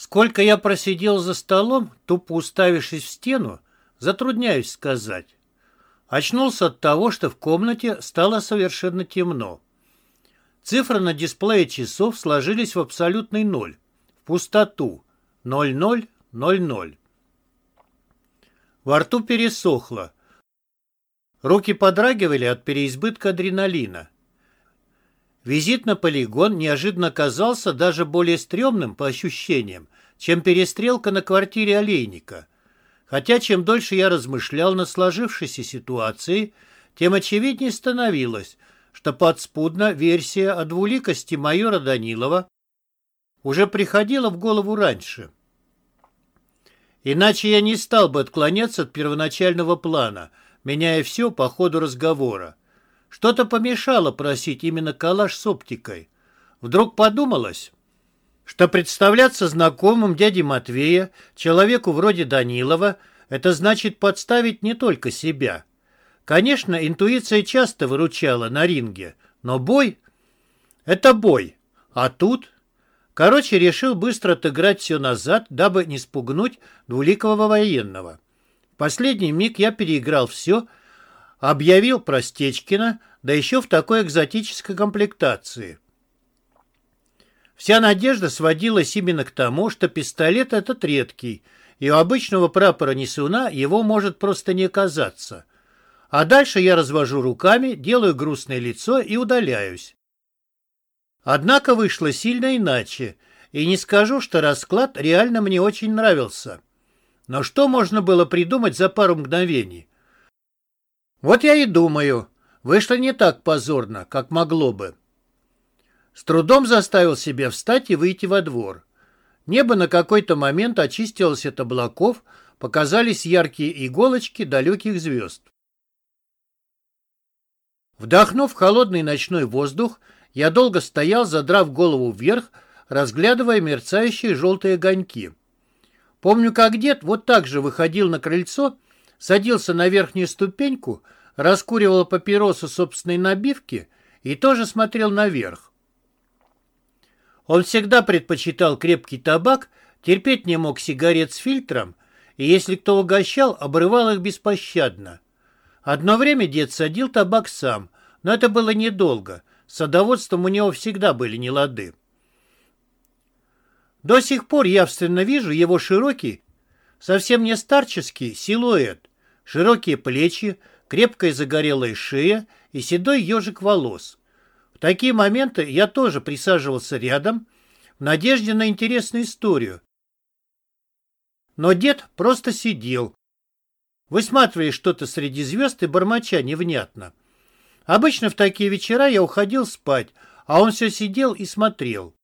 Сколько я просидел за столом, тупо уставившись в стену, затрудняюсь сказать. Очнулся от того, что в комнате стало совершенно темно. Цифры на дисплее часов сложились в абсолютный ноль, в пустоту. 0000. Во рту пересохло. Руки подрагивали от переизбытка адреналина. Визит на полигон неожиданно оказался даже более стрёмным по ощущениям, чем перестрелка на квартире Олейника. Хотя чем дольше я размышлял над сложившейся ситуацией, тем очевиднее становилось, что подспудно версия о двуликости майора Данилова уже приходила в голову раньше. Иначе я не стал бы отклоняться от первоначального плана, меняя все по ходу разговора. Что-то помешало просить именно калаш с оптикой. Вдруг подумалось, что представляться знакомым дяде Матвея, человеку вроде Данилова, это значит подставить не только себя. Конечно, интуиция часто выручала на ринге, но бой — это бой. А тут... Короче, решил быстро отыграть все назад, дабы не спугнуть двуликого военного. В последний миг я переиграл все — Объявил про Стечкина, да еще в такой экзотической комплектации. Вся надежда сводилась именно к тому, что пистолет этот редкий, и у обычного прапора несуна его может просто не оказаться. А дальше я развожу руками, делаю грустное лицо и удаляюсь. Однако вышло сильно иначе, и не скажу, что расклад реально мне очень нравился. Но что можно было придумать за пару мгновений? Вот я и думаю, вышло не так позорно, как могло бы. С трудом заставил себя встать и выйти во двор. Небо на какой-то момент очистилось от облаков, показались яркие иголочки далеких звезд. Вдохнув холодный ночной воздух, я долго стоял, задрав голову вверх, разглядывая мерцающие желтые огоньки. Помню, как дед вот так же выходил на крыльцо садился на верхнюю ступеньку, раскуривал папиросу собственной набивки и тоже смотрел наверх. Он всегда предпочитал крепкий табак, терпеть не мог сигарет с фильтром, и если кто угощал, обрывал их беспощадно. Одно время дед садил табак сам, но это было недолго. С садоводством у него всегда были нелады. До сих пор явственно вижу его широкий, совсем не старческий силуэт, широкие плечи, крепкая загорелая шея и седой ежик волос. Такие моменты я тоже присаживался рядом в надежде на интересную историю. Но дед просто сидел, высматривая что-то среди звезд и бормоча невнятно. Обычно в такие вечера я уходил спать, а он все сидел и смотрел.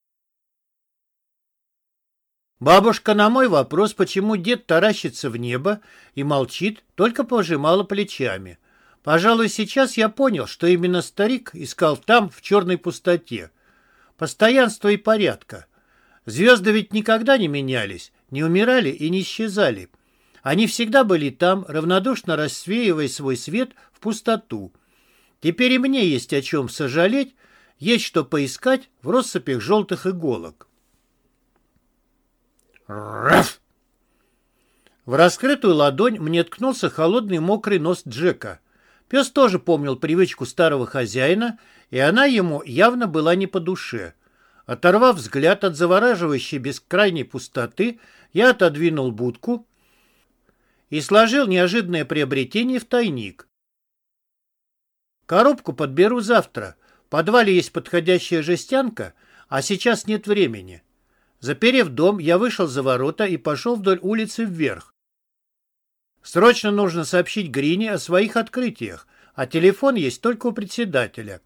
Бабушка на мой вопрос, почему дед таращится в небо и молчит, только пожимала плечами. Пожалуй, сейчас я понял, что именно старик искал там, в черной пустоте. Постоянство и порядка. Звезды ведь никогда не менялись, не умирали и не исчезали. Они всегда были там, равнодушно рассвеивая свой свет в пустоту. Теперь и мне есть о чем сожалеть, есть что поискать в россыпях желтых иголок. Раф! В раскрытую ладонь мне ткнулся холодный мокрый нос Джека. Пес тоже помнил привычку старого хозяина, и она ему явно была не по душе. Оторвав взгляд от завораживающей бескрайней пустоты, я отодвинул будку и сложил неожиданное приобретение в тайник. Коробку подберу завтра. В подвале есть подходящая жестянка, а сейчас нет времени. Заперев дом, я вышел за ворота и пошел вдоль улицы вверх. Срочно нужно сообщить Грине о своих открытиях, а телефон есть только у председателя.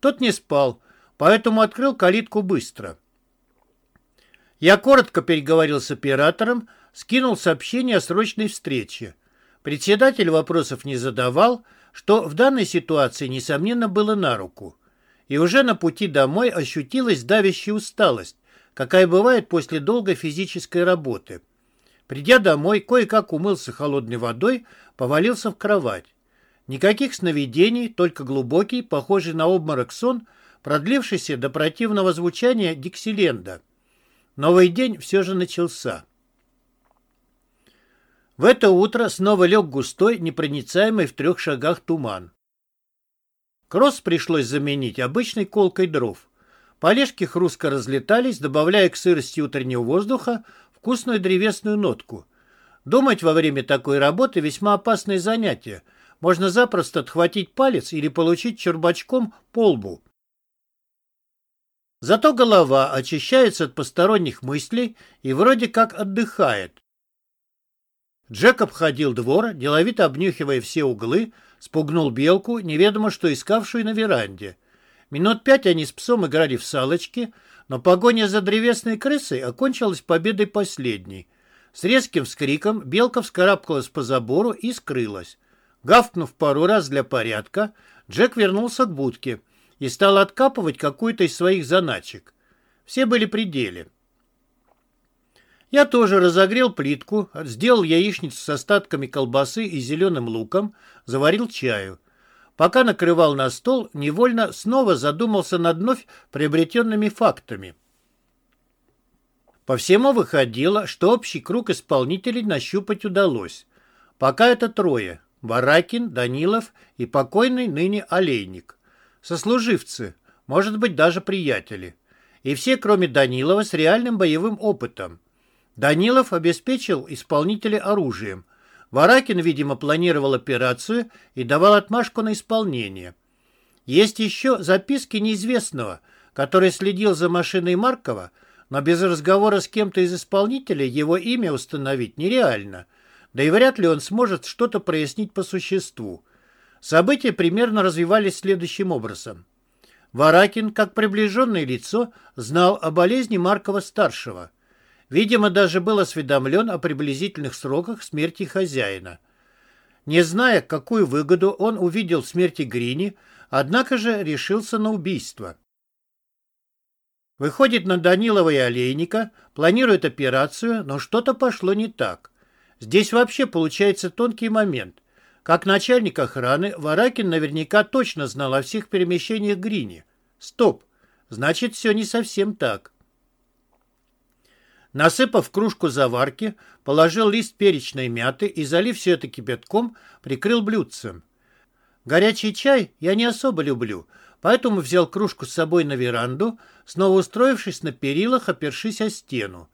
Тот не спал, поэтому открыл калитку быстро. Я коротко переговорил с оператором, скинул сообщение о срочной встрече. Председатель вопросов не задавал, что в данной ситуации, несомненно, было на руку. И уже на пути домой ощутилась давящая усталость, какая бывает после долгой физической работы. Придя домой, кое-как умылся холодной водой, повалился в кровать. Никаких сновидений, только глубокий, похожий на обморок сон, продлившийся до противного звучания диксиленда. Новый день все же начался. В это утро снова лег густой, непроницаемый в трех шагах туман. Кросс пришлось заменить обычной колкой дров. Полежки хрустко разлетались, добавляя к сырости утреннего воздуха вкусную древесную нотку. Думать во время такой работы весьма опасное занятие. Можно запросто отхватить палец или получить чурбачком по лбу. Зато голова очищается от посторонних мыслей и вроде как отдыхает. Джек обходил двор, деловито обнюхивая все углы, спугнул белку, неведомо что искавшую на веранде. Минут пять они с псом играли в салочки, но погоня за древесной крысой окончилась победой последней. С резким вскриком белка вскарабкалась по забору и скрылась. Гавкнув пару раз для порядка, Джек вернулся к будке и стал откапывать какую-то из своих заначек. Все были при деле. Я тоже разогрел плитку, сделал яичницу с остатками колбасы и зеленым луком, заварил чаю. Пока накрывал на стол, невольно снова задумался над вновь приобретенными фактами. По всему выходило, что общий круг исполнителей нащупать удалось. Пока это трое – Баракин, Данилов и покойный ныне Олейник. Сослуживцы, может быть, даже приятели. И все, кроме Данилова, с реальным боевым опытом – Данилов обеспечил исполнителя оружием. Варакин, видимо, планировал операцию и давал отмашку на исполнение. Есть еще записки неизвестного, который следил за машиной Маркова, но без разговора с кем-то из исполнителей его имя установить нереально, да и вряд ли он сможет что-то прояснить по существу. События примерно развивались следующим образом. Варакин, как приближенное лицо, знал о болезни Маркова-старшего – Видимо, даже был осведомлен о приблизительных сроках смерти хозяина. Не зная, какую выгоду он увидел в смерти Грини, однако же решился на убийство. Выходит на Данилова и Олейника, планирует операцию, но что-то пошло не так. Здесь вообще получается тонкий момент. Как начальник охраны, Варакин наверняка точно знал о всех перемещениях Грини. Стоп, значит, все не совсем так. Насыпав кружку заварки, положил лист перечной мяты и, залив все это кипятком, прикрыл блюдцем. Горячий чай я не особо люблю, поэтому взял кружку с собой на веранду, снова устроившись на перилах, опершись о стену.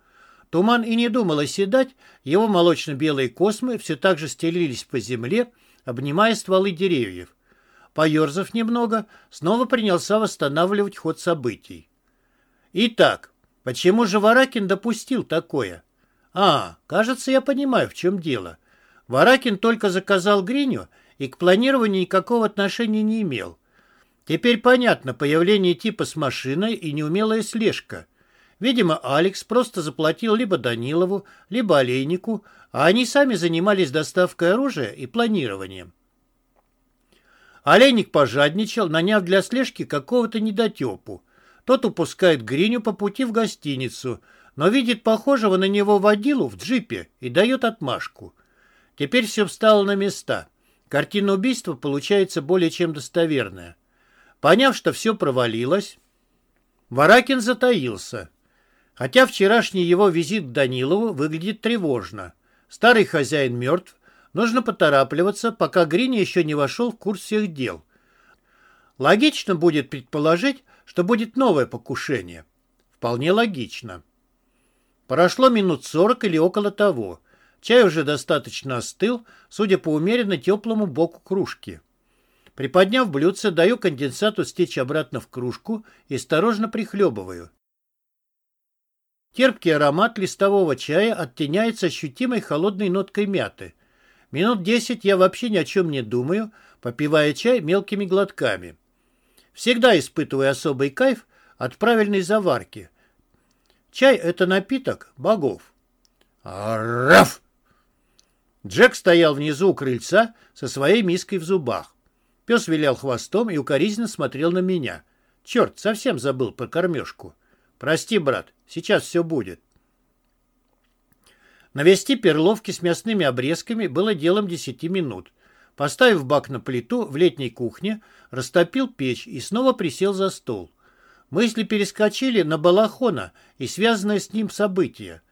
Туман и не думал оседать, его молочно-белые космы все так же стелились по земле, обнимая стволы деревьев. Поерзав немного, снова принялся восстанавливать ход событий. Итак, Почему же Варакин допустил такое? А, кажется, я понимаю, в чем дело. Варакин только заказал Гриню и к планированию никакого отношения не имел. Теперь понятно появление типа с машиной и неумелая слежка. Видимо, Алекс просто заплатил либо Данилову, либо Олейнику, а они сами занимались доставкой оружия и планированием. Олейник пожадничал, наняв для слежки какого-то недотепу. Тот упускает Гриню по пути в гостиницу, но видит похожего на него водилу в джипе и дает отмашку. Теперь все встало на места. Картина убийства получается более чем достоверная. Поняв, что все провалилось, Варакин затаился. Хотя вчерашний его визит к Данилову выглядит тревожно. Старый хозяин мертв, нужно поторапливаться, пока Гриня еще не вошел в курс всех дел. Логично будет предположить, что будет новое покушение. Вполне логично. Прошло минут сорок или около того. Чай уже достаточно остыл, судя по умеренно теплому боку кружки. Приподняв блюдце, даю конденсату стечь обратно в кружку и осторожно прихлебываю. Терпкий аромат листового чая оттеняется ощутимой холодной ноткой мяты. Минут десять я вообще ни о чем не думаю, попивая чай мелкими глотками. Всегда испытываю особый кайф от правильной заварки. Чай — это напиток богов. Раф! Джек стоял внизу у крыльца со своей миской в зубах. Пес вилял хвостом и укоризненно смотрел на меня. Черт, совсем забыл про кормежку. Прости, брат, сейчас все будет. Навести перловки с мясными обрезками было делом десяти минут. Поставив бак на плиту в летней кухне, растопил печь и снова присел за стол. Мысли перескочили на Балахона и связанные с ним события.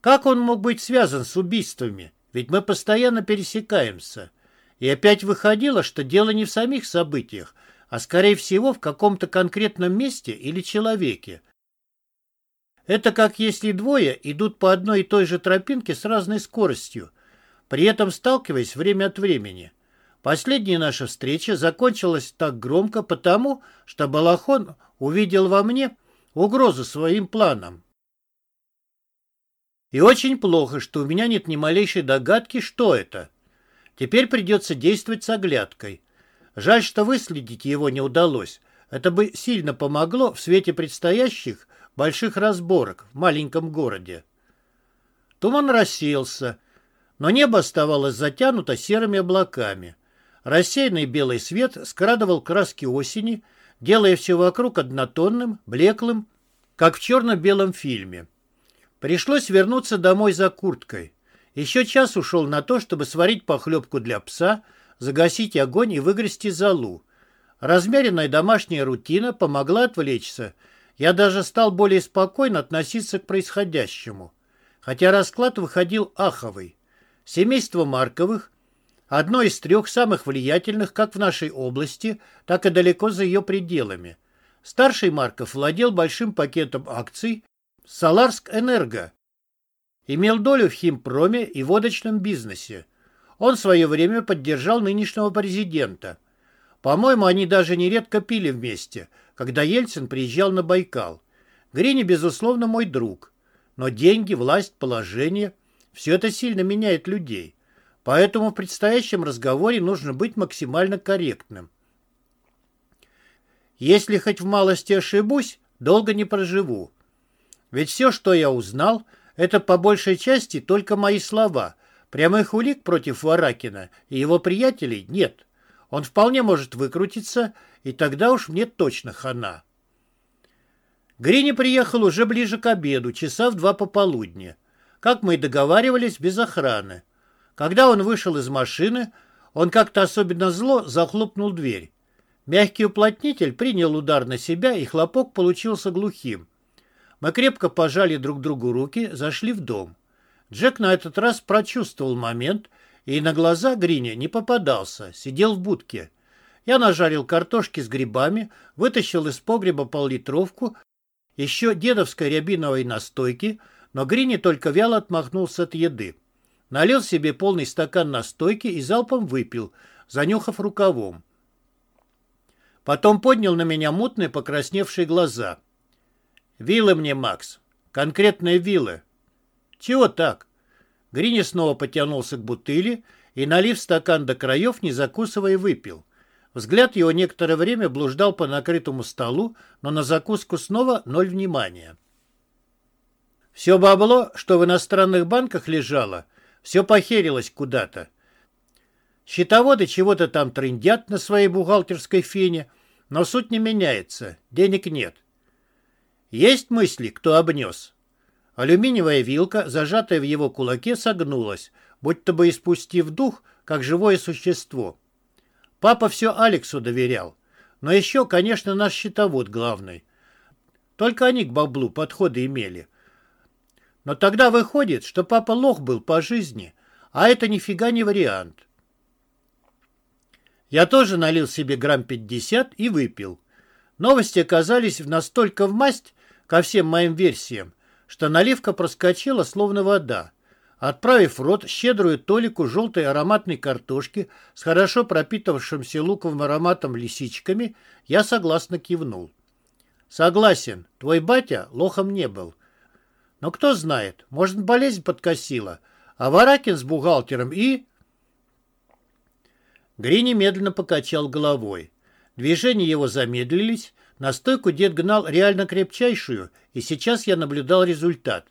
Как он мог быть связан с убийствами? Ведь мы постоянно пересекаемся. И опять выходило, что дело не в самих событиях, а скорее всего в каком-то конкретном месте или человеке. Это как если двое идут по одной и той же тропинке с разной скоростью, при этом сталкиваясь время от времени. Последняя наша встреча закончилась так громко потому, что Балахон увидел во мне угрозу своим планам. И очень плохо, что у меня нет ни малейшей догадки, что это. Теперь придется действовать с оглядкой. Жаль, что выследить его не удалось. Это бы сильно помогло в свете предстоящих больших разборок в маленьком городе. Туман рассеялся, но небо оставалось затянуто серыми облаками. Рассеянный белый свет скрадывал краски осени, делая все вокруг однотонным, блеклым, как в черно-белом фильме. Пришлось вернуться домой за курткой. Еще час ушел на то, чтобы сварить похлебку для пса, загасить огонь и выгрести золу. Размеренная домашняя рутина помогла отвлечься. Я даже стал более спокойно относиться к происходящему. Хотя расклад выходил аховый. Семейство Марковых – одно из трех самых влиятельных как в нашей области, так и далеко за ее пределами. Старший Марков владел большим пакетом акций Саларск-Энерго. Имел долю в химпроме и водочном бизнесе. Он в свое время поддержал нынешнего президента. По-моему, они даже нередко пили вместе, когда Ельцин приезжал на Байкал. Грини, безусловно, мой друг. Но деньги, власть, положение – все это сильно меняет людей. Поэтому в предстоящем разговоре нужно быть максимально корректным. Если хоть в малости ошибусь, долго не проживу. Ведь все, что я узнал, это по большей части только мои слова. Прямых улик против Варакина и его приятелей нет. Он вполне может выкрутиться, и тогда уж мне точно хана. Грини приехал уже ближе к обеду, часа в два пополудня как мы и договаривались, без охраны. Когда он вышел из машины, он как-то особенно зло захлопнул дверь. Мягкий уплотнитель принял удар на себя, и хлопок получился глухим. Мы крепко пожали друг другу руки, зашли в дом. Джек на этот раз прочувствовал момент и на глаза Грине не попадался, сидел в будке. Я нажарил картошки с грибами, вытащил из погреба пол-литровку, еще дедовской рябиновой настойки — но Грини только вяло отмахнулся от еды. Налил себе полный стакан настойки и залпом выпил, занюхав рукавом. Потом поднял на меня мутные покрасневшие глаза. «Вилы мне, Макс. Конкретные вилы». «Чего так?» Грини снова потянулся к бутыли и, налив стакан до краев, не закусывая, выпил. Взгляд его некоторое время блуждал по накрытому столу, но на закуску снова ноль внимания. Все бабло, что в иностранных банках лежало, все похерилось куда-то. Счетоводы чего-то там трындят на своей бухгалтерской фене, но суть не меняется, денег нет. Есть мысли, кто обнес? Алюминиевая вилка, зажатая в его кулаке, согнулась, будто бы испустив дух, как живое существо. Папа все Алексу доверял. Но еще, конечно, наш счетовод главный. Только они к баблу подходы имели. Но тогда выходит, что папа лох был по жизни, а это нифига не вариант. Я тоже налил себе грамм 50 и выпил. Новости оказались настолько в масть ко всем моим версиям, что наливка проскочила словно вода. Отправив в рот щедрую толику желтой ароматной картошки с хорошо пропитавшимся луковым ароматом лисичками, я согласно кивнул. Согласен, твой батя лохом не был. Но кто знает, может, болезнь подкосила, а Варакин с бухгалтером и... Грини медленно покачал головой. Движения его замедлились, настойку дед гнал реально крепчайшую, и сейчас я наблюдал результат.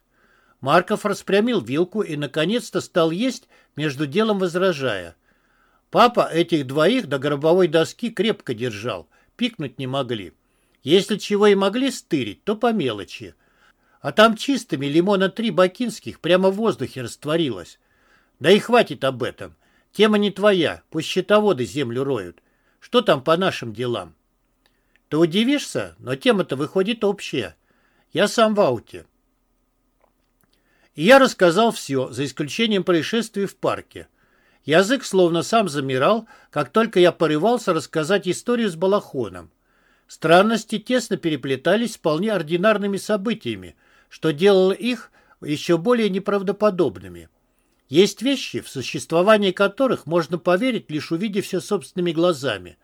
Марков распрямил вилку и, наконец-то, стал есть, между делом возражая. Папа этих двоих до гробовой доски крепко держал, пикнуть не могли. Если чего и могли стырить, то по мелочи. А там чистыми лимона три бакинских прямо в воздухе растворилось. Да и хватит об этом. Тема не твоя, пусть счетоводы землю роют. Что там по нашим делам? Ты удивишься, но тема-то выходит общая. Я сам в ауте. И я рассказал все, за исключением происшествий в парке. Язык словно сам замирал, как только я порывался рассказать историю с Балахоном. Странности тесно переплетались с вполне ординарными событиями, что делало их еще более неправдоподобными. Есть вещи, в существовании которых можно поверить, лишь увидев все собственными глазами.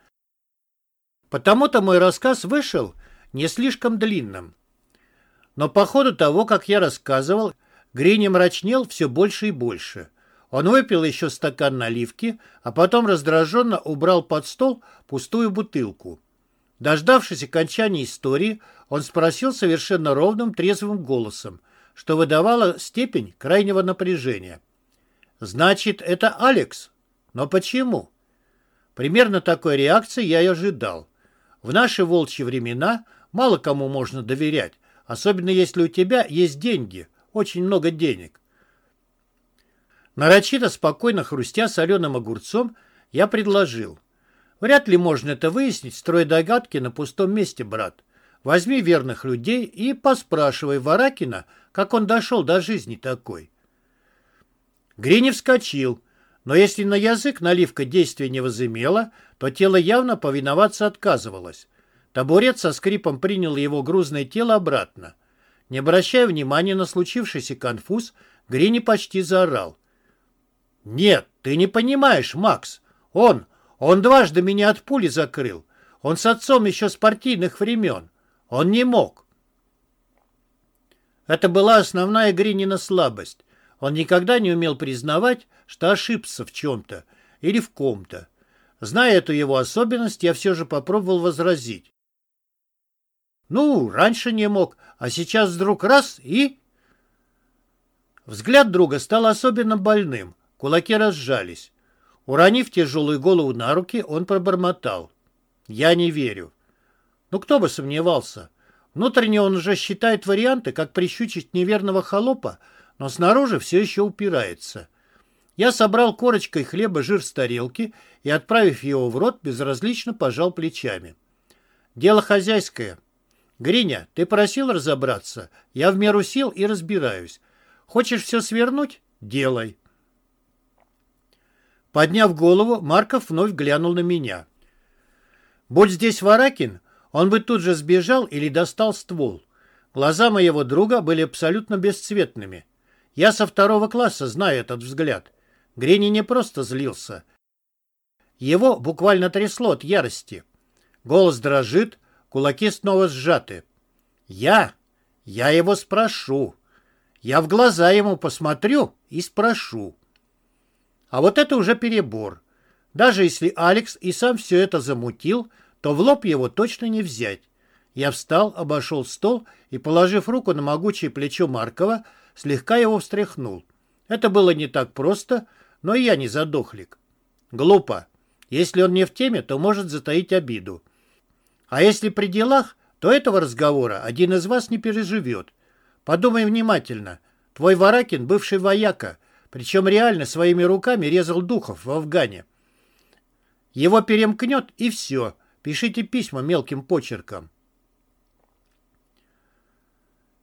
Потому-то мой рассказ вышел не слишком длинным. Но по ходу того, как я рассказывал, Грини мрачнел все больше и больше. Он выпил еще стакан наливки, а потом раздраженно убрал под стол пустую бутылку. Дождавшись окончания истории, он спросил совершенно ровным, трезвым голосом, что выдавало степень крайнего напряжения. «Значит, это Алекс? Но почему?» Примерно такой реакции я и ожидал. В наши волчьи времена мало кому можно доверять, особенно если у тебя есть деньги, очень много денег. Нарочито спокойно хрустя соленым огурцом, я предложил – Вряд ли можно это выяснить, строя догадки на пустом месте, брат. Возьми верных людей и поспрашивай Варакина, как он дошел до жизни такой. Грини вскочил, но если на язык наливка действия не возымела, то тело явно повиноваться отказывалось. Табурет со скрипом принял его грузное тело обратно. Не обращая внимания на случившийся конфуз, Грини почти заорал. «Нет, ты не понимаешь, Макс. Он, он дважды меня от пули закрыл. Он с отцом еще с партийных времен. Он не мог. Это была основная Гринина слабость. Он никогда не умел признавать, что ошибся в чем-то или в ком-то. Зная эту его особенность, я все же попробовал возразить. Ну, раньше не мог, а сейчас вдруг раз и... Взгляд друга стал особенно больным, кулаки разжались. Уронив тяжелую голову на руки, он пробормотал. «Я не верю». Ну, кто бы сомневался. Внутренне он уже считает варианты, как прищучить неверного холопа, но снаружи все еще упирается. Я собрал корочкой хлеба жир с тарелки и, отправив его в рот, безразлично пожал плечами. «Дело хозяйское. Гриня, ты просил разобраться. Я в меру сил и разбираюсь. Хочешь все свернуть? Делай». Подняв голову, Марков вновь глянул на меня. Будь здесь Варакин, он бы тут же сбежал или достал ствол. Глаза моего друга были абсолютно бесцветными. Я со второго класса знаю этот взгляд. Грени не просто злился. Его буквально трясло от ярости. Голос дрожит, кулаки снова сжаты. Я? Я его спрошу. Я в глаза ему посмотрю и спрошу. А вот это уже перебор. Даже если Алекс и сам все это замутил, то в лоб его точно не взять. Я встал, обошел стол и, положив руку на могучее плечо Маркова, слегка его встряхнул. Это было не так просто, но и я не задохлик. Глупо. Если он не в теме, то может затаить обиду. А если при делах, то этого разговора один из вас не переживет. Подумай внимательно. Твой Варакин — бывший вояка — причем реально своими руками резал духов в Афгане. Его перемкнет и все. Пишите письма мелким почерком.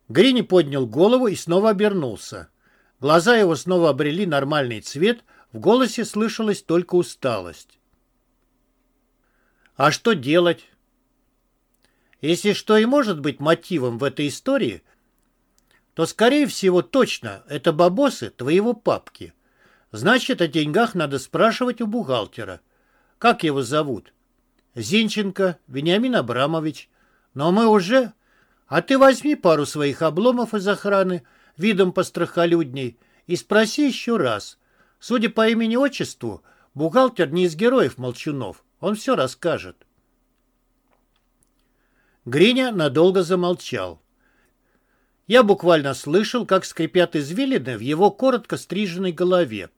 Грини поднял голову и снова обернулся. Глаза его снова обрели нормальный цвет, в голосе слышалась только усталость. А что делать? Если что и может быть мотивом в этой истории, то, скорее всего, точно это бабосы твоего папки. Значит, о деньгах надо спрашивать у бухгалтера. Как его зовут? Зинченко, Вениамин Абрамович. Но мы уже... А ты возьми пару своих обломов из охраны, видом пострахолюдней, и спроси еще раз. Судя по имени-отчеству, бухгалтер не из героев молчунов. Он все расскажет. Гриня надолго замолчал. Я буквально слышал, как скрипят извилины в его коротко стриженной голове.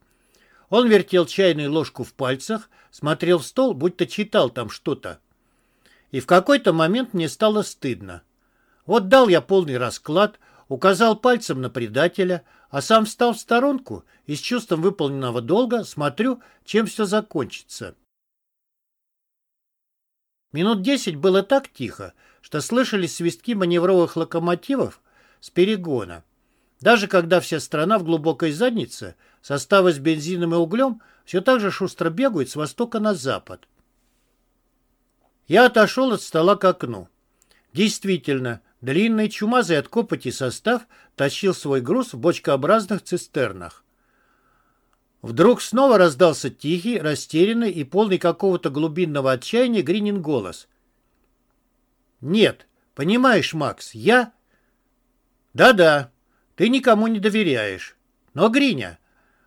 Он вертел чайную ложку в пальцах, смотрел в стол, будто читал там что-то. И в какой-то момент мне стало стыдно. Вот дал я полный расклад, указал пальцем на предателя, а сам встал в сторонку и с чувством выполненного долга смотрю, чем все закончится. Минут десять было так тихо, что слышались свистки маневровых локомотивов с перегона. Даже когда вся страна в глубокой заднице, составы с бензином и углем все так же шустро бегают с востока на запад. Я отошел от стола к окну. Действительно, длинный, чумазый от копоти состав тащил свой груз в бочкообразных цистернах. Вдруг снова раздался тихий, растерянный и полный какого-то глубинного отчаяния Гринин голос. «Нет, понимаешь, Макс, я...» «Да-да, ты никому не доверяешь. Но Гриня,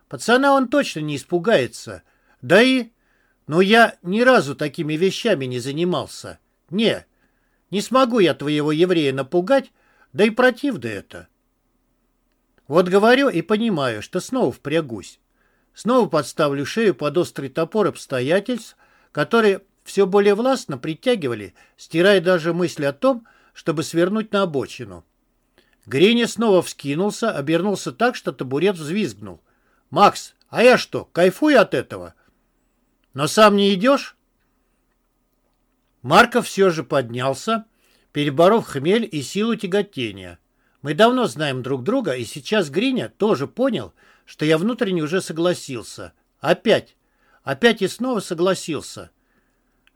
пацана он точно не испугается. Да и... Ну, я ни разу такими вещами не занимался. Не, не смогу я твоего еврея напугать, да и противно это. Вот говорю и понимаю, что снова впрягусь. Снова подставлю шею под острый топор обстоятельств, которые все более властно притягивали, стирая даже мысль о том, чтобы свернуть на обочину. Гриня снова вскинулся, обернулся так, что табурет взвизгнул. «Макс, а я что, кайфую от этого?» «Но сам не идешь?» Марков все же поднялся, переборов хмель и силу тяготения. Мы давно знаем друг друга, и сейчас Гриня тоже понял, что я внутренне уже согласился. Опять. Опять и снова согласился.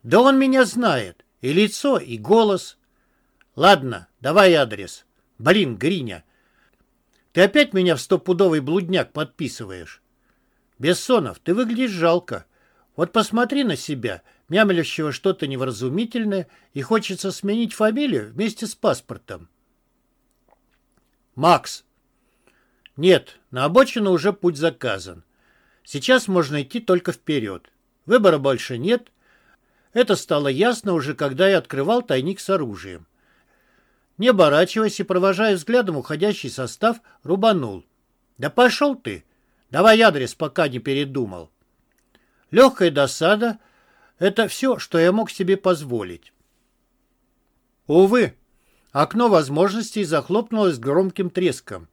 Да он меня знает. И лицо, и голос. Ладно, давай адрес. Блин, Гриня. Ты опять меня в стопудовый блудняк подписываешь. Бессонов, ты выглядишь жалко. Вот посмотри на себя, мямлящего что-то невразумительное, и хочется сменить фамилию вместе с паспортом. Макс, нет, на обочину уже путь заказан. Сейчас можно идти только вперед. Выбора больше нет. Это стало ясно уже, когда я открывал тайник с оружием. Не оборачиваясь и провожая взглядом уходящий состав, рубанул. «Да пошел ты! Давай адрес, пока не передумал». Легкая досада — это все, что я мог себе позволить. Увы, окно возможностей захлопнулось громким треском.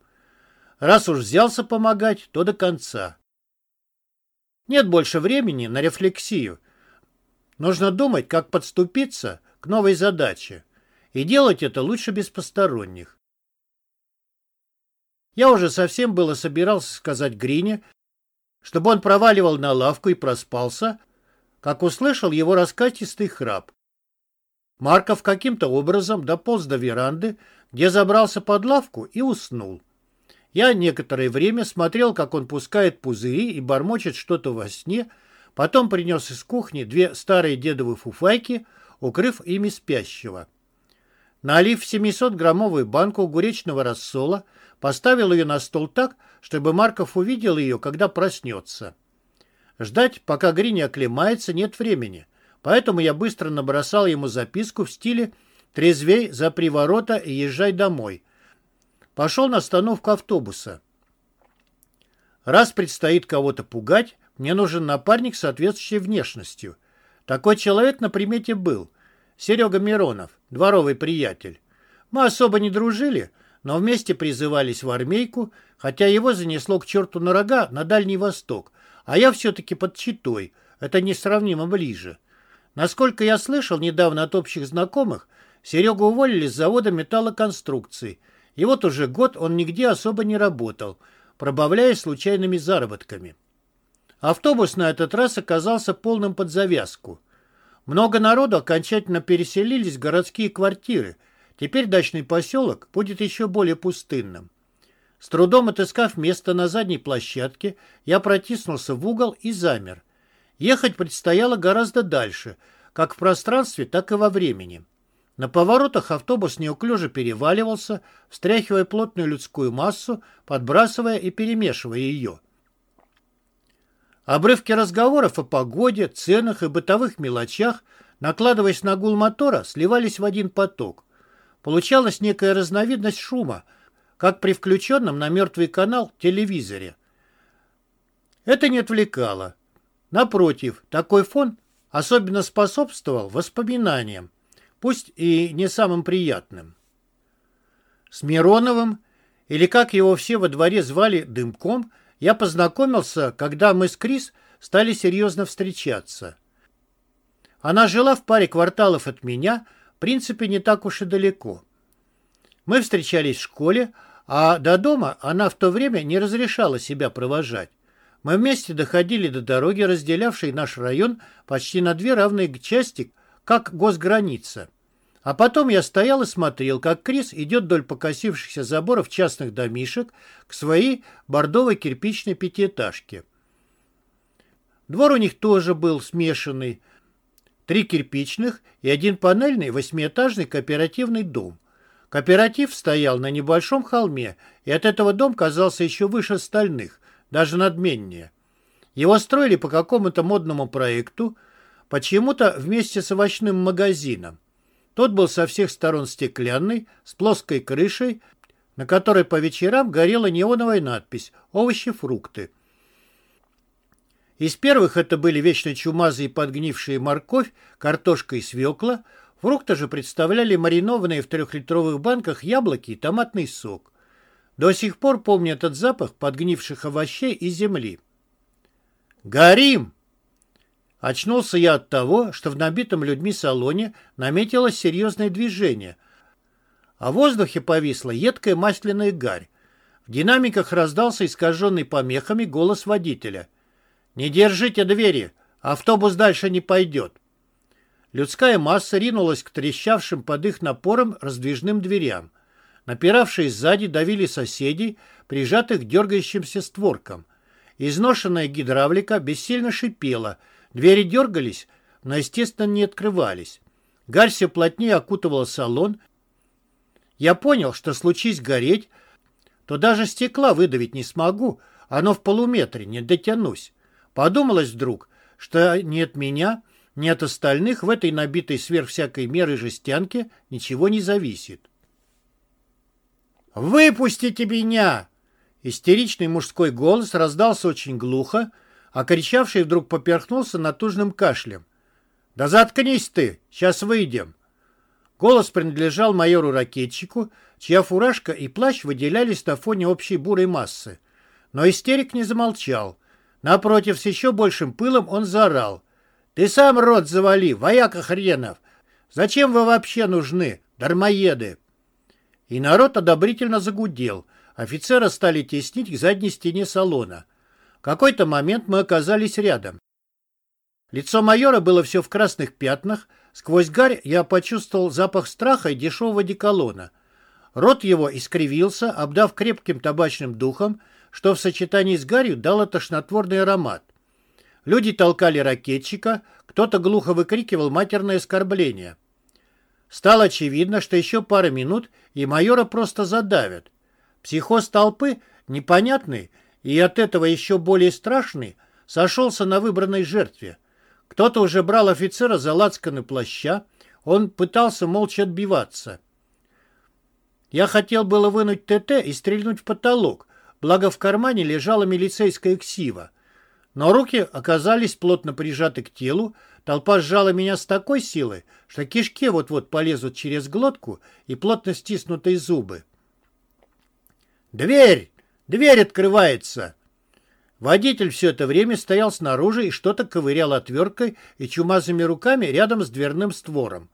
Раз уж взялся помогать, то до конца. Нет больше времени на рефлексию. Нужно думать, как подступиться к новой задаче. И делать это лучше без посторонних. Я уже совсем было собирался сказать Грине, чтобы он проваливал на лавку и проспался, как услышал его раскатистый храп. Марков каким-то образом дополз до веранды, где забрался под лавку и уснул. Я некоторое время смотрел, как он пускает пузыри и бормочет что-то во сне, потом принес из кухни две старые дедовые фуфайки, укрыв ими спящего. Налив в 700-граммовую банку огуречного рассола, поставил ее на стол так, чтобы Марков увидел ее, когда проснется. Ждать, пока Гриня оклемается, нет времени, поэтому я быстро набросал ему записку в стиле «Трезвей, за приворота и езжай домой», Пошел на остановку автобуса. Раз предстоит кого-то пугать, мне нужен напарник с соответствующей внешностью. Такой человек на примете был. Серега Миронов, дворовый приятель. Мы особо не дружили, но вместе призывались в армейку, хотя его занесло к черту на рога на Дальний Восток, а я все-таки под Читой, это несравнимо ближе. Насколько я слышал недавно от общих знакомых, Серегу уволили с завода металлоконструкций – и вот уже год он нигде особо не работал, пробавляясь случайными заработками. Автобус на этот раз оказался полным под завязку. Много народу окончательно переселились в городские квартиры. Теперь дачный поселок будет еще более пустынным. С трудом отыскав место на задней площадке, я протиснулся в угол и замер. Ехать предстояло гораздо дальше, как в пространстве, так и во времени. На поворотах автобус неуклюже переваливался, встряхивая плотную людскую массу, подбрасывая и перемешивая ее. Обрывки разговоров о погоде, ценах и бытовых мелочах, накладываясь на гул мотора, сливались в один поток. Получалась некая разновидность шума, как при включенном на мертвый канал телевизоре. Это не отвлекало. Напротив, такой фон особенно способствовал воспоминаниям, пусть и не самым приятным. С Мироновым, или как его все во дворе звали Дымком, я познакомился, когда мы с Крис стали серьезно встречаться. Она жила в паре кварталов от меня, в принципе, не так уж и далеко. Мы встречались в школе, а до дома она в то время не разрешала себя провожать. Мы вместе доходили до дороги, разделявшей наш район почти на две равные части, как госграница. А потом я стоял и смотрел, как Крис идет вдоль покосившихся заборов частных домишек к своей бордовой кирпичной пятиэтажке. Двор у них тоже был смешанный. Три кирпичных и один панельный восьмиэтажный кооперативный дом. Кооператив стоял на небольшом холме, и от этого дом казался еще выше остальных, даже надменнее. Его строили по какому-то модному проекту, почему-то вместе с овощным магазином. Тот был со всех сторон стеклянный, с плоской крышей, на которой по вечерам горела неоновая надпись «Овощи, фрукты». Из первых это были вечно чумазые подгнившие морковь, картошка и свекла, фрукты же представляли маринованные в трехлитровых банках яблоки и томатный сок. До сих пор помню этот запах подгнивших овощей и земли. «Горим!» Очнулся я от того, что в набитом людьми салоне наметилось серьезное движение, а в воздухе повисла едкая масляная гарь. В динамиках раздался искаженный помехами голос водителя. «Не держите двери! Автобус дальше не пойдет!» Людская масса ринулась к трещавшим под их напором раздвижным дверям. Напиравшие сзади давили соседей, прижатых дергающимся створкам. Изношенная гидравлика бессильно шипела, двери дергались, но, естественно, не открывались. Гарь все плотнее окутывала салон. Я понял, что случись гореть, то даже стекла выдавить не смогу, оно в полуметре, не дотянусь. Подумалось вдруг, что нет меня, ни от остальных в этой набитой сверх всякой меры жестянке ничего не зависит. «Выпустите меня!» Истеричный мужской голос раздался очень глухо, а кричавший вдруг поперхнулся натужным кашлем. «Да заткнись ты! Сейчас выйдем!» Голос принадлежал майору-ракетчику, чья фуражка и плащ выделялись на фоне общей бурой массы. Но истерик не замолчал. Напротив, с еще большим пылом он заорал. «Ты сам рот завали, вояка хренов! Зачем вы вообще нужны, дармоеды?» И народ одобрительно загудел. Офицеры стали теснить к задней стене салона. Какой-то момент мы оказались рядом. Лицо майора было все в красных пятнах. Сквозь гарь я почувствовал запах страха и дешевого деколона. Рот его искривился, обдав крепким табачным духом, что в сочетании с гарью дало тошнотворный аромат. Люди толкали ракетчика, кто-то глухо выкрикивал матерное оскорбление. Стало очевидно, что еще пара минут, и майора просто задавят. Психоз толпы, непонятный и от этого еще более страшный, сошелся на выбранной жертве. Кто-то уже брал офицера за лацканы плаща, он пытался молча отбиваться. Я хотел было вынуть ТТ и стрельнуть в потолок, благо в кармане лежала милицейская ксива. Но руки оказались плотно прижаты к телу, толпа сжала меня с такой силой, что кишки вот-вот полезут через глотку и плотно стиснутые зубы. «Дверь! Дверь открывается!» Водитель все это время стоял снаружи и что-то ковырял отверткой и чумазыми руками рядом с дверным створом.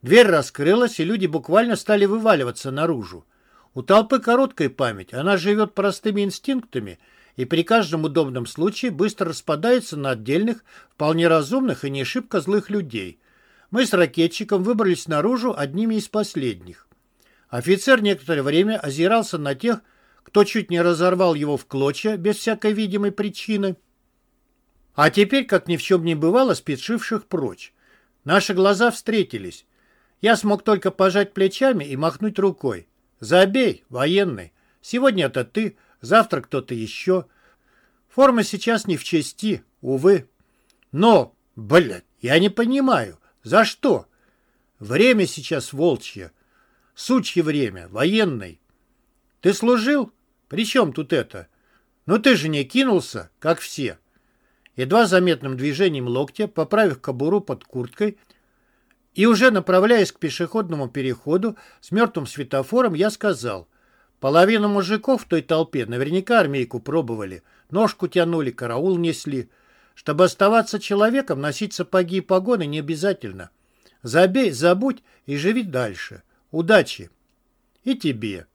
Дверь раскрылась, и люди буквально стали вываливаться наружу. У толпы короткая память, она живет простыми инстинктами — и при каждом удобном случае быстро распадается на отдельных, вполне разумных и не шибко злых людей. Мы с ракетчиком выбрались наружу одними из последних. Офицер некоторое время озирался на тех, кто чуть не разорвал его в клочья без всякой видимой причины. А теперь, как ни в чем не бывало, спешивших прочь. Наши глаза встретились. Я смог только пожать плечами и махнуть рукой. «Забей, военный. Сегодня это ты, завтра кто-то еще. Форма сейчас не в чести, увы. Но, блядь, я не понимаю, за что? Время сейчас волчье. Сучье время, военный. Ты служил? При чем тут это? Ну ты же не кинулся, как все. Едва заметным движением локтя, поправив кобуру под курткой, и уже направляясь к пешеходному переходу с мертвым светофором, я сказал, Половина мужиков в той толпе наверняка армейку пробовали, ножку тянули, караул несли. Чтобы оставаться человеком, носить сапоги и погоны не обязательно. Забей, забудь и живи дальше. Удачи. И тебе.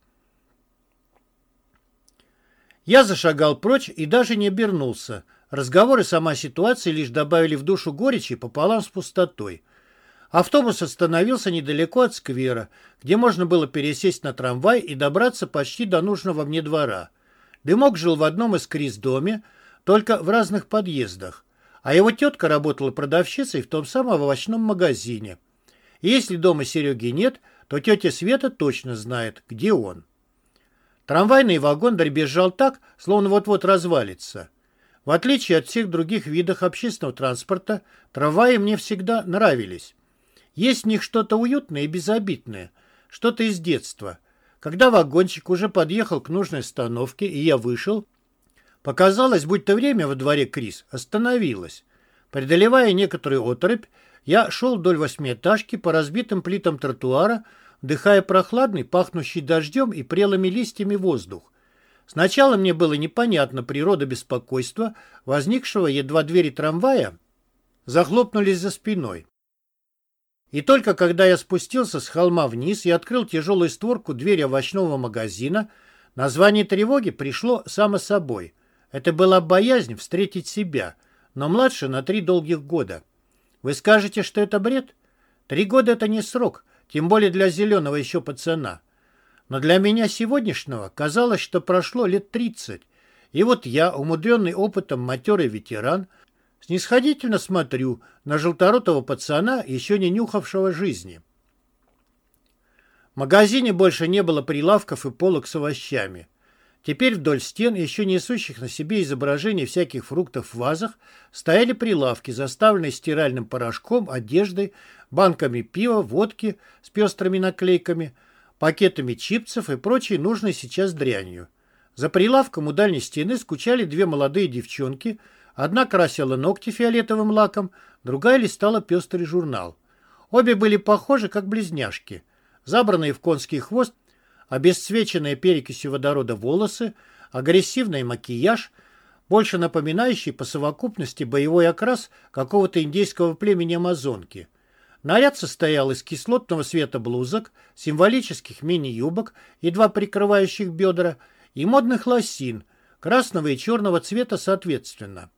Я зашагал прочь и даже не обернулся. Разговоры сама ситуация лишь добавили в душу горечи пополам с пустотой. Автобус остановился недалеко от сквера, где можно было пересесть на трамвай и добраться почти до нужного мне двора. Дымок жил в одном из крис-доме, только в разных подъездах, а его тетка работала продавщицей в том самом овощном магазине. И если дома Сереги нет, то тетя Света точно знает, где он. Трамвайный вагон дребезжал так, словно вот-вот развалится. В отличие от всех других видов общественного транспорта, трамваи мне всегда нравились. Есть в них что-то уютное и безобидное, что-то из детства. Когда вагончик уже подъехал к нужной остановке, и я вышел, показалось, будто время во дворе Крис остановилось. Преодолевая некоторую оторопь, я шел вдоль восьмиэтажки по разбитым плитам тротуара, вдыхая прохладный, пахнущий дождем и прелыми листьями воздух. Сначала мне было непонятно природа беспокойства, возникшего, едва двери трамвая захлопнулись за спиной. И только когда я спустился с холма вниз и открыл тяжелую створку двери овощного магазина, название тревоги пришло само собой. Это была боязнь встретить себя, но младше на три долгих года. Вы скажете, что это бред? Три года — это не срок, тем более для зеленого еще пацана. Но для меня сегодняшнего казалось, что прошло лет тридцать. И вот я, умудренный опытом матерый ветеран, снисходительно смотрю на желторотого пацана, еще не нюхавшего жизни. В магазине больше не было прилавков и полок с овощами. Теперь вдоль стен, еще несущих на себе изображения всяких фруктов в вазах, стояли прилавки, заставленные стиральным порошком, одеждой, банками пива, водки с пестрыми наклейками – пакетами чипсов и прочей нужной сейчас дрянью. За прилавком у дальней стены скучали две молодые девчонки, одна красила ногти фиолетовым лаком, другая листала пестрый журнал. Обе были похожи, как близняшки. Забранные в конский хвост, обесцвеченные перекисью водорода волосы, агрессивный макияж, больше напоминающий по совокупности боевой окрас какого-то индейского племени Амазонки – Наряд состоял из кислотного света блузок, символических мини-юбок, едва прикрывающих бедра, и модных лосин, красного и черного цвета соответственно.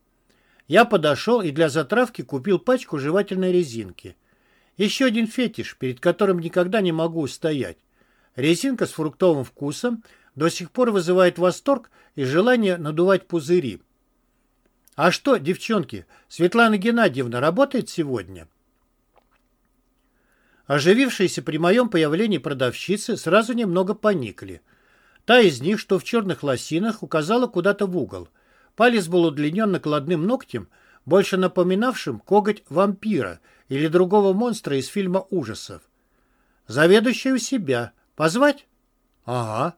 Я подошел и для затравки купил пачку жевательной резинки. Еще один фетиш, перед которым никогда не могу устоять. Резинка с фруктовым вкусом до сих пор вызывает восторг и желание надувать пузыри. А что, девчонки, Светлана Геннадьевна работает сегодня? Оживившиеся при моем появлении продавщицы сразу немного поникли. Та из них, что в черных лосинах, указала куда-то в угол. Палец был удлинен накладным ногтем, больше напоминавшим коготь вампира или другого монстра из фильма ужасов. Заведующая у себя. Позвать? Ага.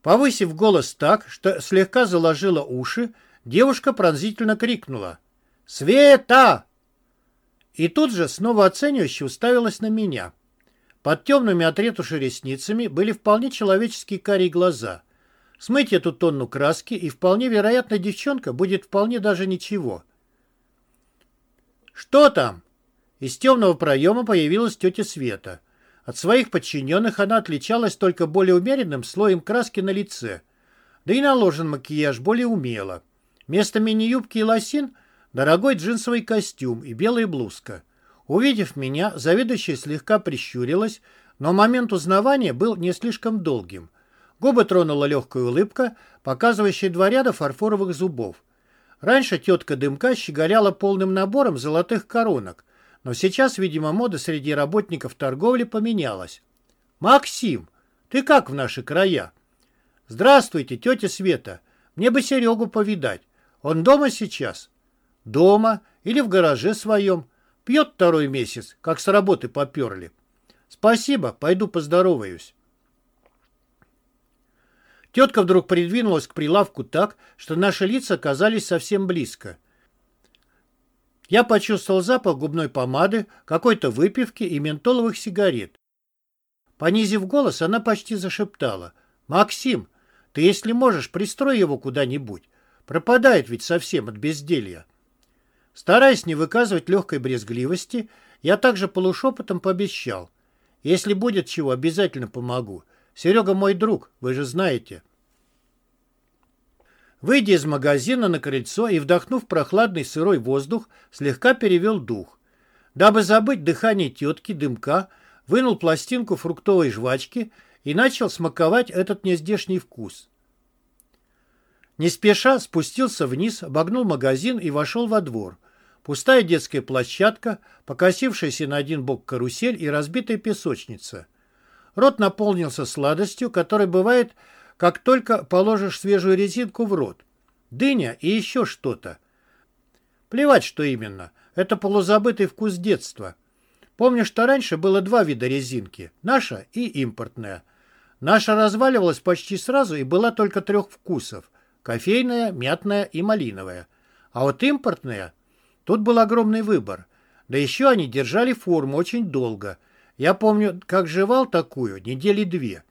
Повысив голос так, что слегка заложила уши, девушка пронзительно крикнула. «Света!» И тут же снова оценивающе уставилась на меня. Под темными от ресницами были вполне человеческие карие глаза. Смыть эту тонну краски, и вполне вероятно девчонка будет вполне даже ничего. «Что там?» Из темного проема появилась тетя Света. От своих подчиненных она отличалась только более умеренным слоем краски на лице. Да и наложен макияж более умело. Вместо мини-юбки и лосин – дорогой джинсовый костюм и белая блузка. Увидев меня, заведующая слегка прищурилась, но момент узнавания был не слишком долгим. Губы тронула легкая улыбка, показывающая два ряда фарфоровых зубов. Раньше тетка Дымка щеголяла полным набором золотых коронок, но сейчас, видимо, мода среди работников торговли поменялась. «Максим, ты как в наши края?» «Здравствуйте, тетя Света. Мне бы Серегу повидать. Он дома сейчас?» Дома или в гараже своем. Пьет второй месяц, как с работы поперли. Спасибо, пойду поздороваюсь. Тетка вдруг придвинулась к прилавку так, что наши лица оказались совсем близко. Я почувствовал запах губной помады, какой-то выпивки и ментоловых сигарет. Понизив голос, она почти зашептала. «Максим, ты, если можешь, пристрой его куда-нибудь. Пропадает ведь совсем от безделья. Стараясь не выказывать легкой брезгливости, я также полушепотом пообещал. Если будет чего, обязательно помогу. Серега мой друг, вы же знаете. Выйдя из магазина на крыльцо и вдохнув прохладный сырой воздух, слегка перевел дух. Дабы забыть дыхание тетки, дымка, вынул пластинку фруктовой жвачки и начал смаковать этот нездешний вкус. Не спеша спустился вниз, обогнул магазин и вошел во двор. Пустая детская площадка, покосившаяся на один бок карусель и разбитая песочница. Рот наполнился сладостью, которая бывает, как только положишь свежую резинку в рот. Дыня и еще что-то. Плевать, что именно. Это полузабытый вкус детства. Помню, что раньше было два вида резинки. Наша и импортная. Наша разваливалась почти сразу и была только трех вкусов. Кофейная, мятная и малиновая. А вот импортная, тут был огромный выбор. Да еще они держали форму очень долго. Я помню, как жевал такую недели две.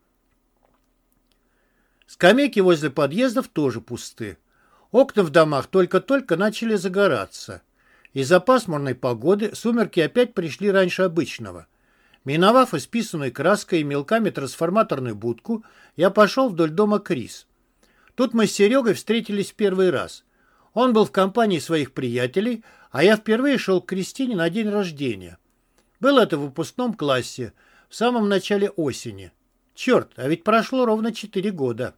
Скамейки возле подъездов тоже пусты. Окна в домах только-только начали загораться. Из-за пасмурной погоды сумерки опять пришли раньше обычного. Миновав исписанную краской и мелками трансформаторную будку, я пошел вдоль дома Крис. Тут мы с Серегой встретились в первый раз. Он был в компании своих приятелей, а я впервые шел к Кристине на день рождения. Было это в выпускном классе, в самом начале осени. Черт, а ведь прошло ровно четыре года.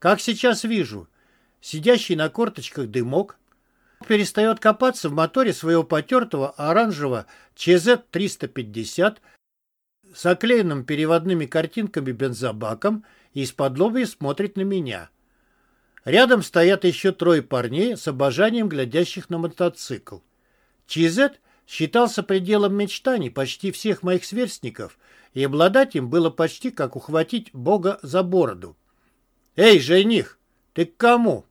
Как сейчас вижу, сидящий на корточках дымок перестает копаться в моторе своего потертого оранжевого ЧЗ-350 с оклеенным переводными картинками бензобаком и из-под смотрит на меня. Рядом стоят еще трое парней с обожанием глядящих на мотоцикл. ЧЗ считался пределом мечтаний почти всех моих сверстников, и обладать им было почти как ухватить Бога за бороду. «Эй, жених, ты к кому?»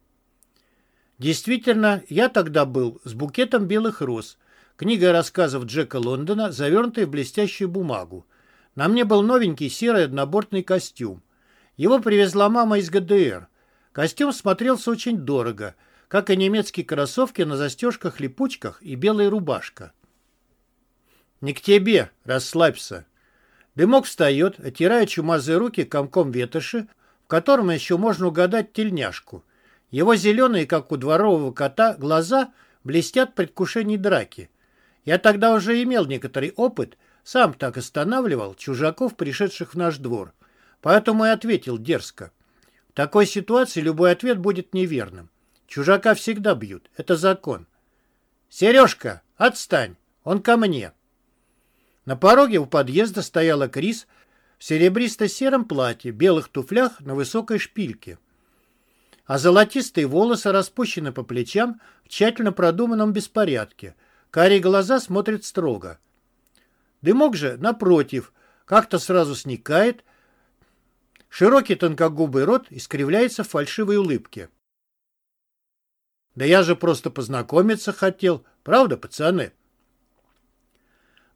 Действительно, я тогда был с букетом белых роз, книга рассказов Джека Лондона, завернутая в блестящую бумагу. На мне был новенький серый однобортный костюм. Его привезла мама из ГДР. Костюм смотрелся очень дорого, как и немецкие кроссовки на застежках-липучках и белая рубашка. «Не к тебе, расслабься». Дымок встает, оттирая чумазые руки комком ветоши, в котором еще можно угадать тельняшку. Его зеленые, как у дворового кота, глаза блестят в предвкушении драки. Я тогда уже имел некоторый опыт, сам так останавливал чужаков, пришедших в наш двор. Поэтому и ответил дерзко. Такой ситуации любой ответ будет неверным. Чужака всегда бьют, это закон. «Сережка, отстань, он ко мне». На пороге у подъезда стояла Крис в серебристо-сером платье, белых туфлях на высокой шпильке а золотистые волосы распущены по плечам в тщательно продуманном беспорядке. Карие глаза смотрят строго. Дымок же, напротив, как-то сразу сникает, широкий тонкогубый рот искривляется в фальшивой улыбке. Да я же просто познакомиться хотел, правда, пацаны?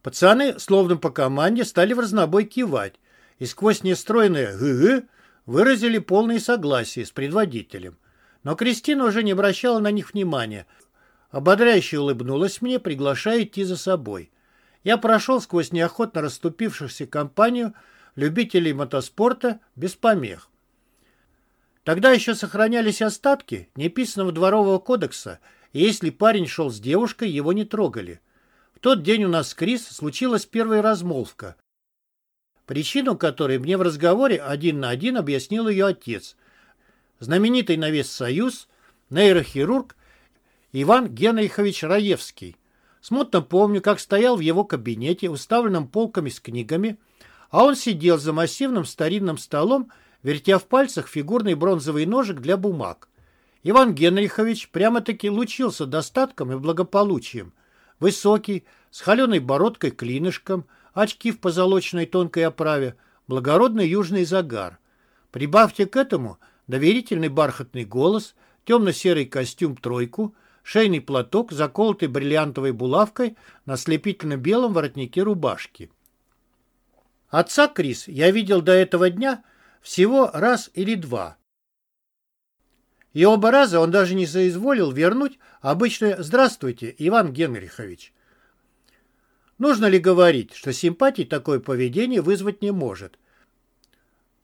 Пацаны, словно по команде, стали в разнобой кивать, и сквозь нестроенное «гы-гы» выразили полное согласие с предводителем. Но Кристина уже не обращала на них внимания. Ободряюще улыбнулась мне, приглашая идти за собой. Я прошел сквозь неохотно расступившихся компанию любителей мотоспорта без помех. Тогда еще сохранялись остатки неписанного дворового кодекса, и если парень шел с девушкой, его не трогали. В тот день у нас с Крис случилась первая размолвка, причину которой мне в разговоре один на один объяснил ее отец. Знаменитый на весь Союз, нейрохирург Иван Генрихович Раевский. Смутно помню, как стоял в его кабинете, уставленном полками с книгами, а он сидел за массивным старинным столом, вертя в пальцах фигурный бронзовый ножик для бумаг. Иван Генрихович прямо-таки лучился достатком и благополучием. Высокий, с холеной бородкой-клинышком, очки в позолоченной тонкой оправе, благородный южный загар. Прибавьте к этому доверительный бархатный голос, темно-серый костюм-тройку, шейный платок, заколотый бриллиантовой булавкой на слепительно-белом воротнике рубашки. Отца Крис я видел до этого дня всего раз или два. И оба раза он даже не соизволил вернуть обычное «Здравствуйте, Иван Генрихович». Нужно ли говорить, что симпатий такое поведение вызвать не может?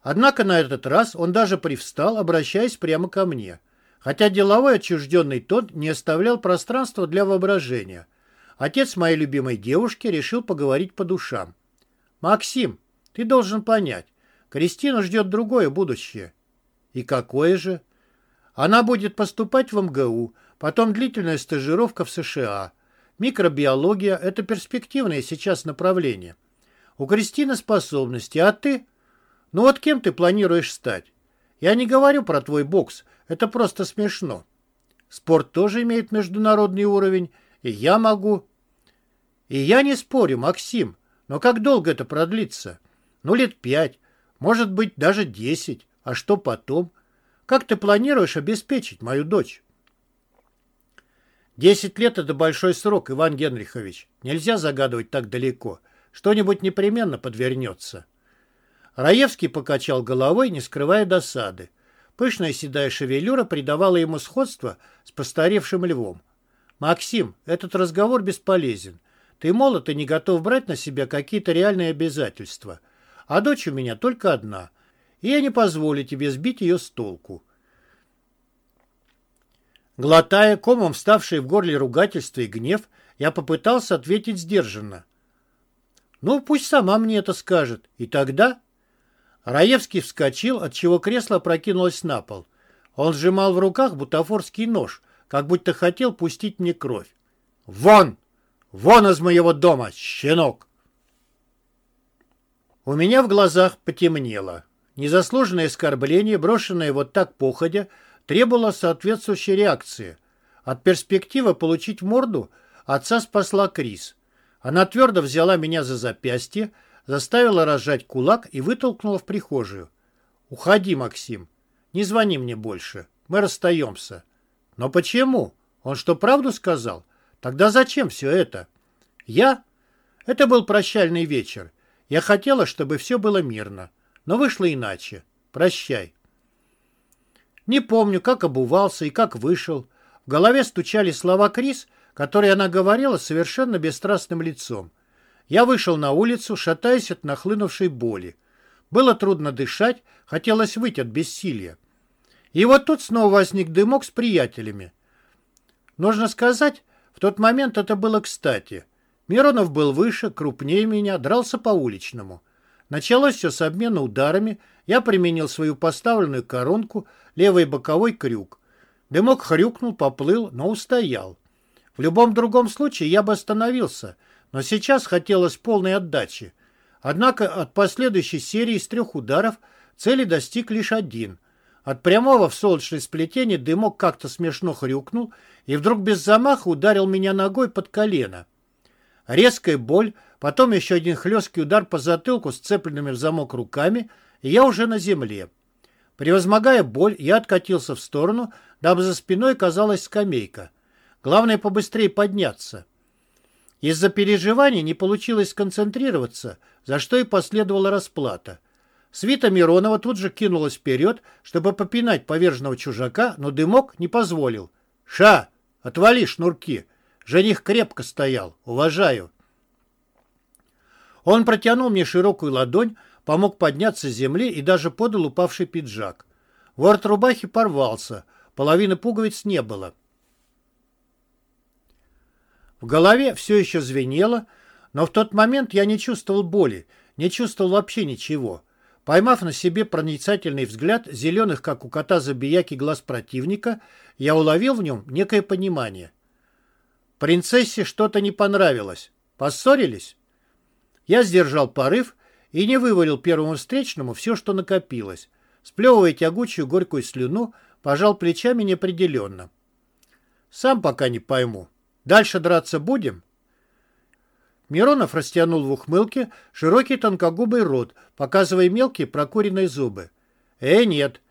Однако на этот раз он даже привстал, обращаясь прямо ко мне. Хотя деловой отчужденный тон не оставлял пространства для воображения. Отец моей любимой девушки решил поговорить по душам. «Максим, ты должен понять, Кристина ждет другое будущее». «И какое же?» «Она будет поступать в МГУ, потом длительная стажировка в США». Микробиология – это перспективное сейчас направление. У Кристины способности, а ты? Ну вот кем ты планируешь стать? Я не говорю про твой бокс, это просто смешно. Спорт тоже имеет международный уровень, и я могу. И я не спорю, Максим, но как долго это продлится? Ну, лет пять, может быть, даже десять. А что потом? Как ты планируешь обеспечить мою дочь? Десять лет — это большой срок, Иван Генрихович. Нельзя загадывать так далеко. Что-нибудь непременно подвернется. Раевский покачал головой, не скрывая досады. Пышная седая шевелюра придавала ему сходство с постаревшим львом. «Максим, этот разговор бесполезен. Ты молод и не готов брать на себя какие-то реальные обязательства. А дочь у меня только одна, и я не позволю тебе сбить ее с толку. Глотая комом вставшие в горле ругательства и гнев, я попытался ответить сдержанно. «Ну, пусть сама мне это скажет. И тогда...» Раевский вскочил, отчего кресло прокинулось на пол. Он сжимал в руках бутафорский нож, как будто хотел пустить мне кровь. «Вон! Вон из моего дома, щенок!» У меня в глазах потемнело. Незаслуженное оскорбление, брошенное вот так походя, требовала соответствующей реакции. От перспективы получить морду отца спасла Крис. Она твердо взяла меня за запястье, заставила разжать кулак и вытолкнула в прихожую. «Уходи, Максим. Не звони мне больше. Мы расстаемся». «Но почему? Он что, правду сказал? Тогда зачем все это?» «Я?» Это был прощальный вечер. Я хотела, чтобы все было мирно. Но вышло иначе. Прощай. Не помню, как обувался и как вышел. В голове стучали слова Крис, которые она говорила совершенно бесстрастным лицом. Я вышел на улицу, шатаясь от нахлынувшей боли. Было трудно дышать, хотелось выйти от бессилия. И вот тут снова возник дымок с приятелями. Нужно сказать, в тот момент это было кстати. Миронов был выше, крупнее меня, дрался по-уличному. Началось все с обмена ударами, я применил свою поставленную коронку, левый боковой крюк. Дымок хрюкнул, поплыл, но устоял. В любом другом случае я бы остановился, но сейчас хотелось полной отдачи. Однако от последующей серии из трех ударов цели достиг лишь один. От прямого в солнечное сплетение дымок как-то смешно хрюкнул и вдруг без замаха ударил меня ногой под колено. Резкая боль, потом еще один хлесткий удар по затылку с цепленными в замок руками, и я уже на земле. Превозмогая боль, я откатился в сторону, дабы за спиной казалась скамейка. Главное побыстрее подняться. Из-за переживаний не получилось сконцентрироваться, за что и последовала расплата. Свита Миронова тут же кинулась вперед, чтобы попинать поверженного чужака, но дымок не позволил. «Ша! Отвали шнурки!» Жених крепко стоял. Уважаю. Он протянул мне широкую ладонь, помог подняться с земли и даже подал упавший пиджак. Ворот рубахи порвался, половины пуговиц не было. В голове все еще звенело, но в тот момент я не чувствовал боли, не чувствовал вообще ничего. Поймав на себе проницательный взгляд зеленых, как у кота забияки, глаз противника, я уловил в нем некое понимание. Принцессе что-то не понравилось. Поссорились? Я сдержал порыв и не вывалил первому встречному все, что накопилось. Сплевывая тягучую горькую слюну, пожал плечами неопределенно. Сам пока не пойму. Дальше драться будем? Миронов растянул в ухмылке широкий тонкогубый рот, показывая мелкие прокуренные зубы. «Э, нет.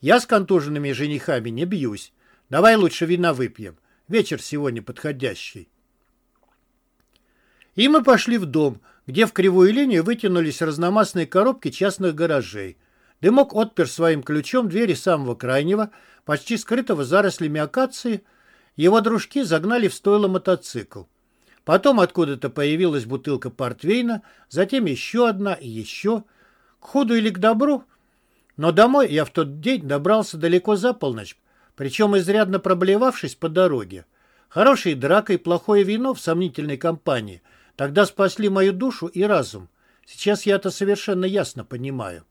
Я с контуженными женихами не бьюсь. Давай лучше вина выпьем. Вечер сегодня подходящий. И мы пошли в дом, где в кривую линию вытянулись разномастные коробки частных гаражей. Дымок отпер своим ключом двери самого крайнего, почти скрытого зарослями акации. Его дружки загнали в стойло мотоцикл. Потом откуда-то появилась бутылка портвейна, затем еще одна и еще. К худу или к добру? Но домой я в тот день добрался далеко за полночь, причем изрядно проблевавшись по дороге. Хорошей дракой плохое вино в сомнительной компании тогда спасли мою душу и разум. Сейчас я это совершенно ясно понимаю.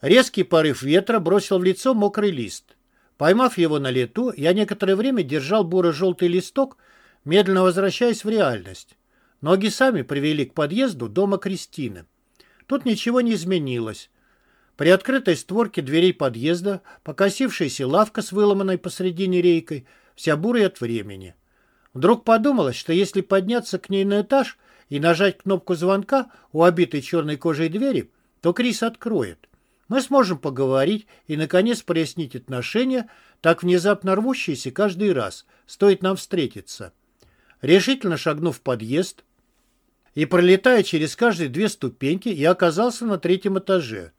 Резкий порыв ветра бросил в лицо мокрый лист. Поймав его на лету, я некоторое время держал буро-желтый листок, медленно возвращаясь в реальность. Ноги сами привели к подъезду дома Кристины. Тут ничего не изменилось. При открытой створке дверей подъезда покосившаяся лавка с выломанной посредине рейкой, вся бурая от времени. Вдруг подумалось, что если подняться к ней на этаж и нажать кнопку звонка у обитой черной кожей двери, то Крис откроет. Мы сможем поговорить и, наконец, прояснить отношения, так внезапно рвущиеся каждый раз, стоит нам встретиться. Решительно шагнув в подъезд и пролетая через каждые две ступеньки, я оказался на третьем этаже.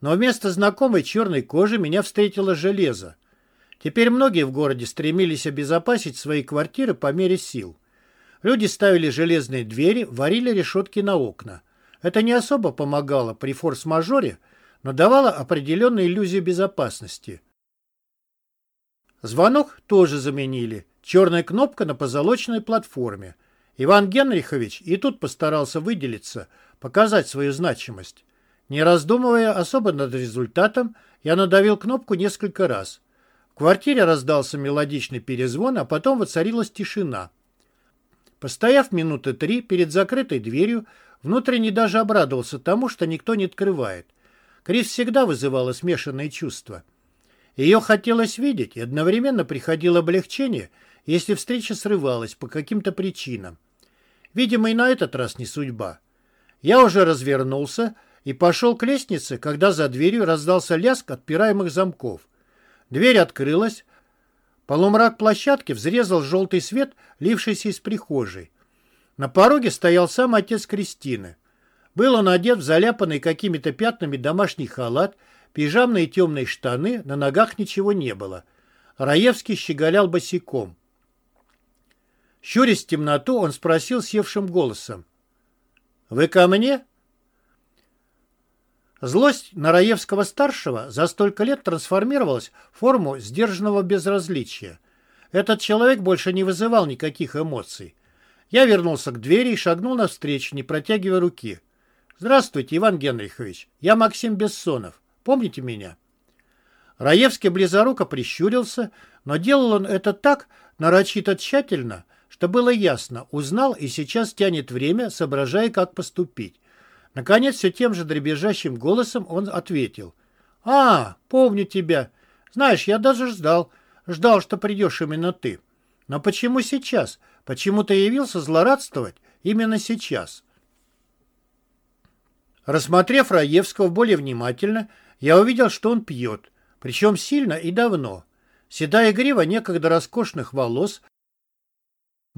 Но вместо знакомой черной кожи меня встретило железо. Теперь многие в городе стремились обезопасить свои квартиры по мере сил. Люди ставили железные двери, варили решетки на окна. Это не особо помогало при форс-мажоре, но давала определенную иллюзию безопасности. Звонок тоже заменили. Черная кнопка на позолоченной платформе. Иван Генрихович и тут постарался выделиться, показать свою значимость. Не раздумывая особо над результатом, я надавил кнопку несколько раз. В квартире раздался мелодичный перезвон, а потом воцарилась тишина. Постояв минуты три перед закрытой дверью, внутренне даже обрадовался тому, что никто не открывает. Крис всегда вызывала смешанные чувства. Ее хотелось видеть, и одновременно приходило облегчение, если встреча срывалась по каким-то причинам. Видимо, и на этот раз не судьба. Я уже развернулся и пошел к лестнице, когда за дверью раздался лязг отпираемых замков. Дверь открылась. Полумрак площадки взрезал желтый свет, лившийся из прихожей. На пороге стоял сам отец Кристины. Был он одет в заляпанный какими-то пятнами домашний халат, пижамные темные штаны, на ногах ничего не было. Раевский щеголял босиком. Щурясь в темноту, он спросил севшим голосом. «Вы ко мне?» Злость на Раевского-старшего за столько лет трансформировалась в форму сдержанного безразличия. Этот человек больше не вызывал никаких эмоций. Я вернулся к двери и шагнул навстречу, не протягивая руки. «Здравствуйте, Иван Генрихович. Я Максим Бессонов. Помните меня?» Раевский близоруко прищурился, но делал он это так нарочито тщательно, что было ясно, узнал и сейчас тянет время, соображая, как поступить. Наконец, все тем же дребезжащим голосом он ответил. «А, помню тебя. Знаешь, я даже ждал. Ждал, что придешь именно ты. Но почему сейчас? Почему ты явился злорадствовать именно сейчас?» Рассмотрев Раевского более внимательно, я увидел, что он пьет, причем сильно и давно. Седая грива некогда роскошных волос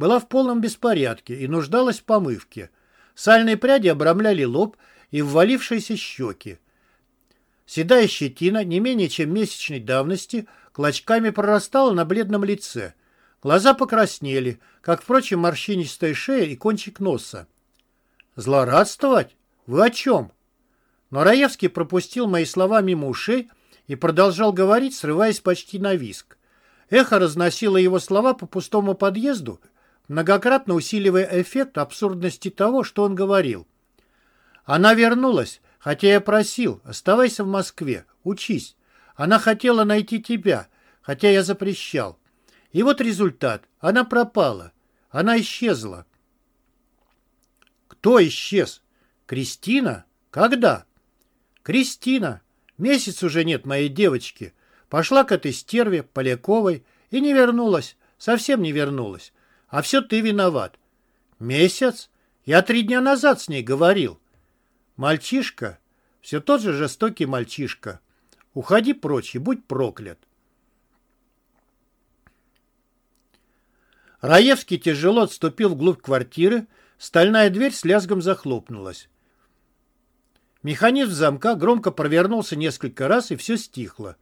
была в полном беспорядке и нуждалась в помывке. Сальные пряди обрамляли лоб и ввалившиеся щеки. Седая щетина, не менее чем месячной давности, клочками прорастала на бледном лице. Глаза покраснели, как, впрочем, морщинистая шея и кончик носа. «Злорадствовать? «Вы о чем?» Но Раевский пропустил мои слова мимо ушей и продолжал говорить, срываясь почти на виск. Эхо разносило его слова по пустому подъезду, многократно усиливая эффект абсурдности того, что он говорил. Она вернулась, хотя я просил, оставайся в Москве, учись. Она хотела найти тебя, хотя я запрещал. И вот результат. Она пропала. Она исчезла. Кто исчез? Кристина? Когда? Кристина. Месяц уже нет моей девочки. Пошла к этой стерве, Поляковой, и не вернулась. Совсем не вернулась. А все ты виноват. Месяц? Я три дня назад с ней говорил. Мальчишка? Все тот же жестокий мальчишка. Уходи прочь и будь проклят. Раевский тяжело отступил вглубь квартиры, стальная дверь с лязгом захлопнулась. Механизм замка громко провернулся несколько раз, и все стихло.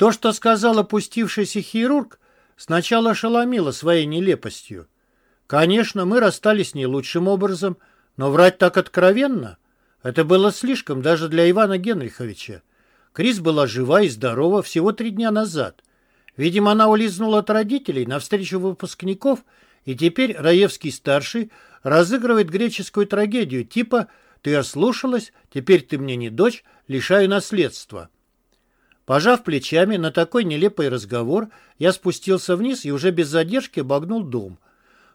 То, что сказал опустившийся хирург, сначала ошеломило своей нелепостью. Конечно, мы расстались не лучшим образом, но врать так откровенно — это было слишком даже для Ивана Генриховича. Крис была жива и здорова всего три дня назад. Видимо, она улизнула от родителей на встречу выпускников, и теперь Раевский-старший разыгрывает греческую трагедию типа «Ты ослушалась, теперь ты мне не дочь, лишаю наследства». Пожав плечами на такой нелепый разговор, я спустился вниз и уже без задержки обогнул дом.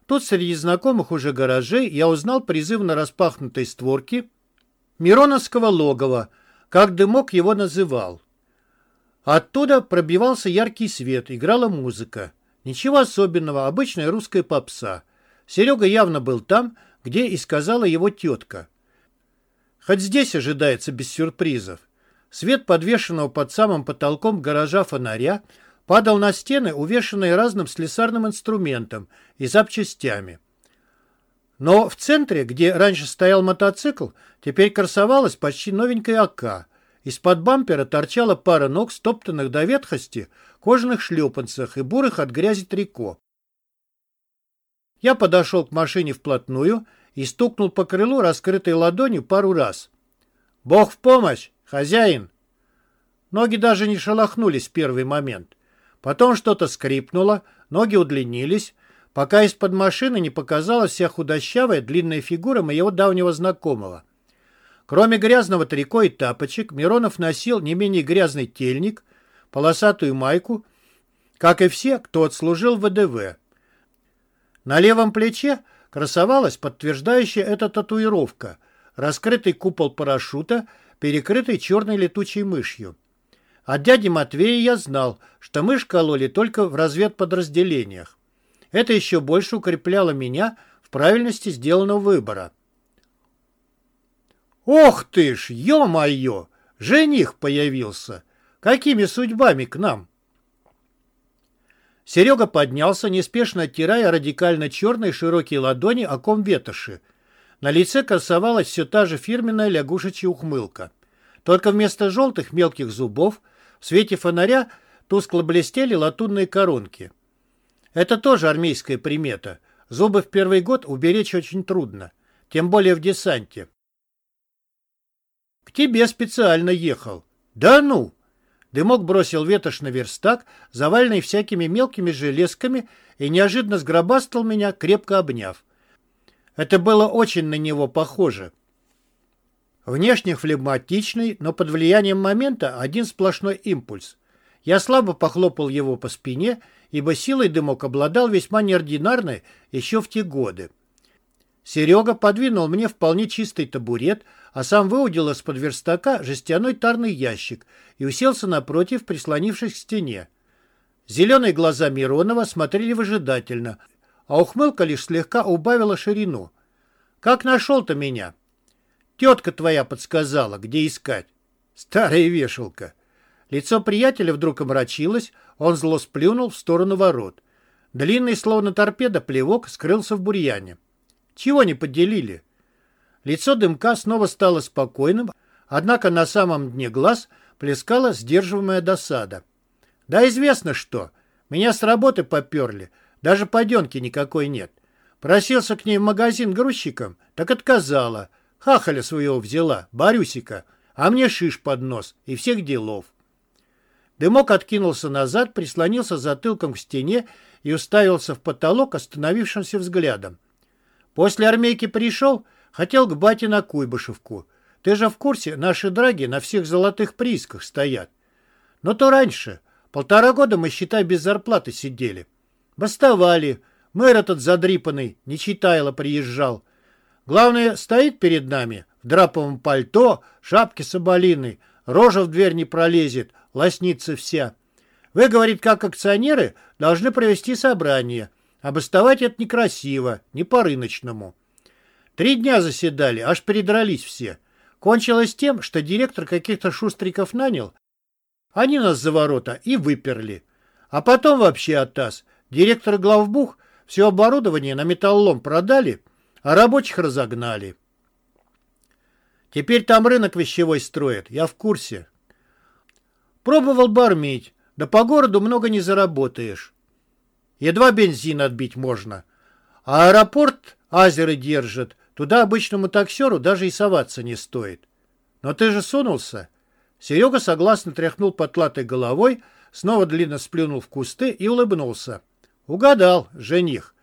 Тут среди знакомых уже гаражей я узнал призывно распахнутой створки Мироновского логова, как дымок его называл. Оттуда пробивался яркий свет, играла музыка. Ничего особенного, обычная русская попса. Серега явно был там, где и сказала его тетка. Хоть здесь ожидается без сюрпризов. Свет подвешенного под самым потолком гаража фонаря падал на стены, увешанные разным слесарным инструментом и запчастями. Но в центре, где раньше стоял мотоцикл, теперь красовалась почти новенькая АК. Из-под бампера торчала пара ног, стоптанных до ветхости, кожаных шлепанцах и бурых от грязи трико. Я подошел к машине вплотную и стукнул по крылу раскрытой ладонью пару раз. «Бог в помощь!» «Хозяин!» Ноги даже не шелохнулись в первый момент. Потом что-то скрипнуло, ноги удлинились, пока из-под машины не показалась вся худощавая длинная фигура моего давнего знакомого. Кроме грязного трико и тапочек, Миронов носил не менее грязный тельник, полосатую майку, как и все, кто отслужил в ВДВ. На левом плече красовалась подтверждающая эта татуировка, раскрытый купол парашюта перекрытый черной летучей мышью. От дяди Матвея я знал, что мышь кололи только в разведподразделениях. Это еще больше укрепляло меня в правильности сделанного выбора. «Ох ты ж, ё-моё! Жених появился! Какими судьбами к нам?» Серега поднялся, неспешно оттирая радикально черные широкие ладони о ком ветоши – на лице красовалась все та же фирменная лягушечья ухмылка. Только вместо желтых мелких зубов в свете фонаря тускло блестели латунные коронки. Это тоже армейская примета. Зубы в первый год уберечь очень трудно, тем более в десанте. К тебе специально ехал. Да ну! Дымок бросил ветошь на верстак, заваленный всякими мелкими железками, и неожиданно сгробастал меня, крепко обняв. Это было очень на него похоже. Внешне флегматичный, но под влиянием момента один сплошной импульс. Я слабо похлопал его по спине, ибо силой дымок обладал весьма неординарной еще в те годы. Серега подвинул мне вполне чистый табурет, а сам выудил из-под верстака жестяной тарный ящик и уселся напротив, прислонившись к стене. Зеленые глаза Миронова смотрели выжидательно — а ухмылка лишь слегка убавила ширину. «Как нашел-то меня?» «Тетка твоя подсказала, где искать». «Старая вешалка». Лицо приятеля вдруг омрачилось, он зло сплюнул в сторону ворот. Длинный, словно торпеда, плевок скрылся в бурьяне. «Чего не поделили?» Лицо дымка снова стало спокойным, однако на самом дне глаз плескала сдерживаемая досада. «Да известно что. Меня с работы поперли. Даже паденки никакой нет. Просился к ней в магазин грузчиком, так отказала. Хахаля своего взяла, Борюсика, а мне шиш под нос и всех делов. Дымок откинулся назад, прислонился затылком к стене и уставился в потолок остановившимся взглядом. После армейки пришел, хотел к бате на Куйбышевку. Ты же в курсе, наши драги на всех золотых приисках стоят. Но то раньше. Полтора года мы, считай, без зарплаты сидели. Бастовали. Мэр этот задрипанный, не читайло приезжал. Главное, стоит перед нами в драповом пальто, шапке соболиной, рожа в дверь не пролезет, лоснится вся. Вы, говорит, как акционеры, должны провести собрание. А бастовать это некрасиво, не по-рыночному. Три дня заседали, аж передрались все. Кончилось тем, что директор каких-то шустриков нанял. Они нас за ворота и выперли. А потом вообще оттас. Директор главбух все оборудование на металлолом продали, а рабочих разогнали. Теперь там рынок вещевой строят, я в курсе. Пробовал бармить, да по городу много не заработаешь. Едва бензин отбить можно. А аэропорт азеры держат, туда обычному таксеру даже и соваться не стоит. Но ты же сунулся. Серега согласно тряхнул потлатой головой, снова длинно сплюнул в кусты и улыбнулся. Угадал, жених.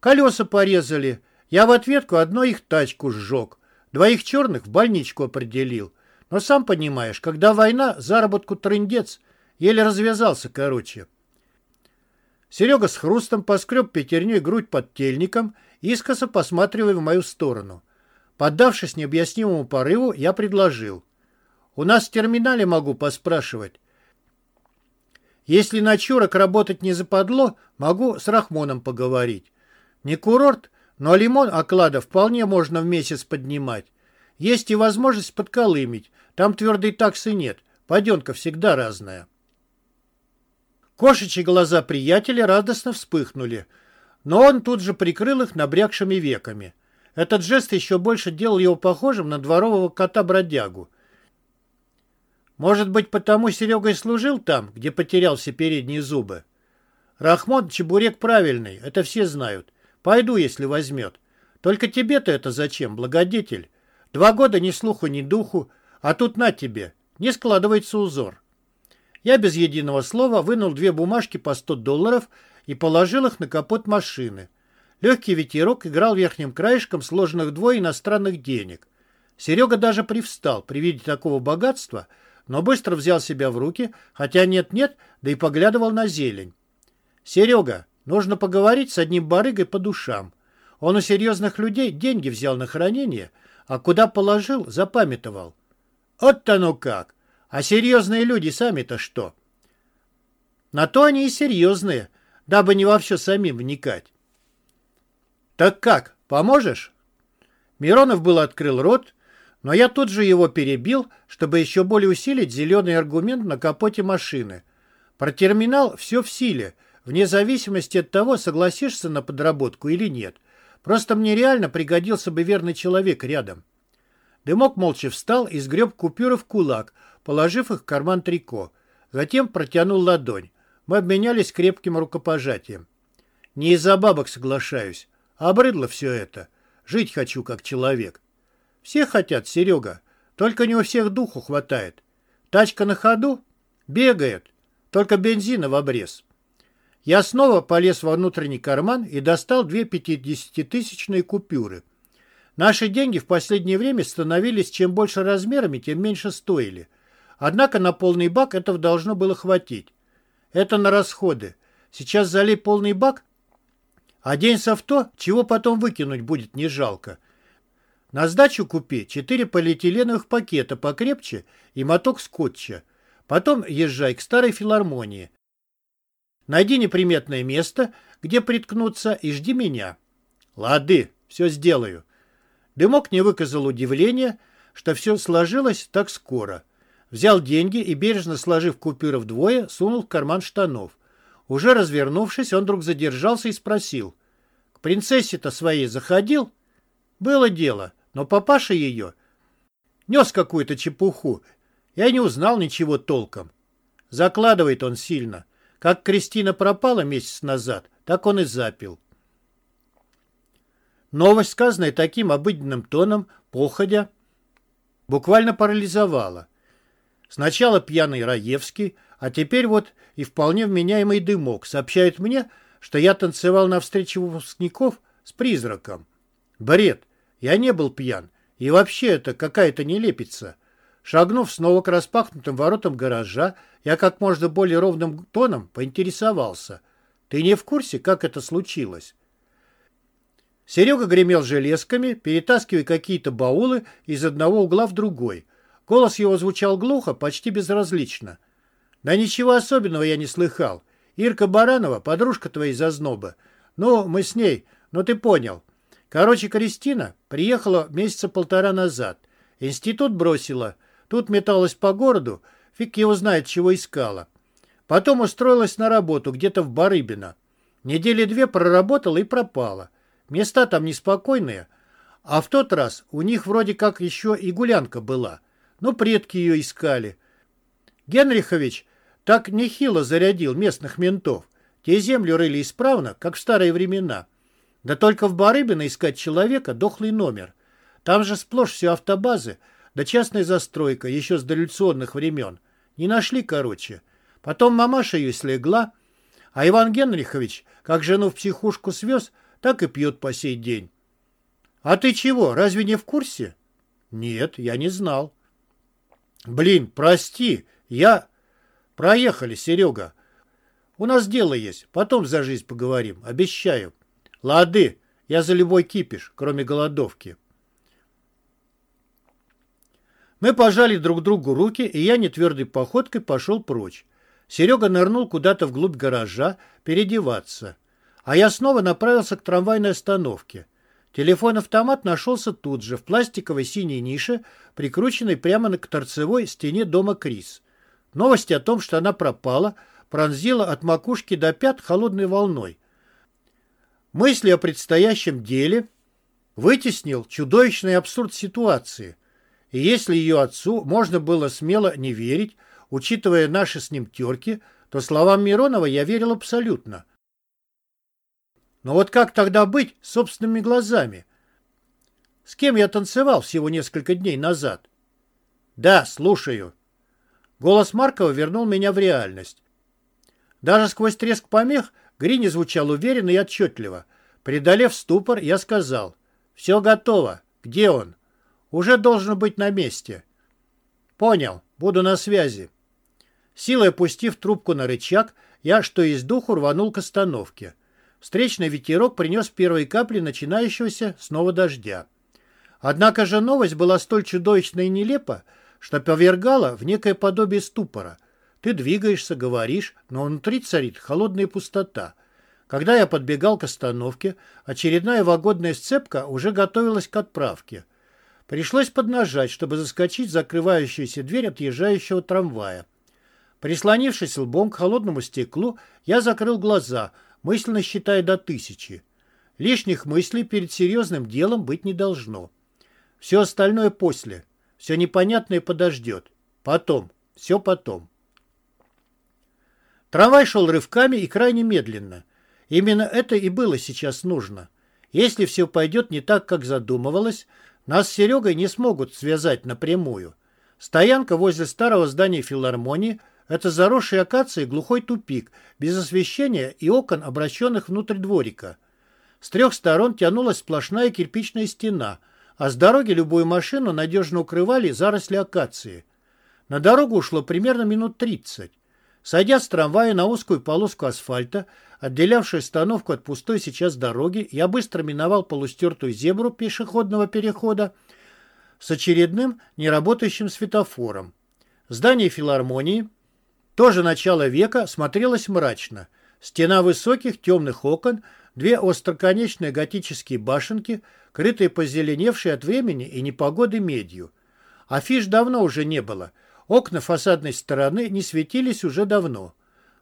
Колеса порезали. Я в ответку одной их тачку сжег. Двоих черных в больничку определил. Но сам понимаешь, когда война, заработку трындец. Еле развязался, короче. Серега с хрустом поскреб пятерней грудь под тельником, искоса посматривая в мою сторону. Поддавшись необъяснимому порыву, я предложил. «У нас в терминале могу поспрашивать. Если на чурок работать не западло, могу с Рахмоном поговорить. Не курорт, но лимон оклада вполне можно в месяц поднимать. Есть и возможность подколымить. Там твердой таксы нет. Паденка всегда разная. Кошечьи глаза приятеля радостно вспыхнули, но он тут же прикрыл их набрякшими веками. Этот жест еще больше делал его похожим на дворового кота-бродягу. Может быть, потому Серега и служил там, где потерял все передние зубы? Рахмон чебурек правильный, это все знают. Пойду, если возьмет. Только тебе-то это зачем, благодетель? Два года ни слуху, ни духу, а тут на тебе. Не складывается узор. Я без единого слова вынул две бумажки по 100 долларов и положил их на капот машины. Легкий ветерок играл верхним краешком сложенных двое иностранных денег. Серега даже привстал при виде такого богатства – но быстро взял себя в руки, хотя нет-нет, да и поглядывал на зелень. «Серега, нужно поговорить с одним барыгой по душам. Он у серьезных людей деньги взял на хранение, а куда положил, запамятовал. Вот-то ну как! А серьезные люди сами-то что?» На то они и серьезные, дабы не во все самим вникать. «Так как, поможешь?» Миронов был открыл рот, но я тут же его перебил, чтобы еще более усилить зеленый аргумент на капоте машины. Про терминал все в силе, вне зависимости от того, согласишься на подработку или нет. Просто мне реально пригодился бы верный человек рядом. Дымок молча встал и сгреб купюры в кулак, положив их в карман трико. Затем протянул ладонь. Мы обменялись крепким рукопожатием. Не из-за бабок соглашаюсь. Обрыдло все это. Жить хочу как человек. Все хотят, Серега. Только не у всех духу хватает. Тачка на ходу? Бегает. Только бензина в обрез. Я снова полез во внутренний карман и достал две пятидесятитысячные купюры. Наши деньги в последнее время становились чем больше размерами, тем меньше стоили. Однако на полный бак этого должно было хватить. Это на расходы. Сейчас залей полный бак, а денься в то, чего потом выкинуть будет не жалко. На сдачу купи четыре полиэтиленовых пакета покрепче и моток скотча. Потом езжай к старой филармонии. Найди неприметное место, где приткнуться, и жди меня. Лады, все сделаю. Дымок не выказал удивления, что все сложилось так скоро. Взял деньги и, бережно сложив купюры вдвое, сунул в карман штанов. Уже развернувшись, он вдруг задержался и спросил. «К принцессе-то своей заходил?» «Было дело. Но папаша ее нес какую-то чепуху. Я не узнал ничего толком. Закладывает он сильно. Как Кристина пропала месяц назад, так он и запил. Новость, сказанная таким обыденным тоном, походя, буквально парализовала. Сначала пьяный Раевский, а теперь вот и вполне вменяемый дымок сообщает мне, что я танцевал на встрече выпускников с призраком. Бред! Я не был пьян. И вообще это какая-то нелепица. Шагнув снова к распахнутым воротам гаража, я как можно более ровным тоном поинтересовался. «Ты не в курсе, как это случилось?» Серега гремел железками, перетаскивая какие-то баулы из одного угла в другой. Голос его звучал глухо, почти безразлично. «Да ничего особенного я не слыхал. Ирка Баранова, подружка твоей зазноба. Ну, мы с ней, ну ты понял. Короче, Кристина приехала месяца полтора назад. Институт бросила. Тут металась по городу, фиг его знает, чего искала. Потом устроилась на работу где-то в Барыбино. Недели две проработала и пропала. Места там неспокойные, А в тот раз у них вроде как еще и гулянка была. Но предки ее искали. Генрихович так нехило зарядил местных ментов. Те землю рыли исправно, как в старые времена. Да только в Барыбино искать человека – дохлый номер. Там же сплошь все автобазы, да частная застройка, еще с дореволюционных времен. Не нашли, короче. Потом мамаша ее слегла, а Иван Генрихович, как жену в психушку свез, так и пьет по сей день. А ты чего, разве не в курсе? Нет, я не знал. Блин, прости, я... Проехали, Серега. У нас дело есть, потом за жизнь поговорим, обещаю. Лады, я за любой кипиш, кроме голодовки. Мы пожали друг другу руки, и я нетвердой походкой пошел прочь. Серега нырнул куда-то вглубь гаража переодеваться. А я снова направился к трамвайной остановке. Телефон-автомат нашелся тут же, в пластиковой синей нише, прикрученной прямо к торцевой стене дома Крис. Новость о том, что она пропала, пронзила от макушки до пят холодной волной. Мысли о предстоящем деле вытеснил чудовищный абсурд ситуации. И если ее отцу можно было смело не верить, учитывая наши с ним терки, то словам Миронова я верил абсолютно. Но вот как тогда быть собственными глазами? С кем я танцевал всего несколько дней назад? Да, слушаю. Голос Маркова вернул меня в реальность. Даже сквозь треск помех Грини звучал уверенно и отчетливо. Преодолев ступор, я сказал. «Все готово. Где он?» «Уже должен быть на месте». «Понял. Буду на связи». Силой опустив трубку на рычаг, я, что из духу, рванул к остановке. Встречный ветерок принес первые капли начинающегося снова дождя. Однако же новость была столь чудовищна и нелепа, что повергала в некое подобие ступора. Ты двигаешься, говоришь, но внутри царит холодная пустота. Когда я подбегал к остановке, очередная вагонная сцепка уже готовилась к отправке. Пришлось поднажать, чтобы заскочить в закрывающуюся дверь отъезжающего трамвая. Прислонившись лбом к холодному стеклу, я закрыл глаза, мысленно считая до тысячи. Лишних мыслей перед серьезным делом быть не должно. Все остальное после. Все непонятное подождет. Потом. Все потом. Трамвай шел рывками и крайне медленно. Именно это и было сейчас нужно. Если все пойдет не так, как задумывалось, нас с Серегой не смогут связать напрямую. Стоянка возле старого здания филармонии – это заросший акацией глухой тупик, без освещения и окон, обращенных внутрь дворика. С трех сторон тянулась сплошная кирпичная стена – а с дороги любую машину надежно укрывали заросли акации. На дорогу ушло примерно минут 30. Сойдя с трамвая на узкую полоску асфальта, отделявшую остановку от пустой сейчас дороги, я быстро миновал полустертую зебру пешеходного перехода с очередным неработающим светофором. Здание филармонии, тоже начало века, смотрелось мрачно. Стена высоких темных окон, две остроконечные готические башенки — крытые позеленевшей от времени и непогоды медью. Афиш давно уже не было. Окна фасадной стороны не светились уже давно.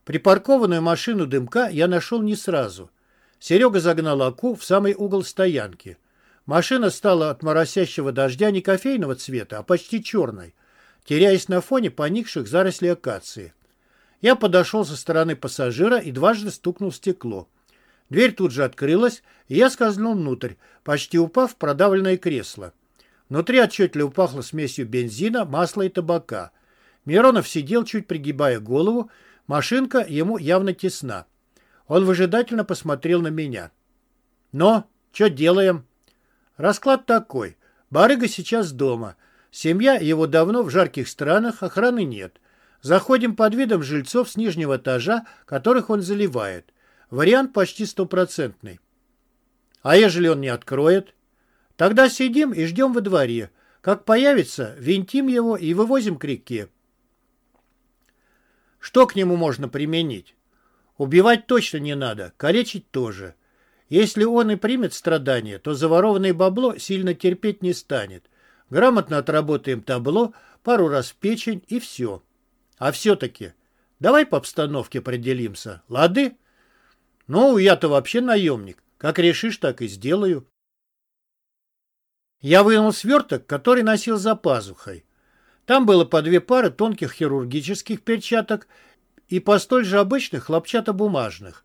Припаркованную машину дымка я нашел не сразу. Серега загнал Аку в самый угол стоянки. Машина стала от моросящего дождя не кофейного цвета, а почти черной, теряясь на фоне поникших зарослей акации. Я подошел со стороны пассажира и дважды стукнул в стекло. Дверь тут же открылась, и я скользнул внутрь, почти упав в продавленное кресло. Внутри отчетливо пахло смесью бензина, масла и табака. Миронов сидел, чуть пригибая голову, машинка ему явно тесна. Он выжидательно посмотрел на меня. «Но, что делаем?» «Расклад такой. Барыга сейчас дома. Семья его давно в жарких странах, охраны нет. Заходим под видом жильцов с нижнего этажа, которых он заливает. Вариант почти стопроцентный. А ежели он не откроет? Тогда сидим и ждем во дворе. Как появится, винтим его и вывозим к реке. Что к нему можно применить? Убивать точно не надо, калечить тоже. Если он и примет страдания, то заворованное бабло сильно терпеть не станет. Грамотно отработаем табло, пару раз в печень и все. А все-таки, давай по обстановке определимся, лады? Ну, я-то вообще наемник. Как решишь, так и сделаю. Я вынул сверток, который носил за пазухой. Там было по две пары тонких хирургических перчаток и по столь же обычных хлопчатобумажных.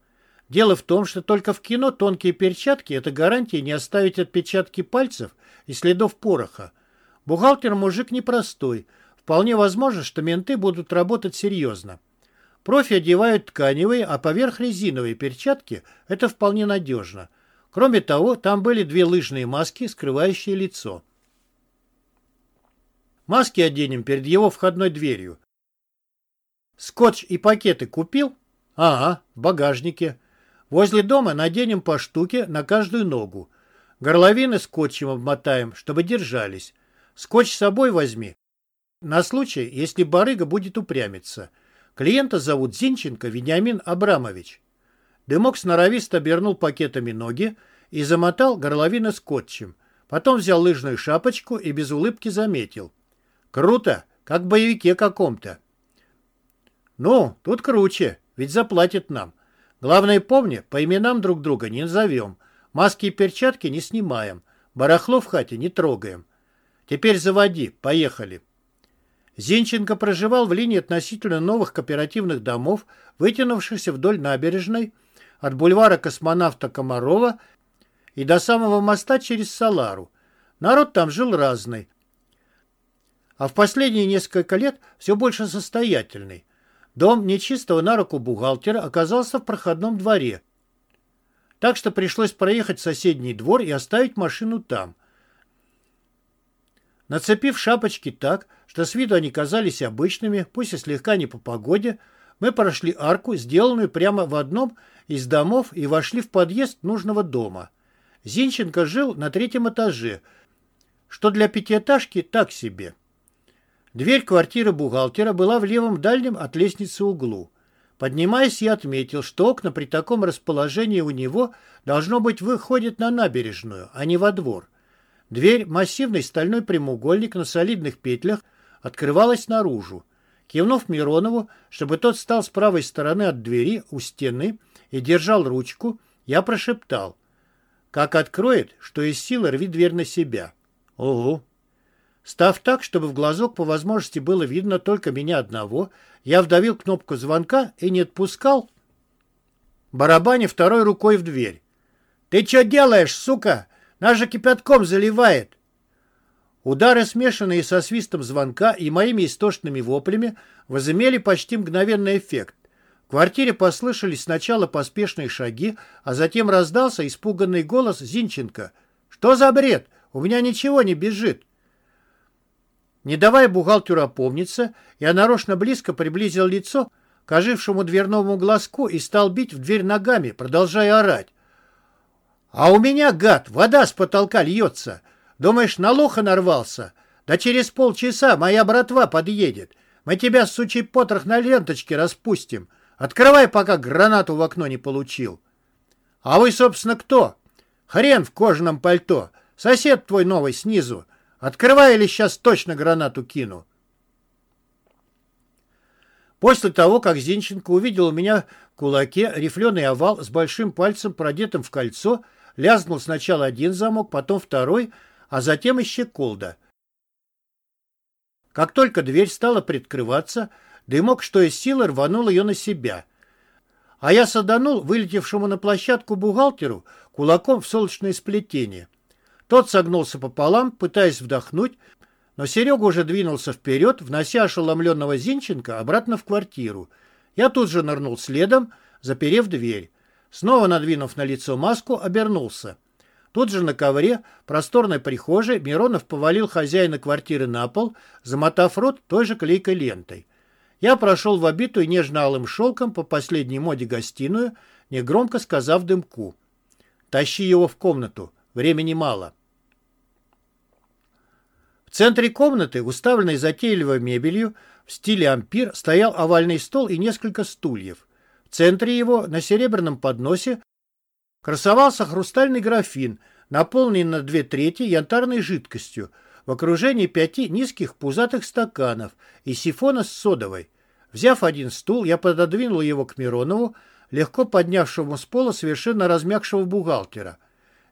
Дело в том, что только в кино тонкие перчатки – это гарантия не оставить отпечатки пальцев и следов пороха. Бухгалтер мужик непростой. Вполне возможно, что менты будут работать серьезно. Профи одевают тканевые, а поверх резиновые перчатки – это вполне надежно. Кроме того, там были две лыжные маски, скрывающие лицо. Маски оденем перед его входной дверью. Скотч и пакеты купил? Ага, в багажнике. Возле дома наденем по штуке на каждую ногу. Горловины скотчем обмотаем, чтобы держались. Скотч с собой возьми. На случай, если барыга будет упрямиться. Клиента зовут Зинченко Вениамин Абрамович. Дымок сноровисто обернул пакетами ноги и замотал горловины скотчем. Потом взял лыжную шапочку и без улыбки заметил. Круто, как в боевике каком-то. Ну, тут круче, ведь заплатят нам. Главное, помни, по именам друг друга не назовем. Маски и перчатки не снимаем. Барахло в хате не трогаем. Теперь заводи, поехали. Зинченко проживал в линии относительно новых кооперативных домов, вытянувшихся вдоль набережной, от бульвара космонавта Комарова и до самого моста через Салару. Народ там жил разный, а в последние несколько лет все больше состоятельный. Дом нечистого на руку бухгалтера оказался в проходном дворе. Так что пришлось проехать в соседний двор и оставить машину там. Нацепив шапочки так, что с виду они казались обычными, пусть и слегка не по погоде, мы прошли арку, сделанную прямо в одном из домов, и вошли в подъезд нужного дома. Зинченко жил на третьем этаже, что для пятиэтажки так себе. Дверь квартиры бухгалтера была в левом дальнем от лестницы углу. Поднимаясь, я отметил, что окна при таком расположении у него должно быть выходят на набережную, а не во двор. Дверь, массивный стальной прямоугольник на солидных петлях, открывалась наружу. Кивнув Миронову, чтобы тот стал с правой стороны от двери у стены и держал ручку, я прошептал. Как откроет, что из силы рви дверь на себя. Ого, Став так, чтобы в глазок по возможности было видно только меня одного, я вдавил кнопку звонка и не отпускал, барабаня второй рукой в дверь. «Ты что делаешь, сука? Нас же кипятком заливает!» Удары, смешанные со свистом звонка и моими истошными воплями, возымели почти мгновенный эффект. В квартире послышались сначала поспешные шаги, а затем раздался испуганный голос Зинченко. «Что за бред? У меня ничего не бежит!» Не давая бухгалтеру опомниться, я нарочно близко приблизил лицо к ожившему дверному глазку и стал бить в дверь ногами, продолжая орать. «А у меня, гад, вода с потолка льется. Думаешь, на лоха нарвался? Да через полчаса моя братва подъедет. Мы тебя, сучий потрох, на ленточке распустим. Открывай, пока гранату в окно не получил». «А вы, собственно, кто?» «Хрен в кожаном пальто. Сосед твой новый снизу. Открывай или сейчас точно гранату кину. После того, как Зинченко увидел у меня в кулаке рифленый овал с большим пальцем, продетым в кольцо, лязнул сначала один замок, потом второй, а затем и щеколда. Как только дверь стала приоткрываться, дымок, что из силы, рванул ее на себя. А я саданул вылетевшему на площадку бухгалтеру кулаком в солнечное сплетение. Тот согнулся пополам, пытаясь вдохнуть, но Серега уже двинулся вперед, внося ошеломленного Зинченко обратно в квартиру. Я тут же нырнул следом, заперев дверь. Снова надвинув на лицо маску, обернулся. Тут же на ковре, просторной прихожей, Миронов повалил хозяина квартиры на пол, замотав рот той же клейкой лентой. Я прошел в обитую нежно-алым шелком по последней моде гостиную, негромко сказав дымку. «Тащи его в комнату, времени мало». В центре комнаты, уставленной затейливой мебелью, в стиле ампир, стоял овальный стол и несколько стульев. В центре его, на серебряном подносе, красовался хрустальный графин, наполненный на две трети янтарной жидкостью, в окружении пяти низких пузатых стаканов и сифона с содовой. Взяв один стул, я пододвинул его к Миронову, легко поднявшему с пола совершенно размягшего бухгалтера.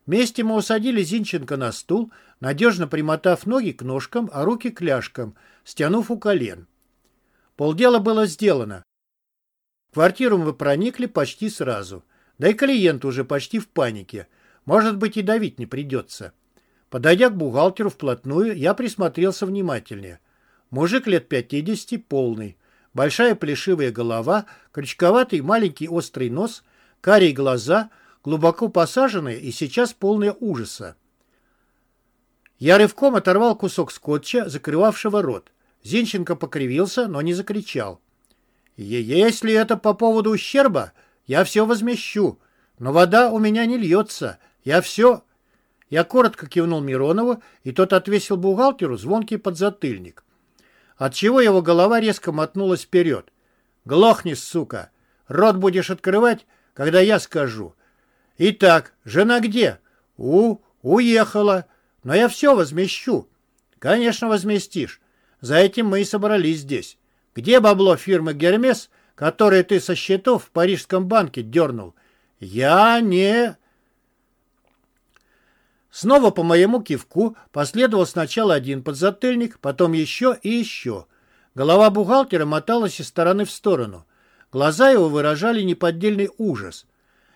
Вместе мы усадили Зинченко на стул, надежно примотав ноги к ножкам, а руки к ляжкам, стянув у колен. Полдела было сделано. В квартиру мы проникли почти сразу. Да и клиент уже почти в панике. Может быть, и давить не придется. Подойдя к бухгалтеру вплотную, я присмотрелся внимательнее. Мужик лет 50, полный. Большая плешивая голова, крючковатый маленький острый нос, карие глаза, глубоко посаженные и сейчас полные ужаса. Я рывком оторвал кусок скотча, закрывавшего рот. Зинченко покривился, но не закричал. «Если это по поводу ущерба, я все возмещу. Но вода у меня не льется. Я все...» Я коротко кивнул Миронову, и тот отвесил бухгалтеру звонкий подзатыльник. Отчего его голова резко мотнулась вперед. «Глохни, сука! Рот будешь открывать, когда я скажу. Итак, жена где? У, уехала. Но я все возмещу. Конечно, возместишь. За этим мы и собрались здесь. Где бабло фирмы «Гермес», которое ты со счетов в Парижском банке дернул? Я не... Снова по моему кивку последовал сначала один подзатыльник, потом еще и еще. Голова бухгалтера моталась из стороны в сторону. Глаза его выражали неподдельный ужас.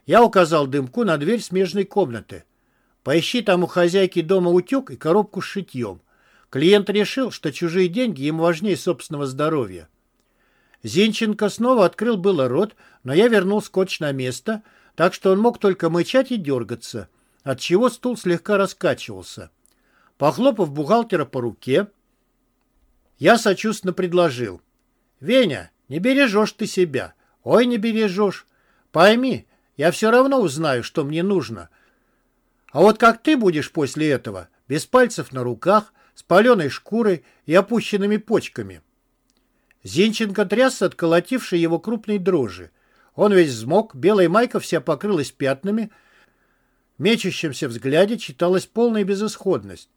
Я указал дымку на дверь смежной комнаты. Поищи там у хозяйки дома утюг и коробку с шитьем. Клиент решил, что чужие деньги ему важнее собственного здоровья. Зинченко снова открыл было рот, но я вернул скотч на место, так что он мог только мычать и дергаться — отчего стул слегка раскачивался. Похлопав бухгалтера по руке, я сочувственно предложил. «Веня, не бережешь ты себя. Ой, не бережешь. Пойми, я все равно узнаю, что мне нужно. А вот как ты будешь после этого, без пальцев на руках, с паленой шкурой и опущенными почками?» Зинченко трясся от колотившей его крупной дрожи. Он весь взмок, белая майка вся покрылась пятнами — мечущемся взгляде читалась полная безысходность.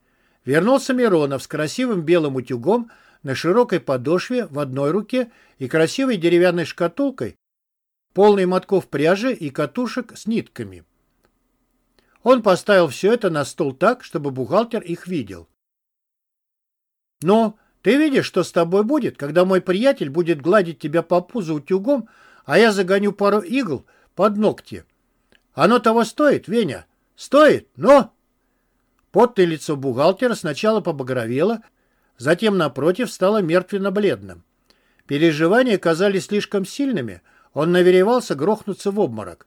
Вернулся Миронов с красивым белым утюгом на широкой подошве в одной руке и красивой деревянной шкатулкой, полной мотков пряжи и катушек с нитками. Он поставил все это на стол так, чтобы бухгалтер их видел. «Ну, ты видишь, что с тобой будет, когда мой приятель будет гладить тебя по пузу утюгом, а я загоню пару игл под ногти? Оно того стоит, Веня?» Стоит, но...» Потное лицо бухгалтера сначала побагровело, затем, напротив, стало мертвенно-бледным. Переживания казались слишком сильными, он наверевался грохнуться в обморок.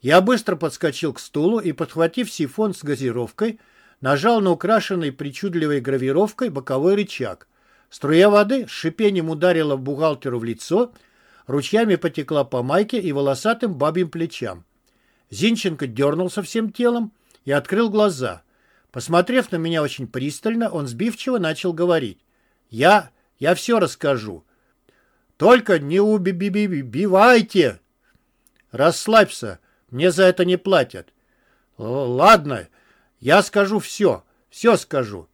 Я быстро подскочил к стулу и, подхватив сифон с газировкой, нажал на украшенный причудливой гравировкой боковой рычаг. Струя воды с шипением ударила бухгалтеру в лицо, ручьями потекла по майке и волосатым бабьим плечам. Зинченко дернулся всем телом и открыл глаза. Посмотрев на меня очень пристально, он сбивчиво начал говорить. «Я... я все расскажу. Только не убивайте!» «Расслабься, мне за это не платят». «Ладно, я скажу все, все скажу.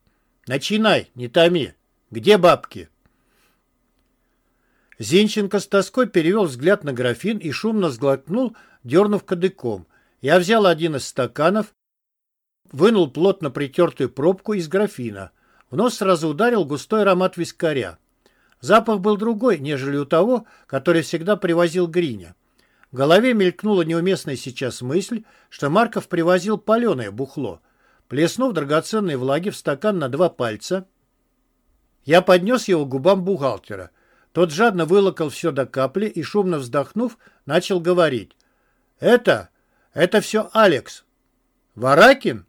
Начинай, не томи. Где бабки?» Зинченко с тоской перевел взгляд на графин и шумно сглотнул, дернув кадыком. Я взял один из стаканов, вынул плотно притертую пробку из графина. В нос сразу ударил густой аромат вискаря. Запах был другой, нежели у того, который всегда привозил Гриня. В голове мелькнула неуместная сейчас мысль, что Марков привозил паленое бухло. Плеснув драгоценной влаги в стакан на два пальца, я поднес его к губам бухгалтера. Тот жадно вылокал все до капли и, шумно вздохнув, начал говорить. «Это... это все Алекс». «Варакин?»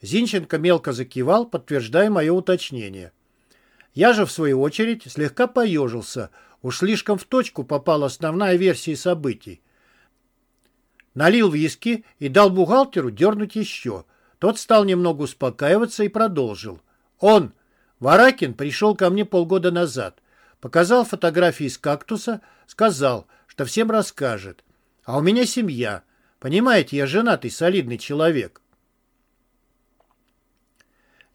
Зинченко мелко закивал, подтверждая мое уточнение. Я же, в свою очередь, слегка поежился. Уж слишком в точку попала основная версия событий. Налил виски и дал бухгалтеру дернуть еще. Тот стал немного успокаиваться и продолжил. Он, Варакин, пришел ко мне полгода назад. Показал фотографии из кактуса, сказал, что всем расскажет. А у меня семья. Понимаете, я женатый, солидный человек.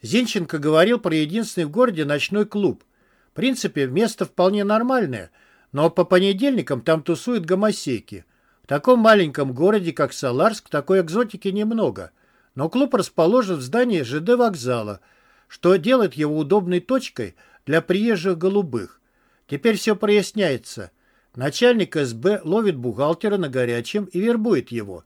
Зинченко говорил про единственный в городе ночной клуб. В принципе, место вполне нормальное, но по понедельникам там тусуют гомосеки. В таком маленьком городе, как Саларск, такой экзотики немного. но клуб расположен в здании ЖД вокзала, что делает его удобной точкой для приезжих голубых. Теперь все проясняется. Начальник СБ ловит бухгалтера на горячем и вербует его.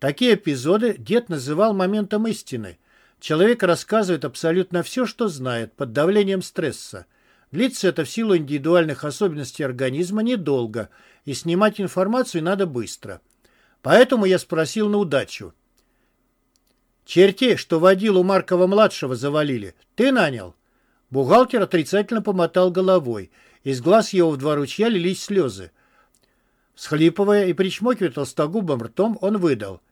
Такие эпизоды дед называл моментом истины. Человек рассказывает абсолютно все, что знает, под давлением стресса. Длится это в силу индивидуальных особенностей организма недолго, и снимать информацию надо быстро. Поэтому я спросил на удачу. «Чертей, что водилу Маркова-младшего завалили, ты нанял?» Бухгалтер отрицательно помотал головой. Из глаз его в два ручья лились слезы. Схлипывая и причмокивая толстогубым ртом, он выдал.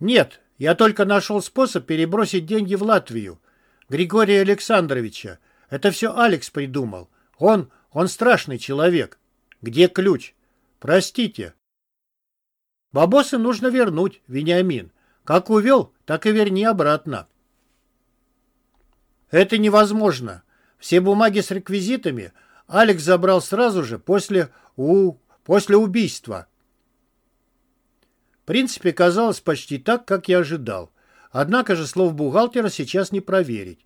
«Нет, я только нашел способ перебросить деньги в Латвию. Григория Александровича. Это все Алекс придумал. Он, он страшный человек. Где ключ? Простите. Бабосы нужно вернуть, Вениамин. Как увел, так и верни обратно. Это невозможно. Все бумаги с реквизитами Алекс забрал сразу же после, у, после убийства. В принципе, казалось почти так, как я ожидал. Однако же слов бухгалтера сейчас не проверить.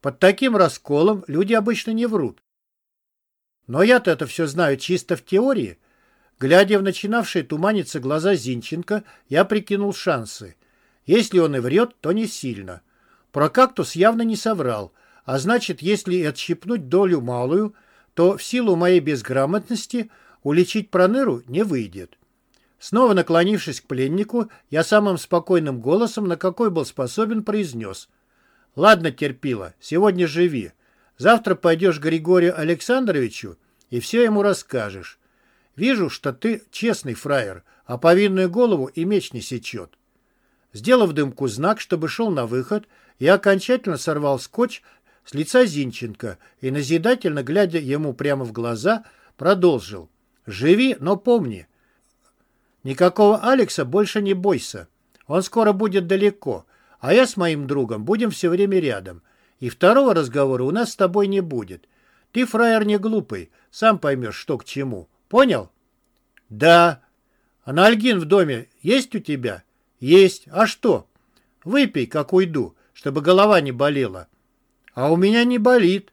Под таким расколом люди обычно не врут. Но я-то это все знаю чисто в теории. Глядя в начинавшие туманиться глаза Зинченко, я прикинул шансы. Если он и врет, то не сильно. Про кактус явно не соврал, а значит, если отщипнуть долю малую, то в силу моей безграмотности уличить проныру не выйдет. Снова наклонившись к пленнику, я самым спокойным голосом, на какой был способен, произнес — Ладно, терпила, сегодня живи. Завтра пойдешь к Григорию Александровичу и все ему расскажешь. Вижу, что ты честный фраер, а повинную голову и меч не сечет. Сделав дымку знак, чтобы шел на выход, я окончательно сорвал скотч с лица Зинченко и, назидательно глядя ему прямо в глаза, продолжил. «Живи, но помни. Никакого Алекса больше не бойся. Он скоро будет далеко, а я с моим другом будем все время рядом. И второго разговора у нас с тобой не будет. Ты, фраер, не глупый, сам поймешь, что к чему. Понял? Да. Анальгин в доме есть у тебя? Есть. А что? Выпей, как уйду, чтобы голова не болела. А у меня не болит.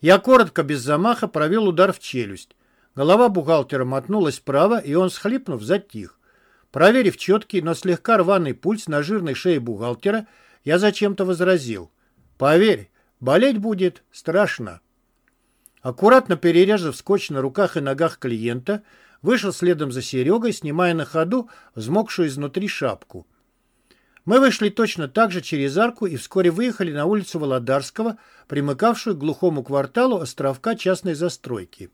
Я коротко, без замаха, провел удар в челюсть. Голова бухгалтера мотнулась вправо, и он, схлипнув, затих. Проверив четкий, но слегка рваный пульс на жирной шее бухгалтера, я зачем-то возразил. «Поверь, болеть будет страшно». Аккуратно перерезав скотч на руках и ногах клиента, вышел следом за Серегой, снимая на ходу взмокшую изнутри шапку. Мы вышли точно так же через арку и вскоре выехали на улицу Володарского, примыкавшую к глухому кварталу островка частной застройки.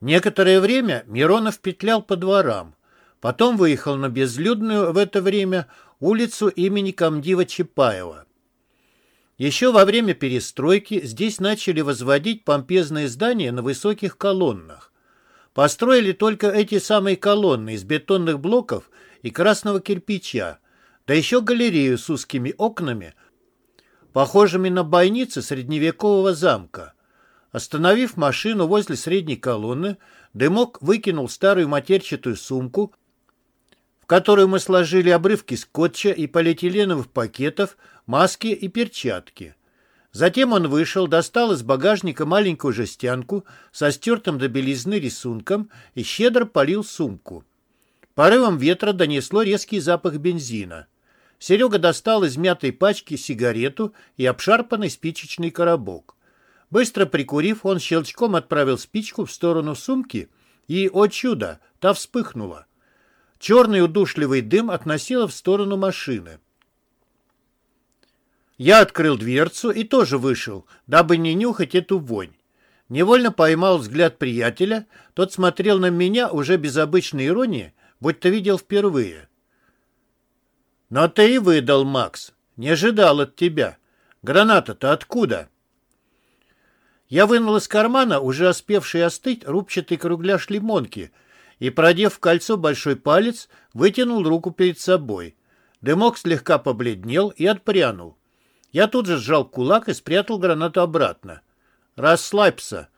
Некоторое время Миронов петлял по дворам. Потом выехал на безлюдную в это время улицу имени Камдива Чапаева. Еще во время перестройки здесь начали возводить помпезные здания на высоких колоннах. Построили только эти самые колонны из бетонных блоков и красного кирпича, да еще галерею с узкими окнами, похожими на бойницы средневекового замка. Остановив машину возле средней колонны, Дымок выкинул старую матерчатую сумку, в которую мы сложили обрывки скотча и полиэтиленовых пакетов, маски и перчатки. Затем он вышел, достал из багажника маленькую жестянку со стертым до белизны рисунком и щедро полил сумку. Порывом ветра донесло резкий запах бензина. Серега достал из мятой пачки сигарету и обшарпанный спичечный коробок. Быстро прикурив, он щелчком отправил спичку в сторону сумки, и, о чудо, та вспыхнула. Черный удушливый дым относило в сторону машины. Я открыл дверцу и тоже вышел, дабы не нюхать эту вонь. Невольно поймал взгляд приятеля, тот смотрел на меня уже без обычной иронии, будь-то видел впервые. «Но ты и выдал, Макс. Не ожидал от тебя. Граната-то откуда?» Я вынул из кармана уже успевший остыть рубчатый кругляш лимонки и, продев в кольцо большой палец, вытянул руку перед собой. Дымок слегка побледнел и отпрянул. Я тут же сжал кулак и спрятал гранату обратно. «Расслабься.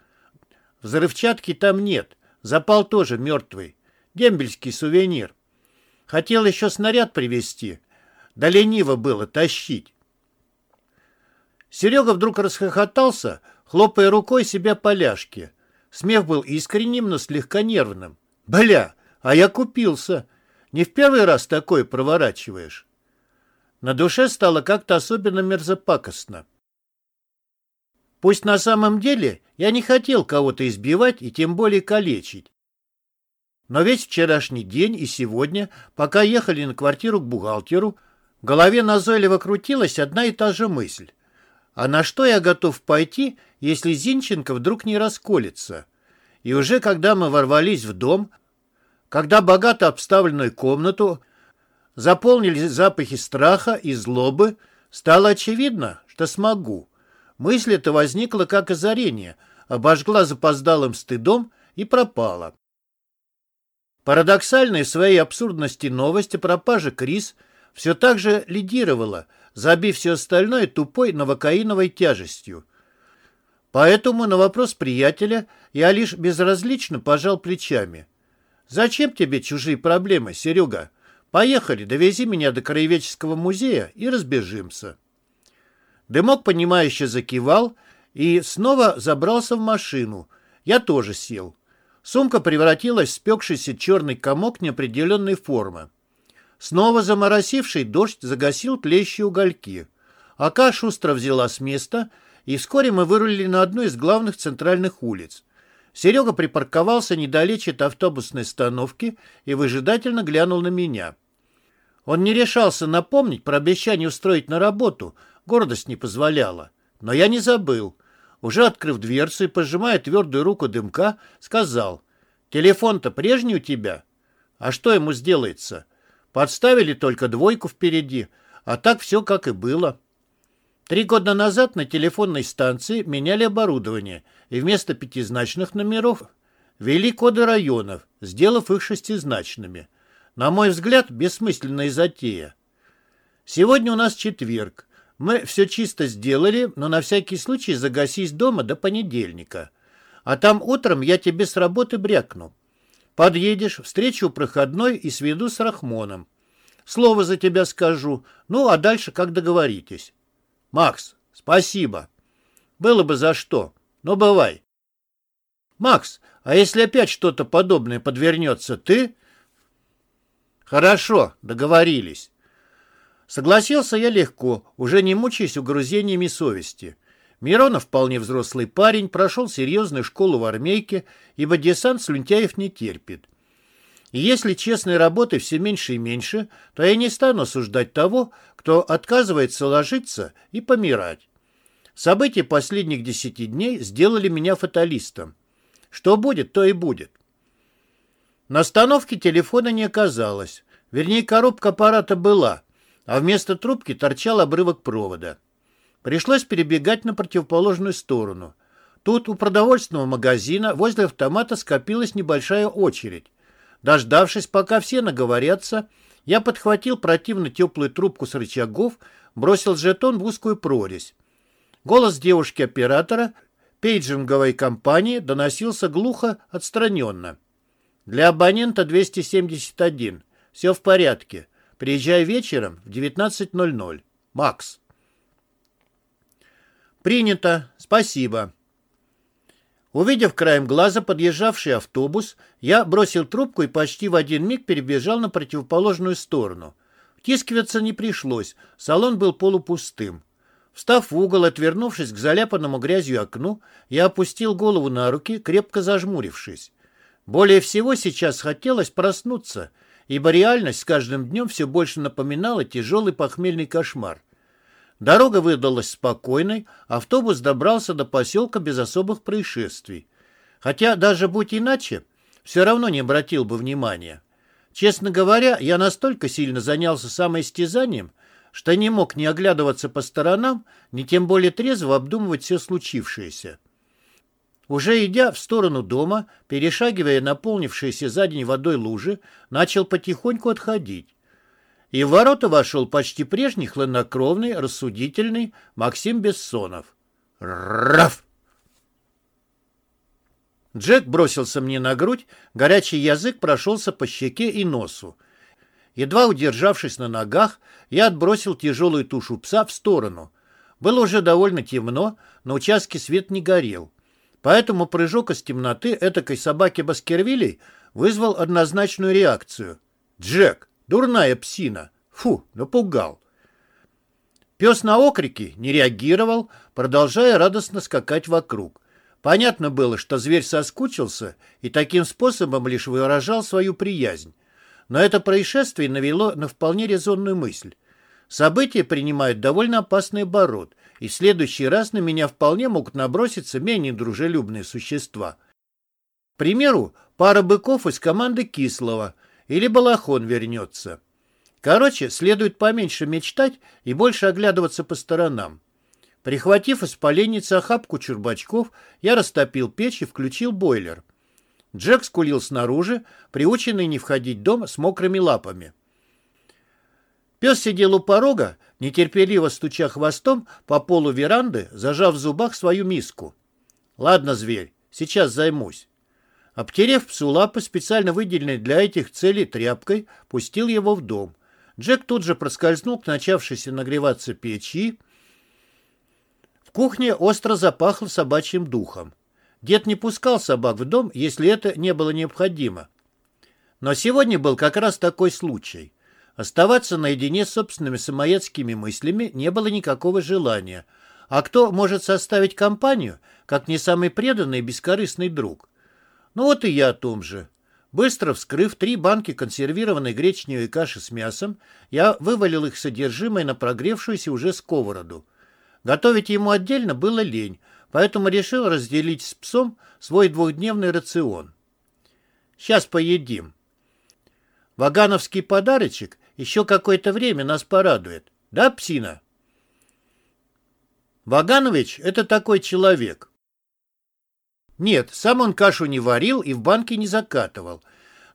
Взрывчатки там нет. Запал тоже мертвый. Дембельский сувенир. Хотел еще снаряд привезти, да лениво было тащить. Серега вдруг расхохотался, хлопая рукой себя по ляжке. Смех был искренним, но слегка нервным. «Бля, а я купился. Не в первый раз такое проворачиваешь». На душе стало как-то особенно мерзопакостно. Пусть на самом деле я не хотел кого-то избивать и тем более калечить. Но весь вчерашний день и сегодня, пока ехали на квартиру к бухгалтеру, в голове назойливо крутилась одна и та же мысль. А на что я готов пойти, если Зинченко вдруг не расколется? И уже когда мы ворвались в дом, когда богато обставленную комнату заполнили запахи страха и злобы, стало очевидно, что смогу. Мысль эта возникла как озарение, обожгла запоздалым стыдом и пропала. Парадоксальная в своей абсурдности новость о пропаже Крис все так же лидировала, забив все остальное тупой новокаиновой тяжестью. Поэтому на вопрос приятеля я лишь безразлично пожал плечами. «Зачем тебе чужие проблемы, Серега? Поехали, довези меня до Краеведческого музея и разбежимся». Дымок, понимающе закивал и снова забрался в машину. Я тоже сел. Сумка превратилась в спекшийся черный комок неопределенной формы. Снова заморосивший дождь загасил тлеющие угольки. Ака шустро взяла с места, и вскоре мы вырулили на одну из главных центральных улиц. Серега припарковался недалече от автобусной остановки и выжидательно глянул на меня. Он не решался напомнить про обещание устроить на работу, Гордость не позволяла. Но я не забыл. Уже открыв дверцу и пожимая твердую руку дымка, сказал, «Телефон-то прежний у тебя? А что ему сделается? Подставили только двойку впереди, а так все как и было». Три года назад на телефонной станции меняли оборудование, и вместо пятизначных номеров ввели коды районов, сделав их шестизначными. На мой взгляд, бессмысленная затея. Сегодня у нас четверг. Мы все чисто сделали, но на всякий случай загасись дома до понедельника. А там утром я тебе с работы брякну. Подъедешь, встречу проходной и сведу с Рахмоном. Слово за тебя скажу, ну а дальше как договоритесь. Макс, спасибо. Было бы за что, но бывай. Макс, а если опять что-то подобное подвернется, ты... Хорошо, договорились. Согласился я легко, уже не мучаясь угрызениями совести. Миронов вполне взрослый парень, прошел серьезную школу в армейке, ибо десант слюнтяев не терпит. И если честной работы все меньше и меньше, то я не стану осуждать того, кто отказывается ложиться и помирать. События последних десяти дней сделали меня фаталистом. Что будет, то и будет. На остановке телефона не оказалось. Вернее, коробка аппарата была – а вместо трубки торчал обрывок провода. Пришлось перебегать на противоположную сторону. Тут у продовольственного магазина возле автомата скопилась небольшая очередь. Дождавшись, пока все наговорятся, я подхватил противно теплую трубку с рычагов, бросил жетон в узкую прорезь. Голос девушки-оператора пейджинговой компании доносился глухо, отстраненно. «Для абонента 271. Все в порядке. Приезжай вечером в 19.00. Макс. Принято. Спасибо. Увидев краем глаза подъезжавший автобус, я бросил трубку и почти в один миг перебежал на противоположную сторону. Втискиваться не пришлось, салон был полупустым. Встав в угол, отвернувшись к заляпанному грязью окну, я опустил голову на руки, крепко зажмурившись. Более всего сейчас хотелось проснуться — ибо реальность с каждым днем все больше напоминала тяжелый похмельный кошмар. Дорога выдалась спокойной, автобус добрался до поселка без особых происшествий. Хотя даже будь иначе, все равно не обратил бы внимания. Честно говоря, я настолько сильно занялся самоистязанием, что не мог ни оглядываться по сторонам, ни тем более трезво обдумывать все случившееся. Уже идя в сторону дома, перешагивая наполнившиеся за день водой лужи, начал потихоньку отходить. И в ворота вошел почти прежний хладнокровный, рассудительный Максим Бессонов. Раф! Джек бросился мне на грудь, горячий язык прошелся по щеке и носу. Едва удержавшись на ногах, я отбросил тяжелую тушу пса в сторону. Было уже довольно темно, на участке свет не горел. Поэтому прыжок из темноты этакой собаки Баскервилей вызвал однозначную реакцию. «Джек, дурная псина! Фу, напугал!» Пес на окрики не реагировал, продолжая радостно скакать вокруг. Понятно было, что зверь соскучился и таким способом лишь выражал свою приязнь. Но это происшествие навело на вполне резонную мысль. События принимают довольно опасный оборот, и в следующий раз на меня вполне могут наброситься менее дружелюбные существа. К примеру, пара быков из команды Кислого или Балахон вернется. Короче, следует поменьше мечтать и больше оглядываться по сторонам. Прихватив из поленницы охапку чурбачков, я растопил печь и включил бойлер. Джек скулил снаружи, приученный не входить дом с мокрыми лапами. Пес сидел у порога, нетерпеливо стуча хвостом по полу веранды, зажав в зубах свою миску. «Ладно, зверь, сейчас займусь». Обтерев псу лапы, специально выделенной для этих целей тряпкой, пустил его в дом. Джек тут же проскользнул к начавшейся нагреваться печи. В кухне остро запахло собачьим духом. Дед не пускал собак в дом, если это не было необходимо. Но сегодня был как раз такой случай. Оставаться наедине с собственными самоедскими мыслями не было никакого желания. А кто может составить компанию, как не самый преданный и бескорыстный друг? Ну вот и я о том же. Быстро вскрыв три банки консервированной гречневой каши с мясом, я вывалил их содержимое на прогревшуюся уже сковороду. Готовить ему отдельно было лень, поэтому решил разделить с псом свой двухдневный рацион. Сейчас поедим. Вагановский подарочек еще какое-то время нас порадует. Да, псина? Ваганович — это такой человек. Нет, сам он кашу не варил и в банке не закатывал.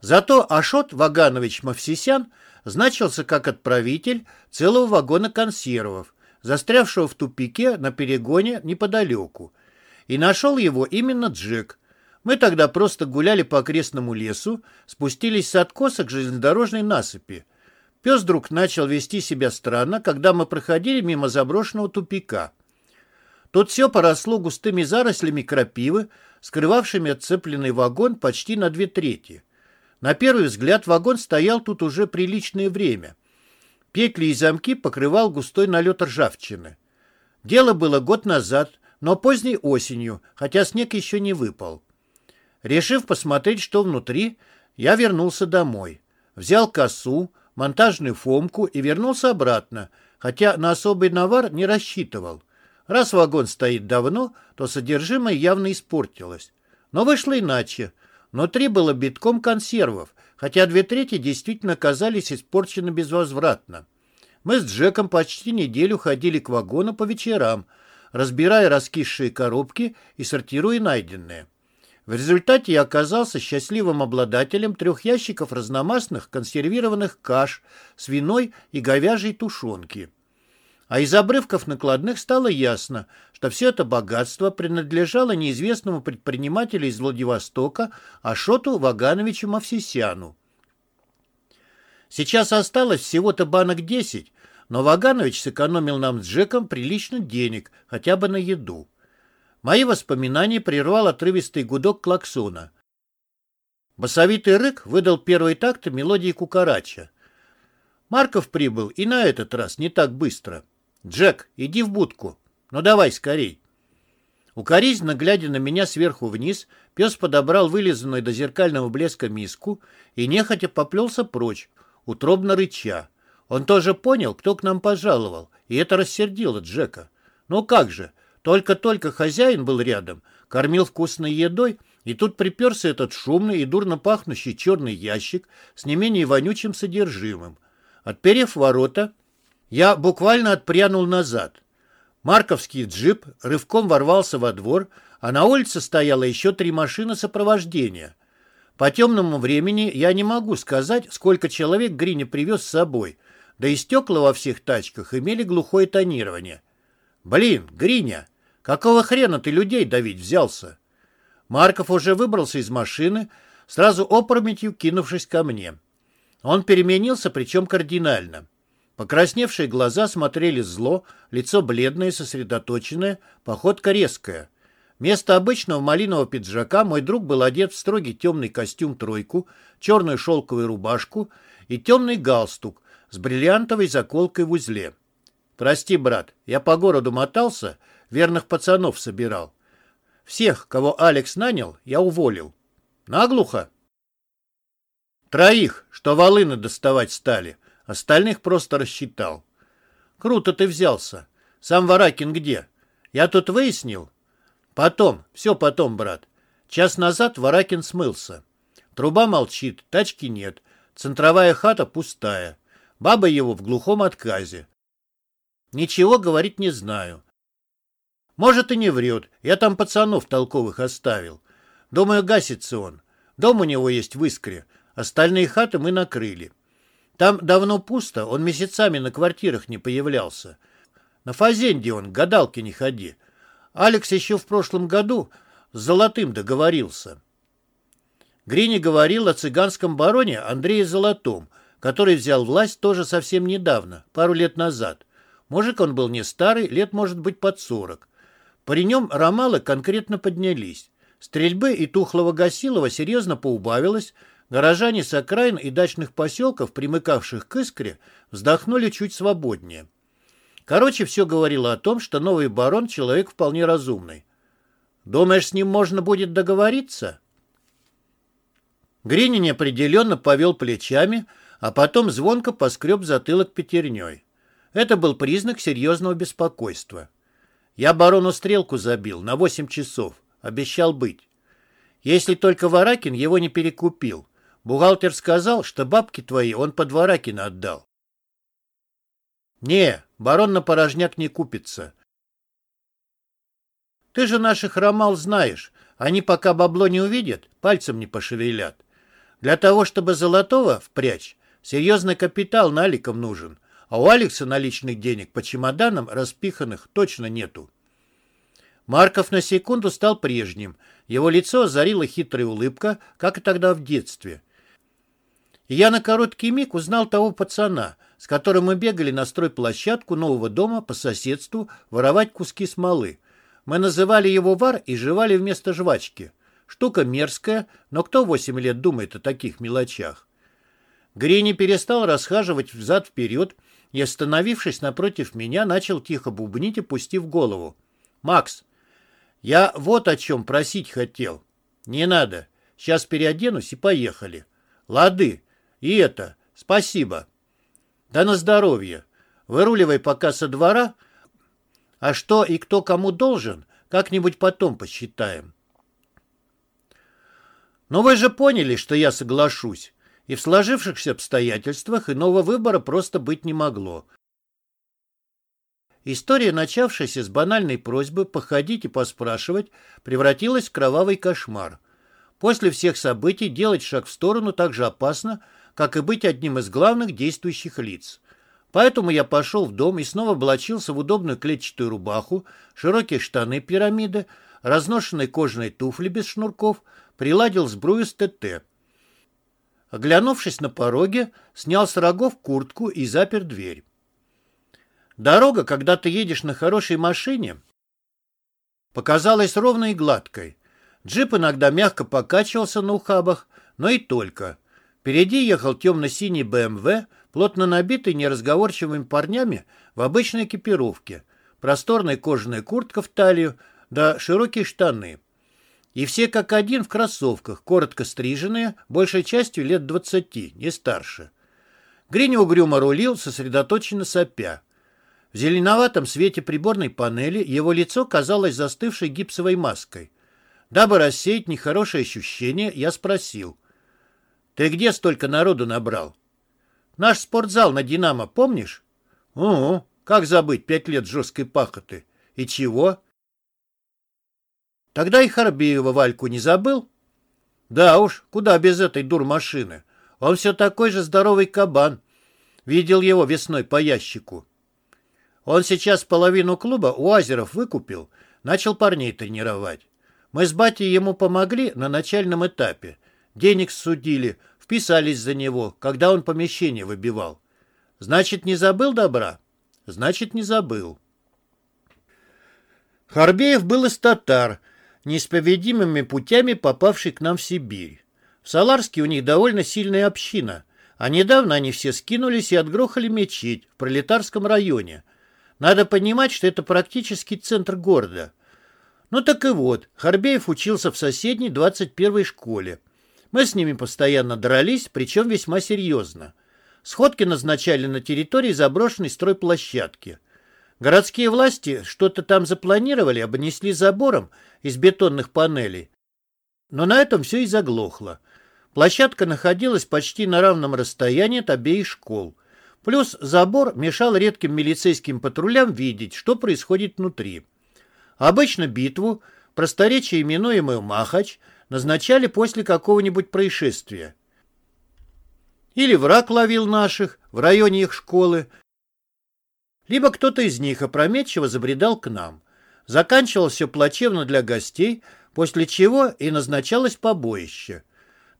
Зато Ашот Ваганович Мавсисян значился как отправитель целого вагона консервов, застрявшего в тупике на перегоне неподалеку. И нашел его именно Джек. Мы тогда просто гуляли по окрестному лесу, спустились с откоса к железнодорожной насыпи. Пес вдруг начал вести себя странно, когда мы проходили мимо заброшенного тупика. Тут все поросло густыми зарослями крапивы, скрывавшими отцепленный вагон почти на две трети. На первый взгляд вагон стоял тут уже приличное время. Петли и замки покрывал густой налет ржавчины. Дело было год назад, но поздней осенью, хотя снег еще не выпал. Решив посмотреть, что внутри, я вернулся домой. Взял косу, монтажную фомку и вернулся обратно, хотя на особый навар не рассчитывал. Раз вагон стоит давно, то содержимое явно испортилось. Но вышло иначе. Внутри было битком консервов, хотя две трети действительно оказались испорчены безвозвратно. Мы с Джеком почти неделю ходили к вагону по вечерам, разбирая раскисшие коробки и сортируя найденные. В результате я оказался счастливым обладателем трех ящиков разномастных консервированных каш, свиной и говяжьей тушенки. А из обрывков накладных стало ясно, что все это богатство принадлежало неизвестному предпринимателю из Владивостока Ашоту Вагановичу Мавсисяну. Сейчас осталось всего-то банок 10, но Ваганович сэкономил нам с Джеком прилично денег, хотя бы на еду. Мои воспоминания прервал отрывистый гудок клаксона. Басовитый рык выдал первый такт мелодии кукарача. Марков прибыл и на этот раз не так быстро. «Джек, иди в будку. Ну давай скорей». Укоризненно глядя на меня сверху вниз, пес подобрал вылизанную до зеркального блеска миску и нехотя поплелся прочь, утробно рыча. Он тоже понял, кто к нам пожаловал, и это рассердило Джека. Ну как же, только-только хозяин был рядом, кормил вкусной едой, и тут приперся этот шумный и дурно пахнущий черный ящик с не менее вонючим содержимым. Отперев ворота, я буквально отпрянул назад. Марковский джип рывком ворвался во двор, а на улице стояло еще три машины сопровождения. По темному времени я не могу сказать, сколько человек Гриня привез с собой, да и стекла во всех тачках имели глухое тонирование. «Блин, Гриня, какого хрена ты людей давить взялся?» Марков уже выбрался из машины, сразу опрометью кинувшись ко мне. Он переменился, причем кардинально. Покрасневшие глаза смотрели зло, лицо бледное, сосредоточенное, походка резкая. Вместо обычного малинового пиджака мой друг был одет в строгий темный костюм-тройку, черную шелковую рубашку и темный галстук с бриллиантовой заколкой в узле. «Прости, брат, я по городу мотался, верных пацанов собирал. Всех, кого Алекс нанял, я уволил. Наглухо?» «Троих, что волыны доставать стали, остальных просто рассчитал». «Круто ты взялся. Сам Варакин где? Я тут выяснил, Потом, все потом, брат. Час назад Варакин смылся. Труба молчит, тачки нет. Центровая хата пустая. Баба его в глухом отказе. Ничего говорить не знаю. Может и не врет. Я там пацанов толковых оставил. Думаю, гасится он. Дом у него есть в Искре. Остальные хаты мы накрыли. Там давно пусто, он месяцами на квартирах не появлялся. На фазенде он, гадалки не ходи. Алекс еще в прошлом году с Золотым договорился. Грини говорил о цыганском бароне Андрее Золотом, который взял власть тоже совсем недавно, пару лет назад. Мужик он был не старый, лет может быть под сорок. При нем ромалы конкретно поднялись. Стрельбы и тухлого Гасилова серьезно поубавилось, горожане с окраин и дачных поселков, примыкавших к Искре, вздохнули чуть свободнее. Короче, все говорило о том, что новый барон — человек вполне разумный. Думаешь, с ним можно будет договориться? Грини неопределенно повел плечами, а потом звонко поскреб затылок пятерней. Это был признак серьезного беспокойства. Я барону стрелку забил на восемь часов. Обещал быть. Если только Варакин его не перекупил. Бухгалтер сказал, что бабки твои он под Варакина отдал. «Не, барон на порожняк не купится. Ты же наших ромал знаешь. Они пока бабло не увидят, пальцем не пошевелят. Для того, чтобы золотого впрячь, серьезный капитал наликом нужен, а у Алекса наличных денег по чемоданам распиханных точно нету. Марков на секунду стал прежним. Его лицо озарила хитрая улыбка, как и тогда в детстве. И я на короткий миг узнал того пацана, с которым мы бегали на стройплощадку нового дома по соседству воровать куски смолы. Мы называли его вар и жевали вместо жвачки. Штука мерзкая, но кто восемь лет думает о таких мелочах? Грини перестал расхаживать взад-вперед и, остановившись напротив меня, начал тихо бубнить, опустив голову. «Макс, я вот о чем просить хотел. Не надо. Сейчас переоденусь и поехали. Лады. И это. Спасибо». Да на здоровье. Выруливай пока со двора, а что и кто кому должен, как-нибудь потом посчитаем. Но вы же поняли, что я соглашусь, и в сложившихся обстоятельствах иного выбора просто быть не могло. История, начавшаяся с банальной просьбы походить и поспрашивать, превратилась в кровавый кошмар. После всех событий делать шаг в сторону так же опасно, как и быть одним из главных действующих лиц. Поэтому я пошел в дом и снова облачился в удобную клетчатую рубаху, широкие штаны пирамиды, разношенные кожаные туфли без шнурков, приладил сбрую с ТТ. Оглянувшись на пороге, снял с рогов куртку и запер дверь. Дорога, когда ты едешь на хорошей машине, показалась ровной и гладкой. Джип иногда мягко покачивался на ухабах, но и только. Впереди ехал темно-синий БМВ, плотно набитый неразговорчивыми парнями в обычной экипировке, просторная кожаная куртка в талию, да широкие штаны. И все как один в кроссовках, коротко стриженные, большей частью лет двадцати, не старше. Грини угрюмо рулил, сосредоточенно сопя. В зеленоватом свете приборной панели его лицо казалось застывшей гипсовой маской. Дабы рассеять нехорошее ощущение, я спросил — ты где столько народу набрал? Наш спортзал на «Динамо», помнишь? Угу, как забыть пять лет жесткой пахоты. И чего? Тогда и Харбиева Вальку не забыл? Да уж, куда без этой дур-машины. Он все такой же здоровый кабан. Видел его весной по ящику. Он сейчас половину клуба у Азеров выкупил, начал парней тренировать. Мы с батей ему помогли на начальном этапе. Денег судили, вписались за него, когда он помещение выбивал. Значит, не забыл добра? Значит, не забыл. Харбеев был из татар, неисповедимыми путями попавший к нам в Сибирь. В Саларске у них довольно сильная община, а недавно они все скинулись и отгрохали мечеть в пролетарском районе. Надо понимать, что это практически центр города. Ну так и вот, Харбеев учился в соседней 21-й школе. Мы с ними постоянно дрались, причем весьма серьезно. Сходки назначали на территории заброшенной стройплощадки. Городские власти что-то там запланировали, обнесли забором из бетонных панелей. Но на этом все и заглохло. Площадка находилась почти на равном расстоянии от обеих школ. Плюс забор мешал редким милицейским патрулям видеть, что происходит внутри. Обычно битву, просторечие именуемую «Махач», назначали после какого-нибудь происшествия. Или враг ловил наших в районе их школы, либо кто-то из них опрометчиво забредал к нам. Заканчивалось все плачевно для гостей, после чего и назначалось побоище.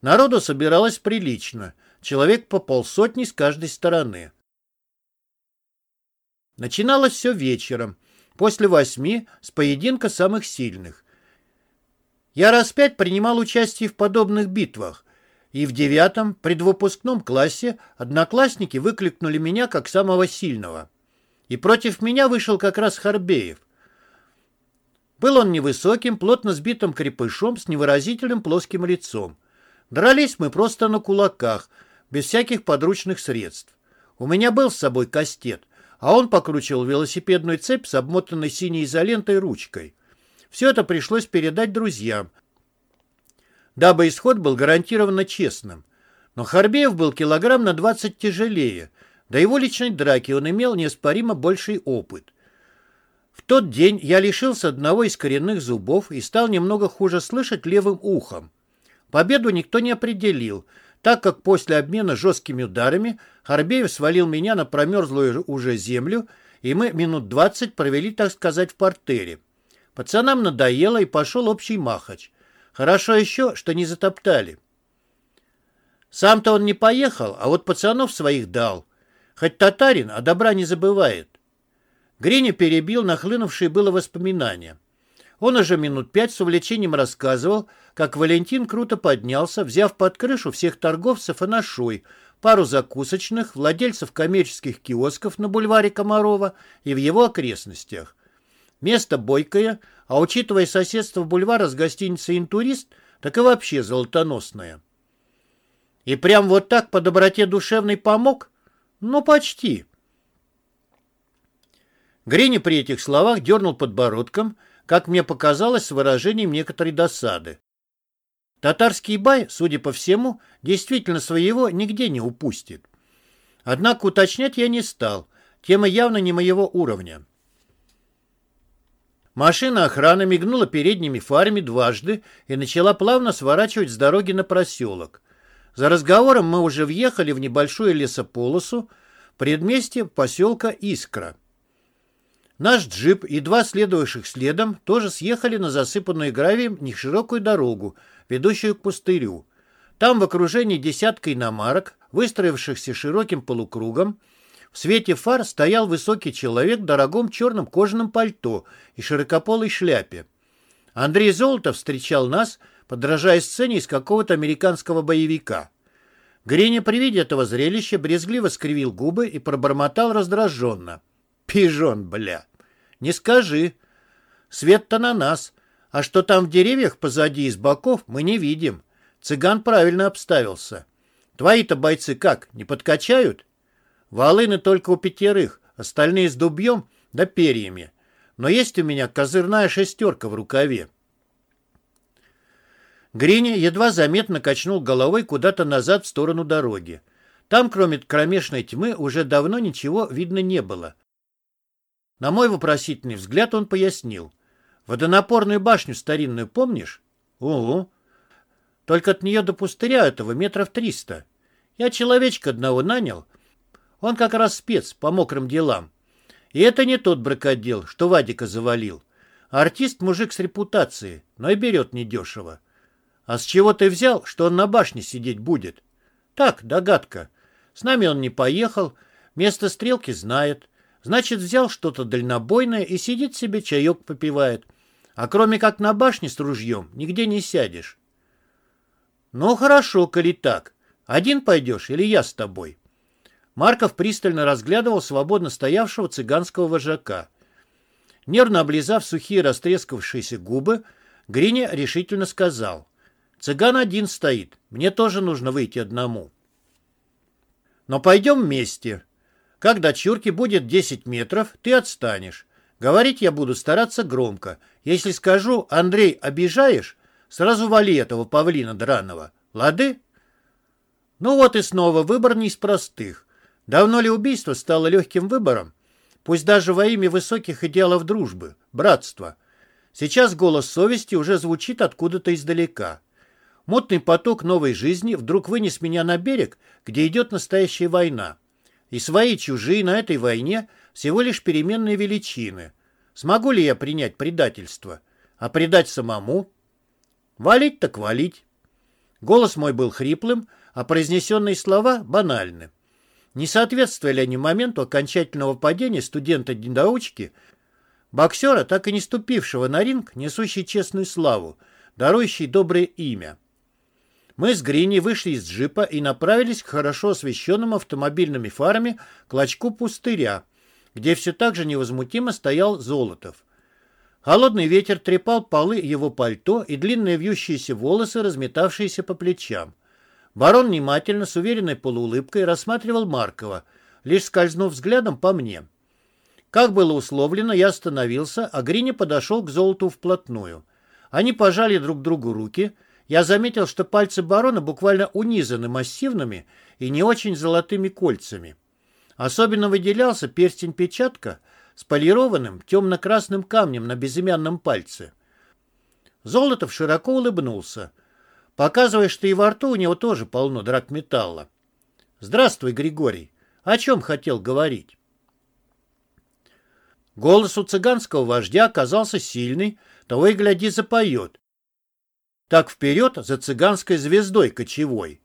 Народу собиралось прилично, человек по полсотни с каждой стороны. Начиналось все вечером, после восьми, с поединка самых сильных. Я раз пять принимал участие в подобных битвах, и в девятом, предвыпускном классе, одноклассники выкликнули меня как самого сильного. И против меня вышел как раз Харбеев. Был он невысоким, плотно сбитым крепышом с невыразительным плоским лицом. Дрались мы просто на кулаках, без всяких подручных средств. У меня был с собой кастет, а он покручивал велосипедную цепь с обмотанной синей изолентой ручкой. Все это пришлось передать друзьям, дабы исход был гарантированно честным. Но Харбеев был килограмм на 20 тяжелее. До его личной драки он имел неоспоримо больший опыт. В тот день я лишился одного из коренных зубов и стал немного хуже слышать левым ухом. Победу никто не определил, так как после обмена жесткими ударами Харбеев свалил меня на промерзлую уже землю, и мы минут двадцать провели, так сказать, в портере. Пацанам надоело, и пошел общий махач. Хорошо еще, что не затоптали. Сам-то он не поехал, а вот пацанов своих дал. Хоть татарин, а добра не забывает. Гриня перебил нахлынувшие было воспоминания. Он уже минут пять с увлечением рассказывал, как Валентин круто поднялся, взяв под крышу всех торговцев и нашой, пару закусочных, владельцев коммерческих киосков на бульваре Комарова и в его окрестностях. Место бойкое, а учитывая соседство бульвара с гостиницей «Интурист», так и вообще золотоносное. И прям вот так по доброте душевной помог? Ну, почти. Грини при этих словах дернул подбородком, как мне показалось, с выражением некоторой досады. Татарский бай, судя по всему, действительно своего нигде не упустит. Однако уточнять я не стал. Тема явно не моего уровня. Машина охраны мигнула передними фарами дважды и начала плавно сворачивать с дороги на проселок. За разговором мы уже въехали в небольшую лесополосу, предместье поселка Искра. Наш джип и два следовавших следом тоже съехали на засыпанную гравием неширокую дорогу, ведущую к пустырю. Там в окружении десятка иномарок, выстроившихся широким полукругом, в свете фар стоял высокий человек в дорогом черном кожаном пальто и широкополой шляпе. Андрей Золотов встречал нас, подражая сцене из какого-то американского боевика. Гриня при виде этого зрелища брезгливо скривил губы и пробормотал раздраженно. «Пижон, бля! Не скажи! Свет-то на нас, а что там в деревьях позади и с боков, мы не видим. Цыган правильно обставился. Твои-то бойцы как, не подкачают?» Волыны только у пятерых, остальные с дубьем да перьями. Но есть у меня козырная шестерка в рукаве. Гриня едва заметно качнул головой куда-то назад в сторону дороги. Там, кроме кромешной тьмы, уже давно ничего видно не было. На мой вопросительный взгляд он пояснил. «Водонапорную башню старинную помнишь?» «Угу. Только от нее до пустыря этого метров триста. Я человечка одного нанял, он как раз спец по мокрым делам. И это не тот бракодел, что Вадика завалил. Артист мужик с репутацией, но и берет недешево. А с чего ты взял, что он на башне сидеть будет? Так, догадка. С нами он не поехал, место стрелки знает. Значит, взял что-то дальнобойное и сидит себе чаек попивает. А кроме как на башне с ружьем, нигде не сядешь. Ну, хорошо, коли так. Один пойдешь или я с тобой? Марков пристально разглядывал свободно стоявшего цыганского вожака. Нервно облизав сухие растрескавшиеся губы, Гриня решительно сказал. «Цыган один стоит. Мне тоже нужно выйти одному». «Но пойдем вместе. Как до чурки будет 10 метров, ты отстанешь. Говорить я буду стараться громко. Если скажу «Андрей, обижаешь», сразу вали этого павлина драного. Лады?» Ну вот и снова выбор не из простых. Давно ли убийство стало легким выбором? Пусть даже во имя высоких идеалов дружбы, братства. Сейчас голос совести уже звучит откуда-то издалека. Мутный поток новой жизни вдруг вынес меня на берег, где идет настоящая война. И свои чужие на этой войне всего лишь переменные величины. Смогу ли я принять предательство? А предать самому? Валить так валить. Голос мой был хриплым, а произнесенные слова банальны. Не соответствовали они моменту окончательного падения студента-недоучки, боксера, так и не ступившего на ринг, несущий честную славу, дарующий доброе имя. Мы с Грини вышли из джипа и направились к хорошо освещенному автомобильными фарами клочку пустыря, где все так же невозмутимо стоял Золотов. Холодный ветер трепал полы его пальто и длинные вьющиеся волосы, разметавшиеся по плечам. Барон внимательно, с уверенной полуулыбкой, рассматривал Маркова, лишь скользнув взглядом по мне. Как было условлено, я остановился, а Грини подошел к золоту вплотную. Они пожали друг другу руки. Я заметил, что пальцы барона буквально унизаны массивными и не очень золотыми кольцами. Особенно выделялся перстень-печатка с полированным темно-красным камнем на безымянном пальце. Золотов широко улыбнулся — показывая, что и во рту у него тоже полно драгметалла. «Здравствуй, Григорий. О чем хотел говорить?» Голос у цыганского вождя оказался сильный, того и гляди запоет. Так вперед за цыганской звездой кочевой.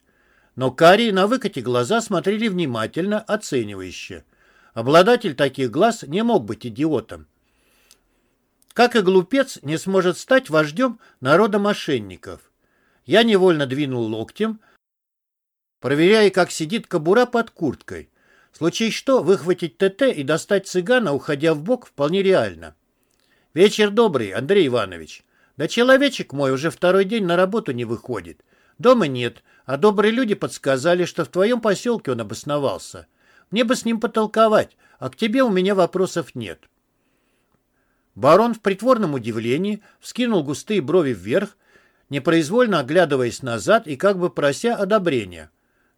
Но карие на выкате глаза смотрели внимательно, оценивающе. Обладатель таких глаз не мог быть идиотом. Как и глупец не сможет стать вождем народа мошенников. Я невольно двинул локтем, проверяя, как сидит кобура под курткой. В случае что, выхватить ТТ и достать цыгана, уходя в бок, вполне реально. Вечер добрый, Андрей Иванович. Да человечек мой уже второй день на работу не выходит. Дома нет, а добрые люди подсказали, что в твоем поселке он обосновался. Мне бы с ним потолковать, а к тебе у меня вопросов нет. Барон в притворном удивлении вскинул густые брови вверх, непроизвольно оглядываясь назад и как бы прося одобрения.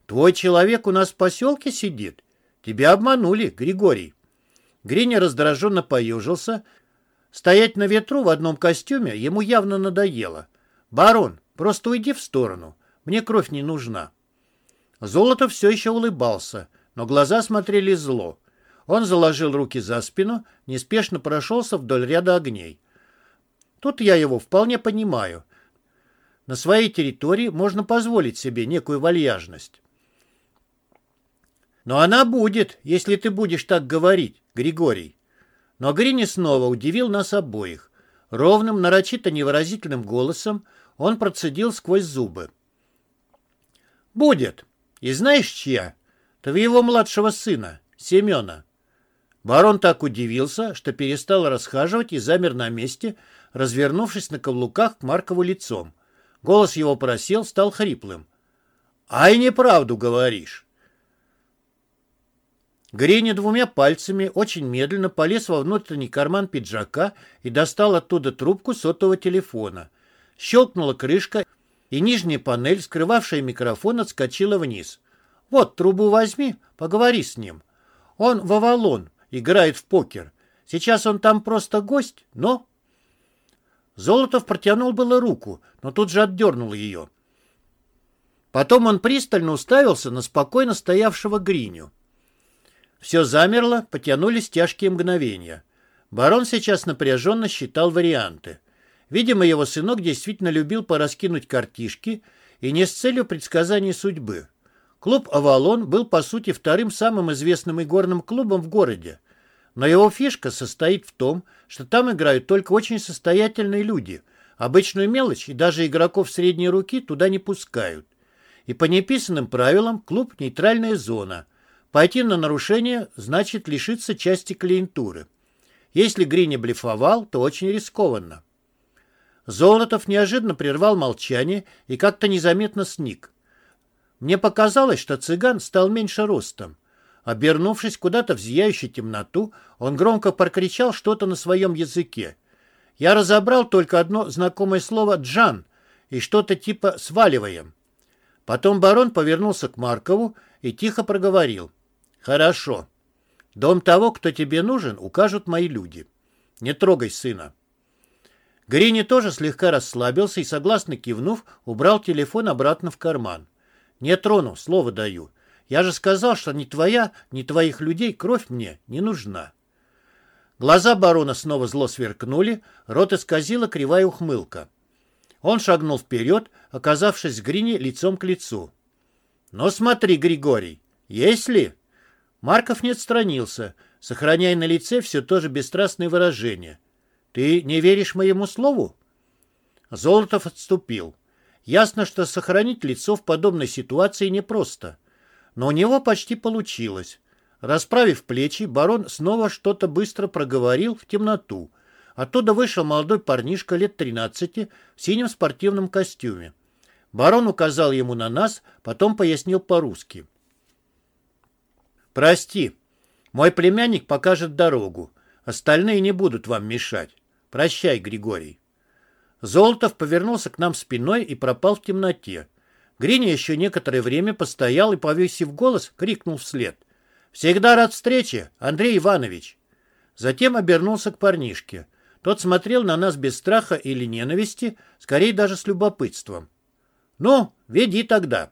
«Твой человек у нас в поселке сидит? Тебя обманули, Григорий». Гриня раздраженно поюжился. Стоять на ветру в одном костюме ему явно надоело. «Барон, просто уйди в сторону. Мне кровь не нужна». Золото все еще улыбался, но глаза смотрели зло. Он заложил руки за спину, неспешно прошелся вдоль ряда огней. Тут я его вполне понимаю. На своей территории можно позволить себе некую вальяжность. Но она будет, если ты будешь так говорить, Григорий. Но Грини снова удивил нас обоих. Ровным, нарочито невыразительным голосом он процедил сквозь зубы. «Будет. И знаешь, чья? Твоего младшего сына, Семена». Барон так удивился, что перестал расхаживать и замер на месте, развернувшись на каблуках к Маркову лицом. Голос его просел, стал хриплым. «Ай, неправду говоришь!» Гриня двумя пальцами очень медленно полез во внутренний карман пиджака и достал оттуда трубку сотового телефона. Щелкнула крышка, и нижняя панель, скрывавшая микрофон, отскочила вниз. «Вот, трубу возьми, поговори с ним. Он в Авалон, играет в покер. Сейчас он там просто гость, но Золотов протянул было руку, но тут же отдернул ее. Потом он пристально уставился на спокойно стоявшего Гриню. Все замерло, потянулись тяжкие мгновения. Барон сейчас напряженно считал варианты. Видимо, его сынок действительно любил пораскинуть картишки и не с целью предсказания судьбы. Клуб «Авалон» был, по сути, вторым самым известным игорным клубом в городе. Но его фишка состоит в том, что там играют только очень состоятельные люди. Обычную мелочь и даже игроков средней руки туда не пускают. И по неписанным правилам клуб – нейтральная зона. Пойти на нарушение значит лишиться части клиентуры. Если Грини блефовал, то очень рискованно. Золотов неожиданно прервал молчание и как-то незаметно сник. Мне показалось, что цыган стал меньше ростом. Обернувшись куда-то в зияющую темноту, он громко прокричал что-то на своем языке. Я разобрал только одно знакомое слово «джан» и что-то типа «сваливаем». Потом барон повернулся к Маркову и тихо проговорил. «Хорошо. Дом того, кто тебе нужен, укажут мои люди. Не трогай сына». Грини тоже слегка расслабился и, согласно кивнув, убрал телефон обратно в карман. «Не трону, слово даю. Я же сказал, что ни твоя, ни твоих людей кровь мне не нужна». Глаза барона снова зло сверкнули, рот исказила кривая ухмылка. Он шагнул вперед, оказавшись с Грини лицом к лицу. «Ну смотри, Григорий, есть ли?» Марков не отстранился, сохраняя на лице все то же бесстрастное выражение. «Ты не веришь моему слову?» Золотов отступил. Ясно, что сохранить лицо в подобной ситуации непросто. Но у него почти получилось. Расправив плечи, барон снова что-то быстро проговорил в темноту. Оттуда вышел молодой парнишка лет 13 в синем спортивном костюме. Барон указал ему на нас, потом пояснил по-русски. «Прости, мой племянник покажет дорогу. Остальные не будут вам мешать. Прощай, Григорий». Золотов повернулся к нам спиной и пропал в темноте. Гриня еще некоторое время постоял и, повесив голос, крикнул вслед. «Всегда рад встрече, Андрей Иванович!» Затем обернулся к парнишке. Тот смотрел на нас без страха или ненависти, скорее даже с любопытством. «Ну, веди тогда!»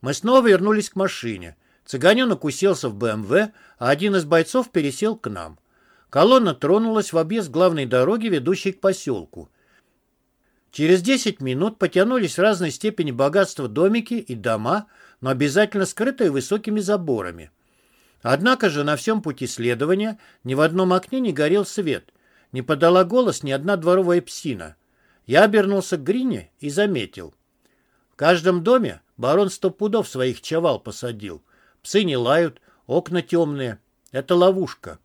Мы снова вернулись к машине. Цыганенок уселся в БМВ, а один из бойцов пересел к нам. Колонна тронулась в объезд главной дороги, ведущей к поселку. Через 10 минут потянулись разной степени богатства домики и дома, но обязательно скрытые высокими заборами. Однако же на всем пути следования ни в одном окне не горел свет, не подала голос ни одна дворовая псина. Я обернулся к Грине и заметил. В каждом доме барон сто пудов своих чавал посадил. Псы не лают, окна темные. Это ловушка.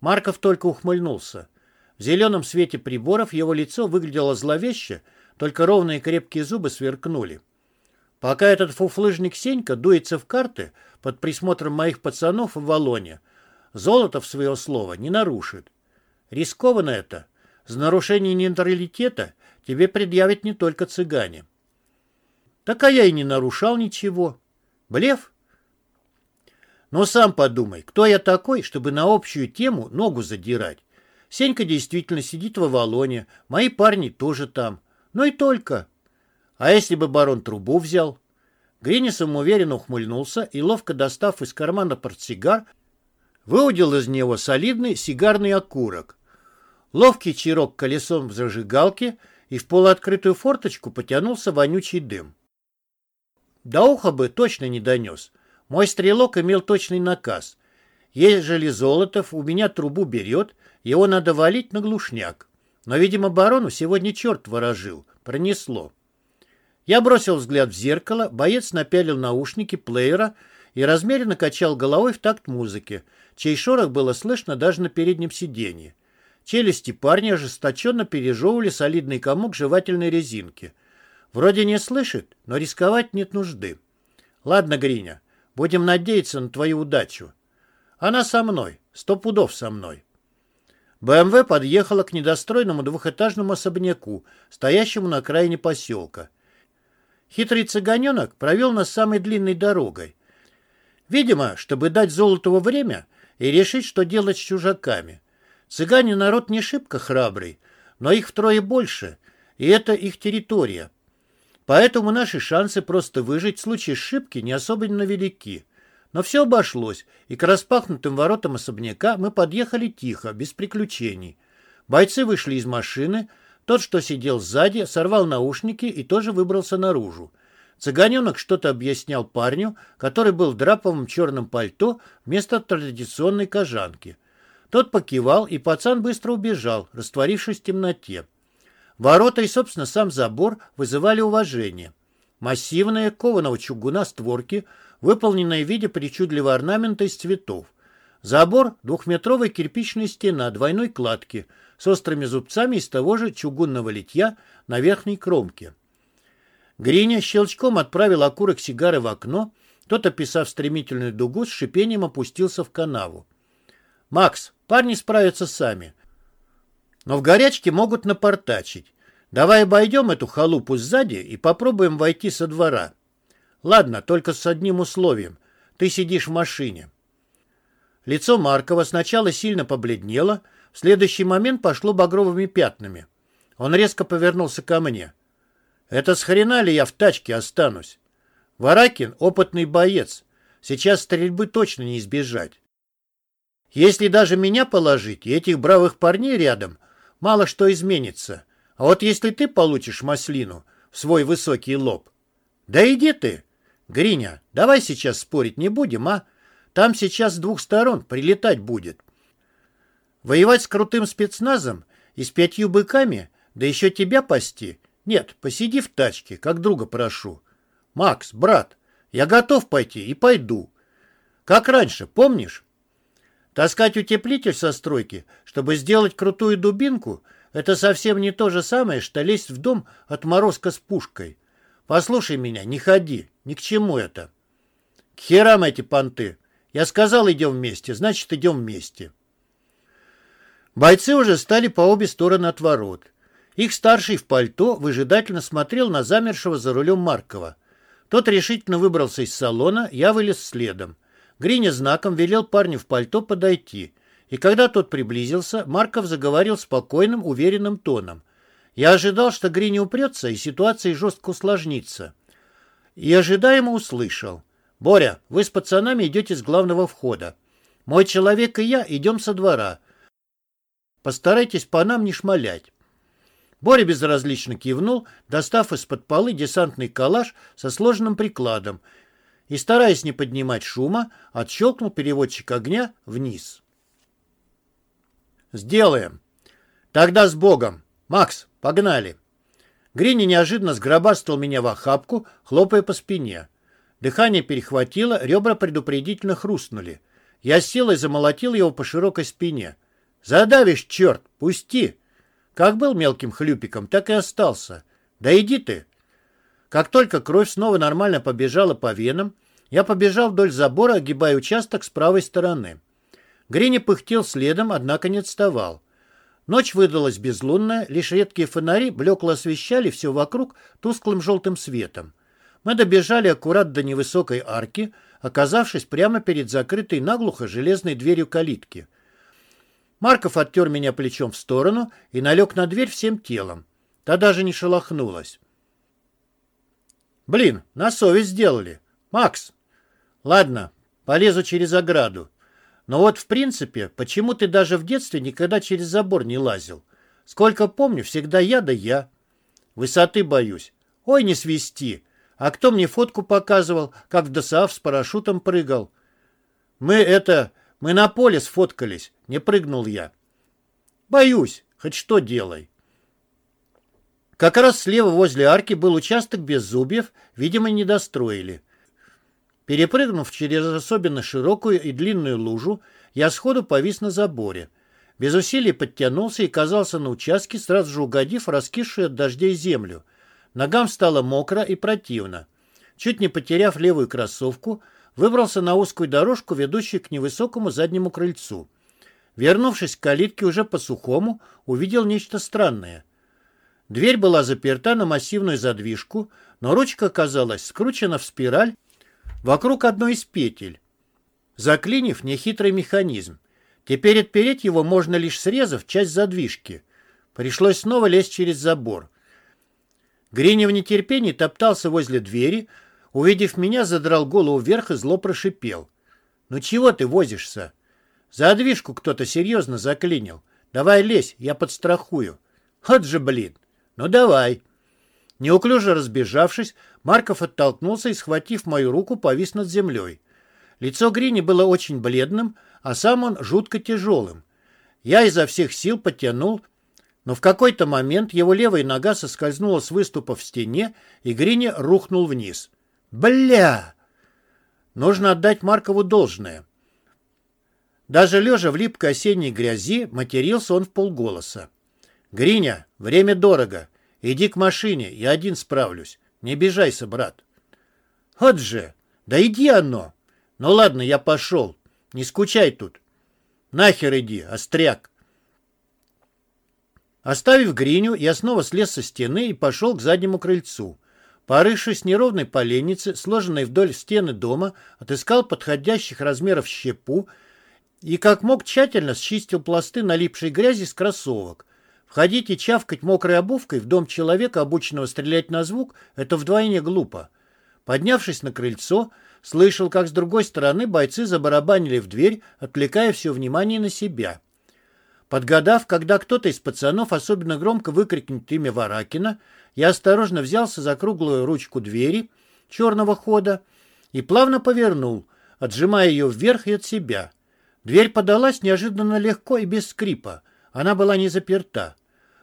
Марков только ухмыльнулся. В зеленом свете приборов его лицо выглядело зловеще, только ровные крепкие зубы сверкнули. Пока этот фуфлыжник Сенька дуется в карты под присмотром моих пацанов в Волоне, Золотов своего слова не нарушит. Рискованно это. За нарушение нейтралитета тебе предъявят не только цыгане. Так а я и не нарушал ничего. Блеф? Но сам подумай, кто я такой, чтобы на общую тему ногу задирать? Сенька действительно сидит в Авалоне, мои парни тоже там. Ну и только. А если бы барон трубу взял? Грини самоуверенно ухмыльнулся и, ловко достав из кармана портсигар, выудил из него солидный сигарный окурок. Ловкий чирок колесом в зажигалке, и в полуоткрытую форточку потянулся вонючий дым. До уха бы точно не донес. Мой стрелок имел точный наказ. Ежели Золотов у меня трубу берет, его надо валить на глушняк. Но, видимо, барону сегодня черт ворожил. Пронесло. Я бросил взгляд в зеркало, боец напялил наушники плеера и размеренно качал головой в такт музыки, чей шорох было слышно даже на переднем сиденье. Челюсти парня ожесточенно пережевывали солидный комок жевательной резинки. Вроде не слышит, но рисковать нет нужды. Ладно, Гриня, будем надеяться на твою удачу. Она со мной, сто пудов со мной. БМВ подъехала к недостроенному двухэтажному особняку, стоящему на окраине поселка. Хитрый цыганенок провел нас самой длинной дорогой. Видимо, чтобы дать Золотову время и решить, что делать с чужаками. Цыгане народ не шибко храбрый, но их втрое больше, и это их территория. Поэтому наши шансы просто выжить в случае ошибки не особенно велики. Но все обошлось, и к распахнутым воротам особняка мы подъехали тихо, без приключений. Бойцы вышли из машины, тот, что сидел сзади, сорвал наушники и тоже выбрался наружу. Цыганенок что-то объяснял парню, который был в драповом черном пальто вместо традиционной кожанки. Тот покивал, и пацан быстро убежал, растворившись в темноте. Ворота и, собственно, сам забор вызывали уважение. Массивные, кованого чугуна створки, выполненные в виде причудливого орнамента из цветов. Забор – двухметровая кирпичная стена двойной кладки с острыми зубцами из того же чугунного литья на верхней кромке. Гриня щелчком отправил окурок сигары в окно, тот, описав стремительную дугу, с шипением опустился в канаву. «Макс, парни справятся сами. Но в горячке могут напортачить. Давай обойдем эту халупу сзади и попробуем войти со двора. Ладно, только с одним условием. Ты сидишь в машине». Лицо Маркова сначала сильно побледнело, в следующий момент пошло багровыми пятнами. Он резко повернулся ко мне. Это с хрена ли я в тачке останусь? Варакин — опытный боец. Сейчас стрельбы точно не избежать. Если даже меня положить и этих бравых парней рядом, мало что изменится. А вот если ты получишь маслину в свой высокий лоб... Да иди ты! Гриня, давай сейчас спорить не будем, а? Там сейчас с двух сторон прилетать будет. Воевать с крутым спецназом и с пятью быками, да еще тебя пасти, нет, посиди в тачке, как друга прошу. Макс, брат, я готов пойти и пойду. Как раньше, помнишь? Таскать утеплитель со стройки, чтобы сделать крутую дубинку, это совсем не то же самое, что лезть в дом отморозка с пушкой. Послушай меня, не ходи, ни к чему это. К херам эти понты. Я сказал, идем вместе, значит, идем вместе. Бойцы уже стали по обе стороны от ворот. Их старший в пальто выжидательно смотрел на замершего за рулем Маркова. Тот решительно выбрался из салона, я вылез следом. Гриня знаком велел парню в пальто подойти. И когда тот приблизился, Марков заговорил спокойным, уверенным тоном. Я ожидал, что Гриня упрется, и ситуация жестко усложнится. И ожидаемо услышал. «Боря, вы с пацанами идете с главного входа. Мой человек и я идем со двора. Постарайтесь по нам не шмалять. Боря безразлично кивнул, достав из-под полы десантный калаш со сложенным прикладом и, стараясь не поднимать шума, отщелкнул переводчик огня вниз. «Сделаем. Тогда с Богом. Макс, погнали!» Грини неожиданно сгробастал меня в охапку, хлопая по спине. Дыхание перехватило, ребра предупредительно хрустнули. Я с силой замолотил его по широкой спине. «Задавишь, черт! Пусти!» Как был мелким хлюпиком, так и остался. Да иди ты. Как только кровь снова нормально побежала по венам, я побежал вдоль забора, огибая участок с правой стороны. Грини пыхтел следом, однако не отставал. Ночь выдалась безлунная, лишь редкие фонари блекло освещали все вокруг тусклым желтым светом. Мы добежали аккурат до невысокой арки, оказавшись прямо перед закрытой наглухо железной дверью калитки — Марков оттер меня плечом в сторону и налег на дверь всем телом. Та даже не шелохнулась. «Блин, на совесть сделали. Макс!» «Ладно, полезу через ограду. Но вот, в принципе, почему ты даже в детстве никогда через забор не лазил? Сколько помню, всегда я да я. Высоты боюсь. Ой, не свисти. А кто мне фотку показывал, как в ДСАФ с парашютом прыгал? Мы это... Мы на поле сфоткались. Не прыгнул я. Боюсь. Хоть что делай. Как раз слева возле арки был участок без зубьев, видимо, не достроили. Перепрыгнув через особенно широкую и длинную лужу, я сходу повис на заборе. Без усилий подтянулся и казался на участке, сразу же угодив раскисшую от дождей землю. Ногам стало мокро и противно. Чуть не потеряв левую кроссовку, выбрался на узкую дорожку, ведущую к невысокому заднему крыльцу. Вернувшись к калитке уже по-сухому, увидел нечто странное. Дверь была заперта на массивную задвижку, но ручка оказалась скручена в спираль вокруг одной из петель, заклинив нехитрый механизм. Теперь отпереть его можно лишь срезав часть задвижки. Пришлось снова лезть через забор. Гриня в нетерпении топтался возле двери, увидев меня, задрал голову вверх и зло прошипел. Ну чего ты возишься? Задвижку кто-то серьезно заклинил. Давай лезь, я подстрахую. Вот же, блин. Ну давай. Неуклюже разбежавшись, Марков оттолкнулся и, схватив мою руку, повис над землей. Лицо Грини было очень бледным, а сам он жутко тяжелым. Я изо всех сил потянул, но в какой-то момент его левая нога соскользнула с выступа в стене, и Грини рухнул вниз. «Бля!» Нужно отдать Маркову должное. Даже лежа в липкой осенней грязи, матерился он в полголоса. «Гриня, время дорого. Иди к машине, я один справлюсь. Не обижайся, брат». «Вот же! Да иди оно!» «Ну ладно, я пошел. Не скучай тут. Нахер иди, остряк!» Оставив Гриню, я снова слез со стены и пошел к заднему крыльцу. Порывшись неровной поленницы, сложенной вдоль стены дома, отыскал подходящих размеров щепу и как мог тщательно счистил пласты налипшей грязи с кроссовок. Входить и чавкать мокрой обувкой в дом человека, обученного стрелять на звук, это вдвойне глупо. Поднявшись на крыльцо, слышал, как с другой стороны бойцы забарабанили в дверь, отвлекая все внимание на себя. Подгадав, когда кто-то из пацанов особенно громко выкрикнет имя Варакина, я осторожно взялся за круглую ручку двери черного хода и плавно повернул, отжимая ее вверх и от себя. Дверь подалась неожиданно легко и без скрипа. Она была не заперта.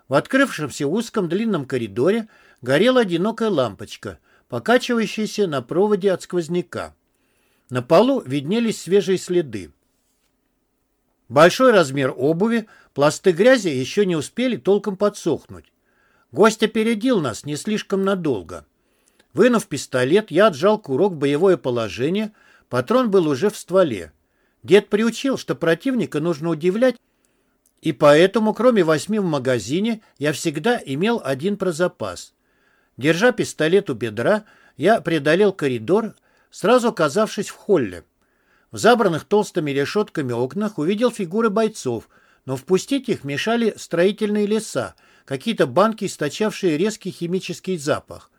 В открывшемся узком длинном коридоре горела одинокая лампочка, покачивающаяся на проводе от сквозняка. На полу виднелись свежие следы. Большой размер обуви, пласты грязи еще не успели толком подсохнуть. Гость опередил нас не слишком надолго. Вынув пистолет, я отжал курок в боевое положение, патрон был уже в стволе. Дед приучил, что противника нужно удивлять, и поэтому, кроме восьми в магазине, я всегда имел один про запас. Держа пистолет у бедра, я преодолел коридор, сразу оказавшись в холле. В забранных толстыми решетками окнах увидел фигуры бойцов, но впустить их мешали строительные леса, какие-то банки, источавшие резкий химический запах.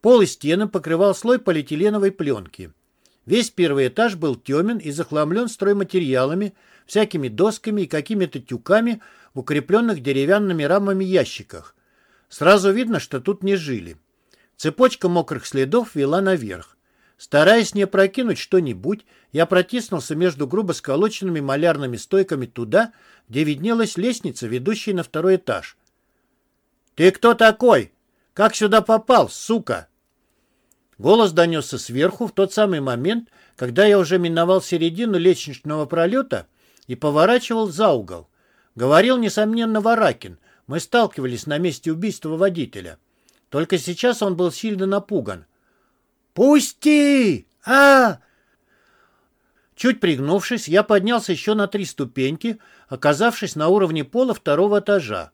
Пол и стены покрывал слой полиэтиленовой пленки. Весь первый этаж был темен и захламлен стройматериалами, всякими досками и какими-то тюками в укрепленных деревянными рамами ящиках. Сразу видно, что тут не жили. Цепочка мокрых следов вела наверх. Стараясь не опрокинуть что-нибудь, я протиснулся между грубо сколоченными малярными стойками туда, где виднелась лестница, ведущая на второй этаж. «Ты кто такой? Как сюда попал, сука?» Голос донесся сверху в тот самый момент, когда я уже миновал середину лестничного пролета и поворачивал за угол. Говорил, несомненно, Варакин. Мы сталкивались на месте убийства водителя. Только сейчас он был сильно напуган. «Пусти! А!» Чуть пригнувшись, я поднялся еще на три ступеньки, оказавшись на уровне пола второго этажа.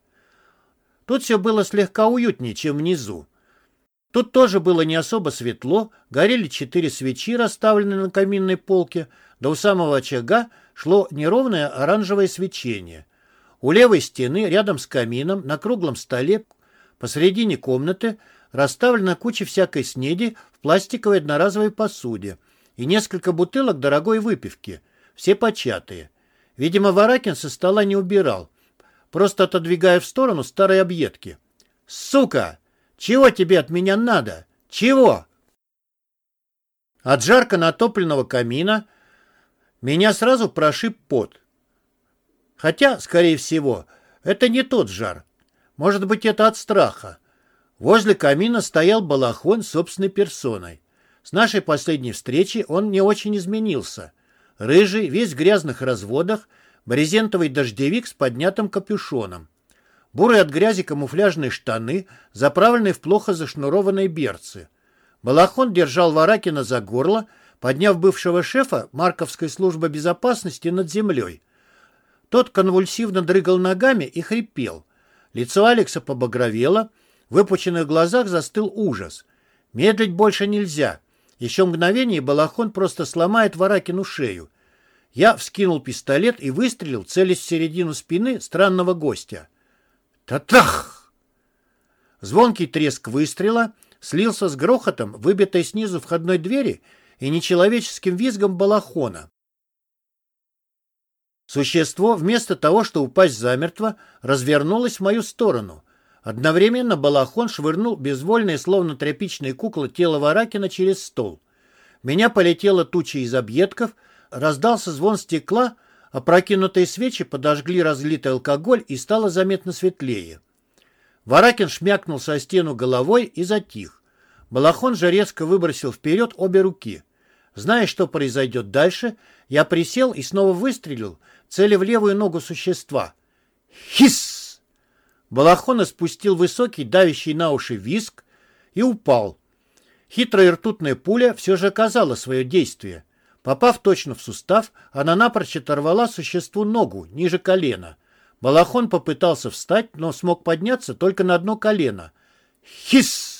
Тут все было слегка уютнее, чем внизу. Тут тоже было не особо светло, горели четыре свечи, расставленные на каминной полке, да у самого очага шло неровное оранжевое свечение. У левой стены, рядом с камином, на круглом столе, посредине комнаты, расставлена куча всякой снеди в пластиковой одноразовой посуде и несколько бутылок дорогой выпивки, все початые. Видимо, Варакин со стола не убирал, просто отодвигая в сторону старые объедки. «Сука! Чего тебе от меня надо? Чего?» От жарко натопленного камина меня сразу прошиб пот. Хотя, скорее всего, это не тот жар. Может быть, это от страха. Возле камина стоял балахон собственной персоной. С нашей последней встречи он не очень изменился. Рыжий, весь в грязных разводах, брезентовый дождевик с поднятым капюшоном. Бурые от грязи камуфляжные штаны, заправленные в плохо зашнурованные берцы. Балахон держал Варакина за горло, подняв бывшего шефа Марковской службы безопасности над землей. Тот конвульсивно дрыгал ногами и хрипел. Лицо Алекса побагровело, в выпученных глазах застыл ужас. Медлить больше нельзя. Еще мгновение, Балахон просто сломает Варакину шею. Я вскинул пистолет и выстрелил, целясь в середину спины странного гостя. Татах! Звонкий треск выстрела слился с грохотом, выбитой снизу входной двери и нечеловеческим визгом балахона. Существо, вместо того, чтобы упасть замертво, развернулось в мою сторону. Одновременно Балахон швырнул безвольное, словно тряпичная кукла, тело Варакина через стол. Меня полетела туча из объедков, раздался звон стекла, опрокинутые свечи подожгли разлитый алкоголь и стало заметно светлее. Варакин шмякнул со стену головой и затих. Балахон же резко выбросил вперед обе руки. Зная, что произойдет дальше, я присел и снова выстрелил, целя в левую ногу существа. Хис! Балахон испустил высокий, давящий на уши виск и упал. Хитрая ртутная пуля все же оказала свое действие. Попав точно в сустав, она напрочь оторвала существу ногу ниже колена. Балахон попытался встать, но смог подняться только на одно колено. Хис!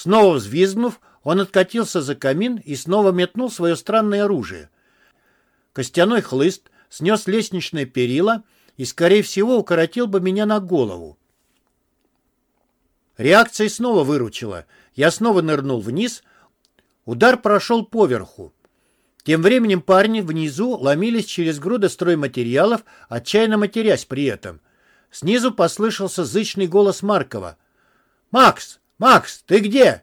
Снова взвизгнув, он откатился за камин и снова метнул свое странное оружие. Костяной хлыст снес лестничное перила и, скорее всего, укоротил бы меня на голову. Реакция снова выручила. Я снова нырнул вниз. Удар прошел поверху. Тем временем парни внизу ломились через груды стройматериалов, отчаянно матерясь при этом. Снизу послышался зычный голос Маркова. «Макс! Макс, ты где?»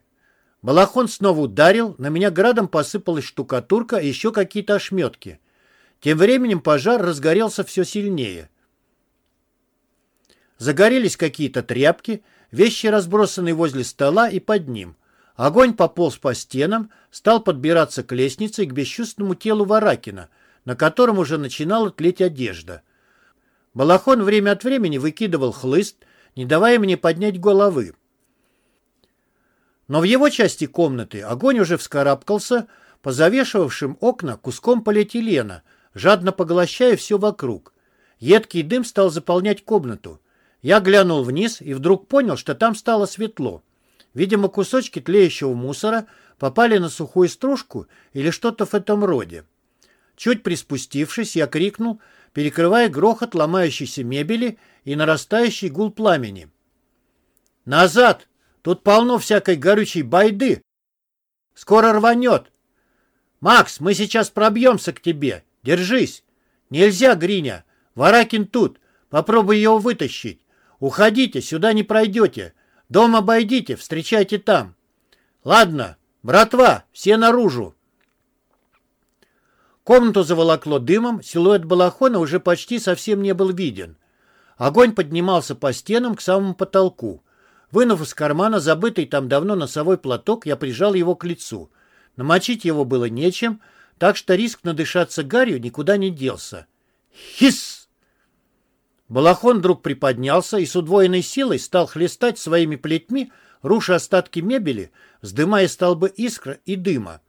Балахон снова ударил, на меня градом посыпалась штукатурка и еще какие-то ошметки. Тем временем пожар разгорелся все сильнее. Загорелись какие-то тряпки, вещи, разбросанные возле стола и под ним. Огонь пополз по стенам, стал подбираться к лестнице и к бесчувственному телу Варакина, на котором уже начинала тлеть одежда. Балахон время от времени выкидывал хлыст, не давая мне поднять головы. Но в его части комнаты огонь уже вскарабкался по завешивавшим окна куском полиэтилена, жадно поглощая все вокруг. Едкий дым стал заполнять комнату. Я глянул вниз и вдруг понял, что там стало светло. Видимо, кусочки тлеющего мусора попали на сухую стружку или что-то в этом роде. Чуть приспустившись, я крикнул, перекрывая грохот ломающейся мебели и нарастающий гул пламени. «Назад! Тут полно всякой горючей байды. Скоро рванет. Макс, мы сейчас пробьемся к тебе. Держись. Нельзя, Гриня. Варакин тут. Попробуй его вытащить. Уходите, сюда не пройдете. Дом обойдите, встречайте там. Ладно, братва, все наружу. Комнату заволокло дымом, силуэт балахона уже почти совсем не был виден. Огонь поднимался по стенам к самому потолку. Вынув из кармана забытый там давно носовой платок, я прижал его к лицу. Намочить его было нечем, так что риск надышаться гарью никуда не делся. Хис! Балахон вдруг приподнялся и с удвоенной силой стал хлестать своими плетьми, руша остатки мебели, вздымая столбы искр и дыма.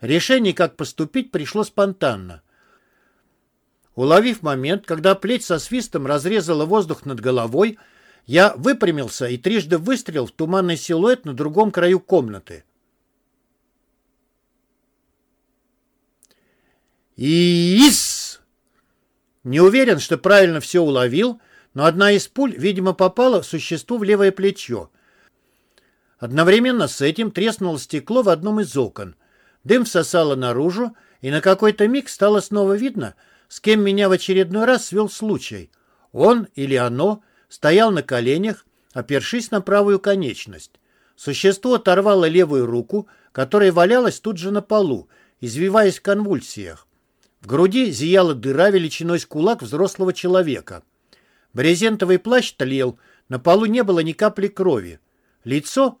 Решение, как поступить, пришло спонтанно. Уловив момент, когда плеть со свистом разрезала воздух над головой, я выпрямился и трижды выстрелил в туманный силуэт на другом краю комнаты. ИИС! Не уверен, что правильно все уловил, но одна из пуль, видимо, попала существу в левое плечо. Одновременно с этим треснуло стекло в одном из окон. Дым всосало наружу, и на какой-то миг стало снова видно, с кем меня в очередной раз свел случай. Он или оно стоял на коленях, опершись на правую конечность. Существо оторвало левую руку, которая валялась тут же на полу, извиваясь в конвульсиях. В груди зияла дыра величиной с кулак взрослого человека. Брезентовый плащ тлел, на полу не было ни капли крови. Лицо...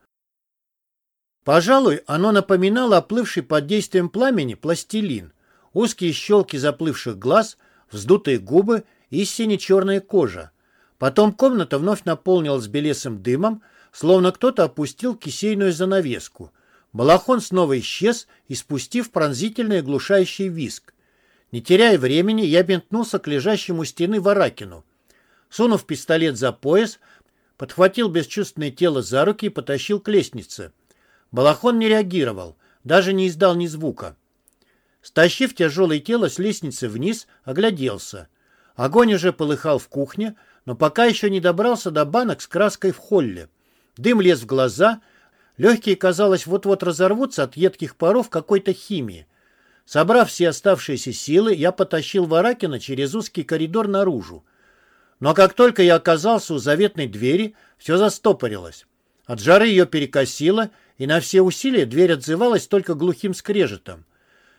Пожалуй, оно напоминало оплывший под действием пламени пластилин. Узкие щелки заплывших глаз, вздутые губы и сине-черная кожа. Потом комната вновь наполнилась белесым дымом, словно кто-то опустил кисейную занавеску. Балахон снова исчез, испустив пронзительный оглушающий виск. Не теряя времени, я бентнулся к лежащему стены Варакину. Сунув пистолет за пояс, подхватил бесчувственное тело за руки и потащил к лестнице. Балахон не реагировал, даже не издал ни звука. Стащив тяжелое тело с лестницы вниз, огляделся. Огонь уже полыхал в кухне, но пока еще не добрался до банок с краской в холле. Дым лез в глаза, легкие, казалось, вот-вот разорвутся от едких паров какой-то химии. Собрав все оставшиеся силы, я потащил Варакина через узкий коридор наружу. Но как только я оказался у заветной двери, все застопорилось. От жары ее перекосило, и на все усилия дверь отзывалась только глухим скрежетом.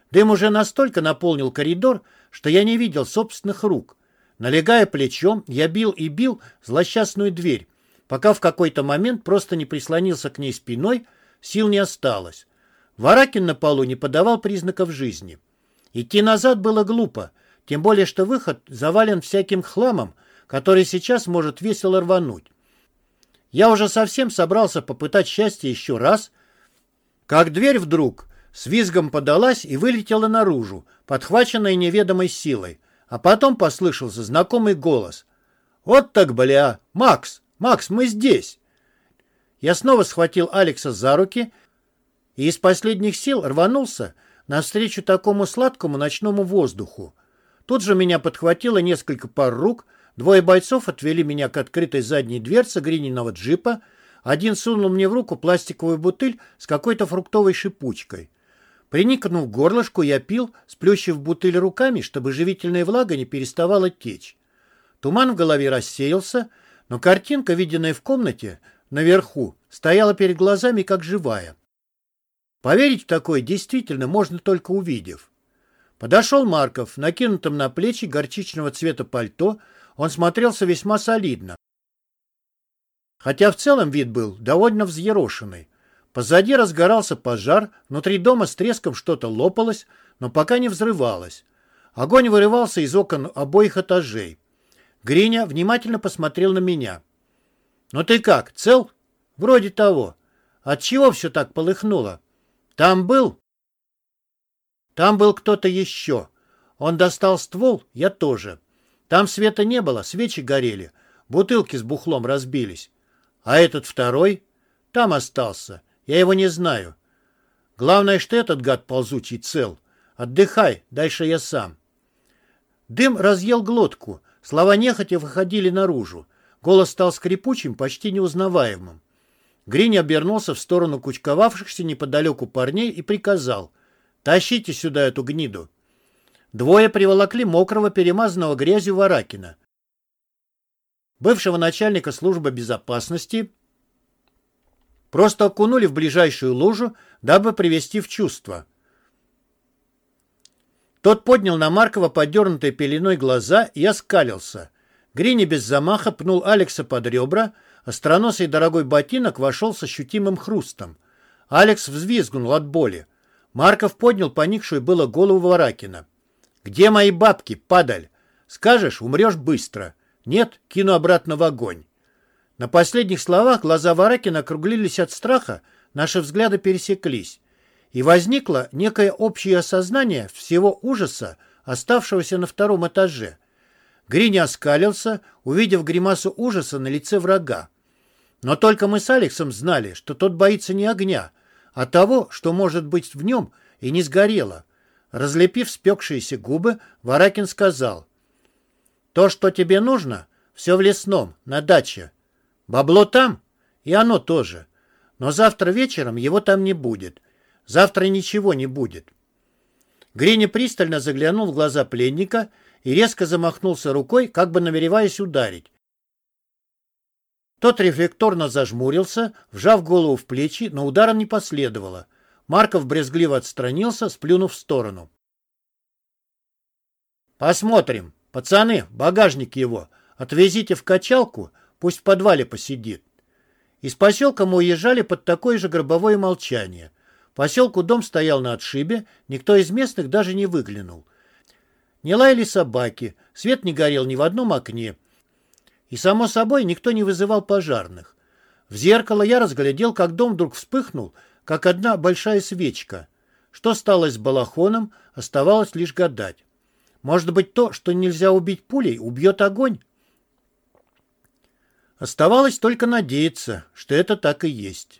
Дым уже настолько наполнил коридор, что я не видел собственных рук. Налегая плечом, я бил и бил злосчастную дверь, пока в какой-то момент просто не прислонился к ней спиной, сил не осталось. Варакин на полу не подавал признаков жизни. Идти назад было глупо, тем более что выход завален всяким хламом, который сейчас может весело рвануть. Я уже совсем собрался попытать счастье еще раз, как дверь вдруг с визгом подалась и вылетела наружу, подхваченная неведомой силой, а потом послышался знакомый голос. «Вот так, бля! Макс! Макс, мы здесь!» Я снова схватил Алекса за руки и из последних сил рванулся навстречу такому сладкому ночному воздуху. Тут же меня подхватило несколько пар рук, двое бойцов отвели меня к открытой задней дверце грининого джипа, один сунул мне в руку пластиковую бутыль с какой-то фруктовой шипучкой. Приникнув к горлышку, я пил, сплющив бутыль руками, чтобы живительная влага не переставала течь. Туман в голове рассеялся, но картинка, виденная в комнате, наверху, стояла перед глазами как живая. Поверить в такое действительно можно только увидев. Подошел Марков, накинутым на плечи горчичного цвета пальто, он смотрелся весьма солидно. Хотя в целом вид был довольно взъерошенный. Позади разгорался пожар, внутри дома с треском что-то лопалось, но пока не взрывалось. Огонь вырывался из окон обоих этажей. Гриня внимательно посмотрел на меня. «Ну ты как, цел?» «Вроде того. От чего все так полыхнуло?» Там был? Там был кто-то еще. Он достал ствол, я тоже. Там света не было, свечи горели. Бутылки с бухлом разбились. А этот второй? Там остался. Я его не знаю. Главное, что этот гад ползучий цел. Отдыхай, дальше я сам. Дым разъел глотку. Слова нехотя выходили наружу. Голос стал скрипучим, почти неузнаваемым. Гринь обернулся в сторону кучковавшихся неподалеку парней и приказал «Тащите сюда эту гниду». Двое приволокли мокрого, перемазанного грязью Варакина. Бывшего начальника службы безопасности просто окунули в ближайшую лужу, дабы привести в чувство. Тот поднял на Маркова подернутые пеленой глаза и оскалился. Грини без замаха пнул Алекса под ребра, Остроносый дорогой ботинок вошел с ощутимым хрустом. Алекс взвизгнул от боли. Марков поднял поникшую было голову Варакина. «Где мои бабки, падаль? Скажешь, умрешь быстро. Нет, кину обратно в огонь». На последних словах глаза Варакина округлились от страха, наши взгляды пересеклись. И возникло некое общее осознание всего ужаса, оставшегося на втором этаже. Гриня оскалился, увидев гримасу ужаса на лице врага. Но только мы с Алексом знали, что тот боится не огня, а того, что может быть в нем и не сгорело. Разлепив спекшиеся губы, Варакин сказал, «То, что тебе нужно, все в лесном, на даче. Бабло там, и оно тоже. Но завтра вечером его там не будет. Завтра ничего не будет». Гриня пристально заглянул в глаза пленника и резко замахнулся рукой, как бы намереваясь ударить. Тот рефлекторно зажмурился, вжав голову в плечи, но удара не последовало. Марков брезгливо отстранился, сплюнув в сторону. «Посмотрим. Пацаны, багажник его. Отвезите в качалку, пусть в подвале посидит». Из поселка мы уезжали под такое же гробовое молчание. Поселку дом стоял на отшибе, никто из местных даже не выглянул. Не лаяли собаки, свет не горел ни в одном окне. И, само собой, никто не вызывал пожарных. В зеркало я разглядел, как дом вдруг вспыхнул, как одна большая свечка. Что стало с балахоном, оставалось лишь гадать. Может быть, то, что нельзя убить пулей, убьет огонь? Оставалось только надеяться, что это так и есть.